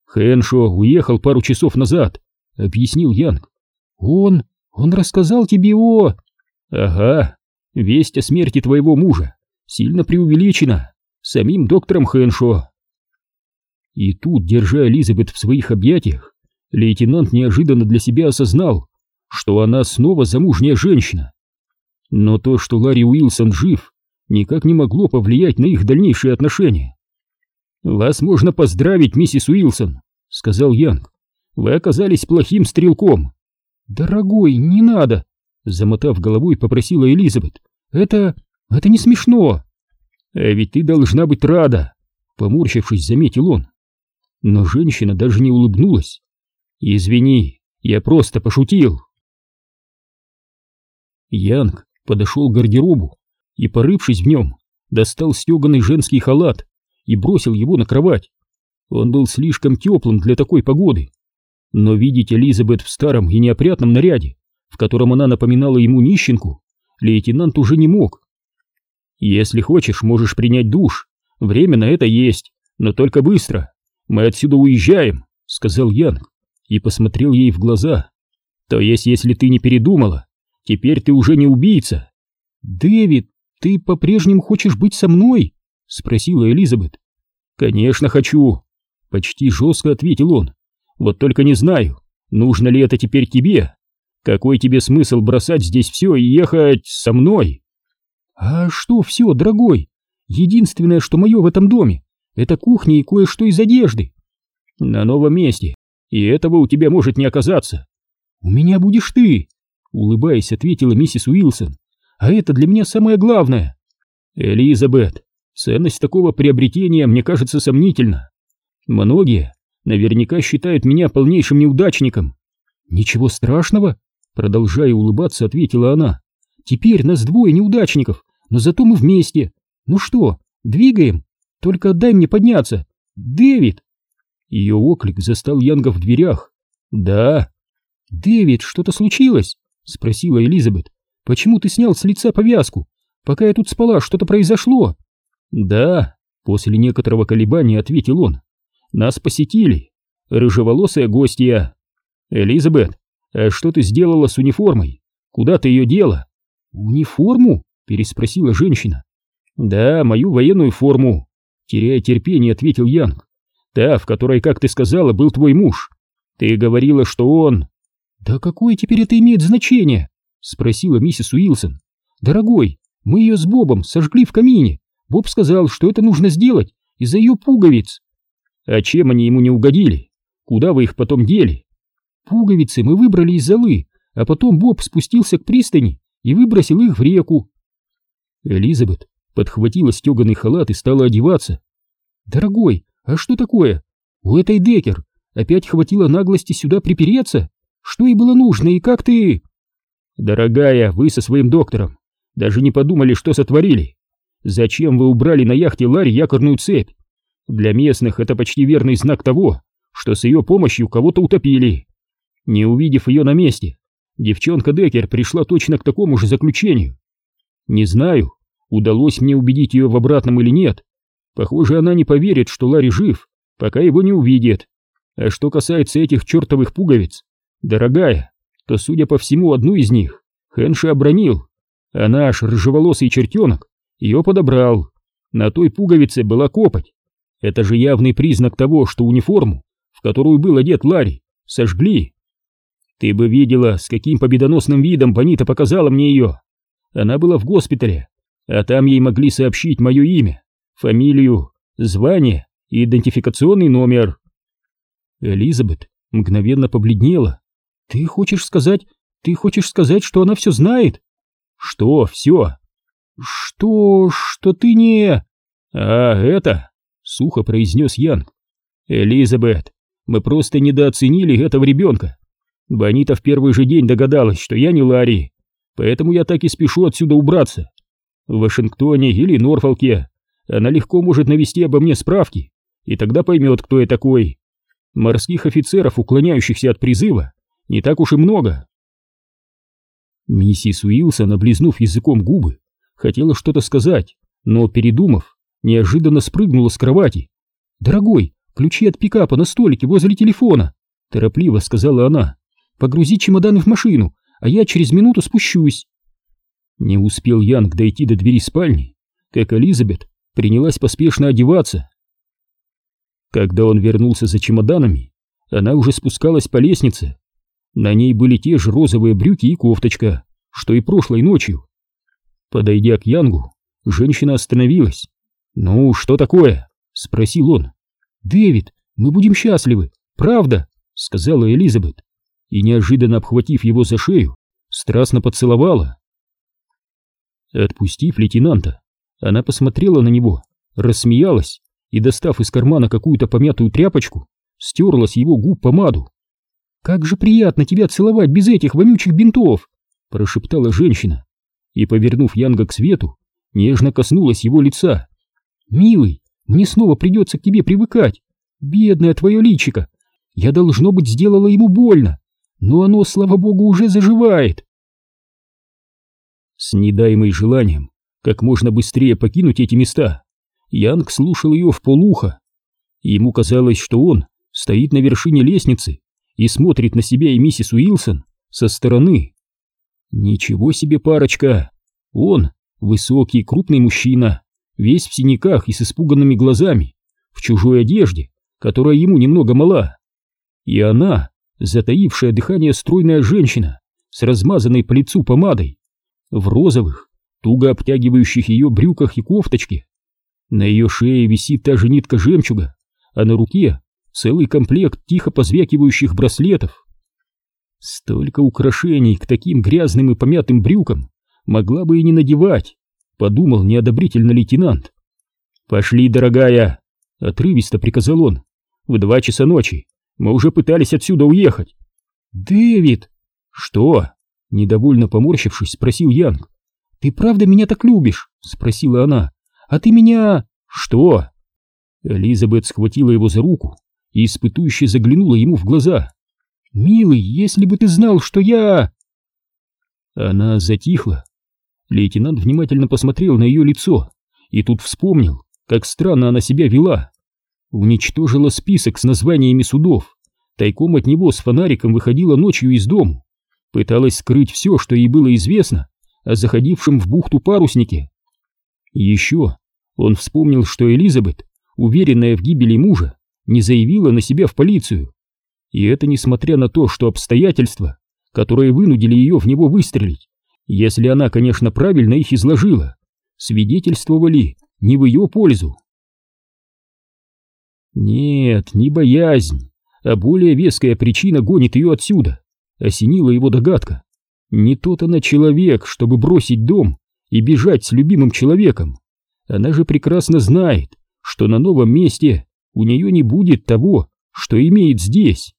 «Хэншо уехал пару часов назад», — объяснил Янг. «Он... он рассказал тебе о...» «Ага, весть о смерти твоего мужа сильно преувеличена самим доктором Хэншо». И тут, держа Элизабет в своих объятиях, лейтенант неожиданно для себя осознал, что она снова замужняя женщина. Но то, что Ларри Уилсон жив, никак не могло повлиять на их дальнейшие отношения. «Вас можно поздравить, миссис Уилсон», — сказал Янг. «Вы оказались плохим стрелком». «Дорогой, не надо», — замотав головой, попросила Элизабет. «Это... это не смешно». «А ведь ты должна быть рада», — поморщившись, заметил он. Но женщина даже не улыбнулась. «Извини, я просто пошутил». Янг подошел к гардеробу и, порывшись в нем, достал стеганый женский халат и бросил его на кровать. Он был слишком теплым для такой погоды. Но видеть Элизабет в старом и неопрятном наряде, в котором она напоминала ему нищенку, лейтенант уже не мог. «Если хочешь, можешь принять душ. Время на это есть, но только быстро. Мы отсюда уезжаем», — сказал Янг и посмотрел ей в глаза. «То есть, если ты не передумала, Теперь ты уже не убийца. Дэвид, ты по-прежнему хочешь быть со мной? Спросила Элизабет. Конечно хочу. Почти жестко ответил он. Вот только не знаю, нужно ли это теперь тебе. Какой тебе смысл бросать здесь все и ехать со мной? А что все, дорогой? Единственное, что мое в этом доме, это кухня и кое-что из одежды. На новом месте, и этого у тебя может не оказаться. У меня будешь ты, Улыбаясь, ответила миссис Уилсон. А это для меня самое главное. Элизабет, ценность такого приобретения мне кажется сомнительна. Многие наверняка считают меня полнейшим неудачником. Ничего страшного, продолжая улыбаться, ответила она. Теперь нас двое неудачников, но зато мы вместе. Ну что, двигаем? Только дай мне подняться. Дэвид! Ее оклик застал Янга в дверях. Да. Дэвид, что-то случилось? — спросила Элизабет. «Почему ты снял с лица повязку? Пока я тут спала, что-то произошло?» «Да», — после некоторого колебания ответил он. «Нас посетили. Рыжеволосая гостья. Элизабет, а что ты сделала с униформой? Куда ты ее дела?» «Униформу?» — переспросила женщина. «Да, мою военную форму», — теряя терпение, ответил Янг. «Та, в которой, как ты сказала, был твой муж. Ты говорила, что он...» «Да какое теперь это имеет значение?» — спросила миссис Уилсон. «Дорогой, мы ее с Бобом сожгли в камине. Боб сказал, что это нужно сделать из-за ее пуговиц». «А чем они ему не угодили? Куда вы их потом дели?» «Пуговицы мы выбрали из золы, а потом Боб спустился к пристани и выбросил их в реку». Элизабет подхватила стеганый халат и стала одеваться. «Дорогой, а что такое? У этой Декер опять хватило наглости сюда припереться?» Что ей было нужно и как ты...» «Дорогая, вы со своим доктором даже не подумали, что сотворили. зачем вы убрали на яхте Ларри якорную цепь? Для местных это почти верный знак того, что с ее помощью кого-то утопили. Не увидев ее на месте, девчонка Декер пришла точно к такому же заключению. Не знаю, удалось мне убедить ее в обратном или нет. Похоже, она не поверит, что Ларри жив, пока его не увидит. А что касается этих чертовых пуговиц, дорогая, то, судя по всему, одну из них Хэнши обронил, а наш рыжеволосый чертенок ее подобрал. На той пуговице была копоть. Это же явный признак того, что униформу, в которую был одет Ларри, сожгли. Ты бы видела, с каким победоносным видом Бонита показала мне ее. Она была в госпитале, а там ей могли сообщить мое имя, фамилию, звание и идентификационный номер. Элизабет мгновенно побледнела. «Ты хочешь сказать, ты хочешь сказать, что она все знает?» «Что все?» «Что, что ты не...» «А, это...» — сухо произнес Янг. «Элизабет, мы просто недооценили этого ребенка. Бонита в первый же день догадалась, что я не Ларри, поэтому я так и спешу отсюда убраться. В Вашингтоне или Норфолке она легко может навести обо мне справки, и тогда поймет, кто я такой. Морских офицеров, уклоняющихся от призыва, не так уж и много. Миссис Уилсон, облизнув языком губы, хотела что-то сказать, но, передумав, неожиданно спрыгнула с кровати. «Дорогой, ключи от пикапа на столике возле телефона!» — торопливо сказала она. «Погрузи чемоданы в машину, а я через минуту спущусь». Не успел Янг дойти до двери спальни, как Элизабет принялась поспешно одеваться. Когда он вернулся за чемоданами, она уже спускалась по лестнице. На ней были те же розовые брюки и кофточка, что и прошлой ночью. Подойдя к Янгу, женщина остановилась. «Ну, что такое?» — спросил он. «Дэвид, мы будем счастливы, правда?» — сказала Элизабет. И, неожиданно обхватив его за шею, страстно поцеловала. Отпустив лейтенанта, она посмотрела на него, рассмеялась и, достав из кармана какую-то помятую тряпочку, стерла с его губ помаду. «Как же приятно тебя целовать без этих вонючих бинтов!» — прошептала женщина и, повернув Янга к свету, нежно коснулась его лица. «Милый, мне снова придется к тебе привыкать. Бедное твое личико. Я, должно быть, сделала ему больно, но оно, слава богу, уже заживает». С недаемой желанием как можно быстрее покинуть эти места, Янг слушал ее в полуха. Ему казалось, что он стоит на вершине лестницы и смотрит на себя и миссис Уилсон со стороны. Ничего себе парочка! Он высокий, крупный мужчина, весь в синяках и с испуганными глазами, в чужой одежде, которая ему немного мала. И она, затаившая дыхание стройная женщина, с размазанной по лицу помадой, в розовых, туго обтягивающих ее брюках и кофточке. На ее шее висит та же нитка жемчуга, а на руке целый комплект тихо позвякивающих браслетов. Столько украшений к таким грязным и помятым брюкам могла бы и не надевать, подумал неодобрительно лейтенант. «Пошли, дорогая!» — отрывисто приказал он. «В два часа ночи мы уже пытались отсюда уехать». «Дэвид!» «Что?» — недовольно поморщившись, спросил Янг. «Ты правда меня так любишь?» — спросила она. «А ты меня...» «Что?» Элизабет схватила его за руку и испытующе заглянула ему в глаза. «Милый, если бы ты знал, что я...» Она затихла. Лейтенант внимательно посмотрел на ее лицо и тут вспомнил, как странно она себя вела. Уничтожила список с названиями судов, тайком от него с фонариком выходила ночью из дому, пыталась скрыть все, что ей было известно о заходившем в бухту паруснике. Еще он вспомнил, что Элизабет, уверенная в гибели мужа, не заявила на себя в полицию. И это несмотря на то, что обстоятельства, которые вынудили ее в него выстрелить, если она, конечно, правильно их изложила, свидетельствовали не в ее пользу. Нет, не боязнь, а более веская причина гонит ее отсюда, осенила его догадка. Не тот она человек, чтобы бросить дом и бежать с любимым человеком. Она же прекрасно знает, что на новом месте у нее не будет того, что имеет здесь.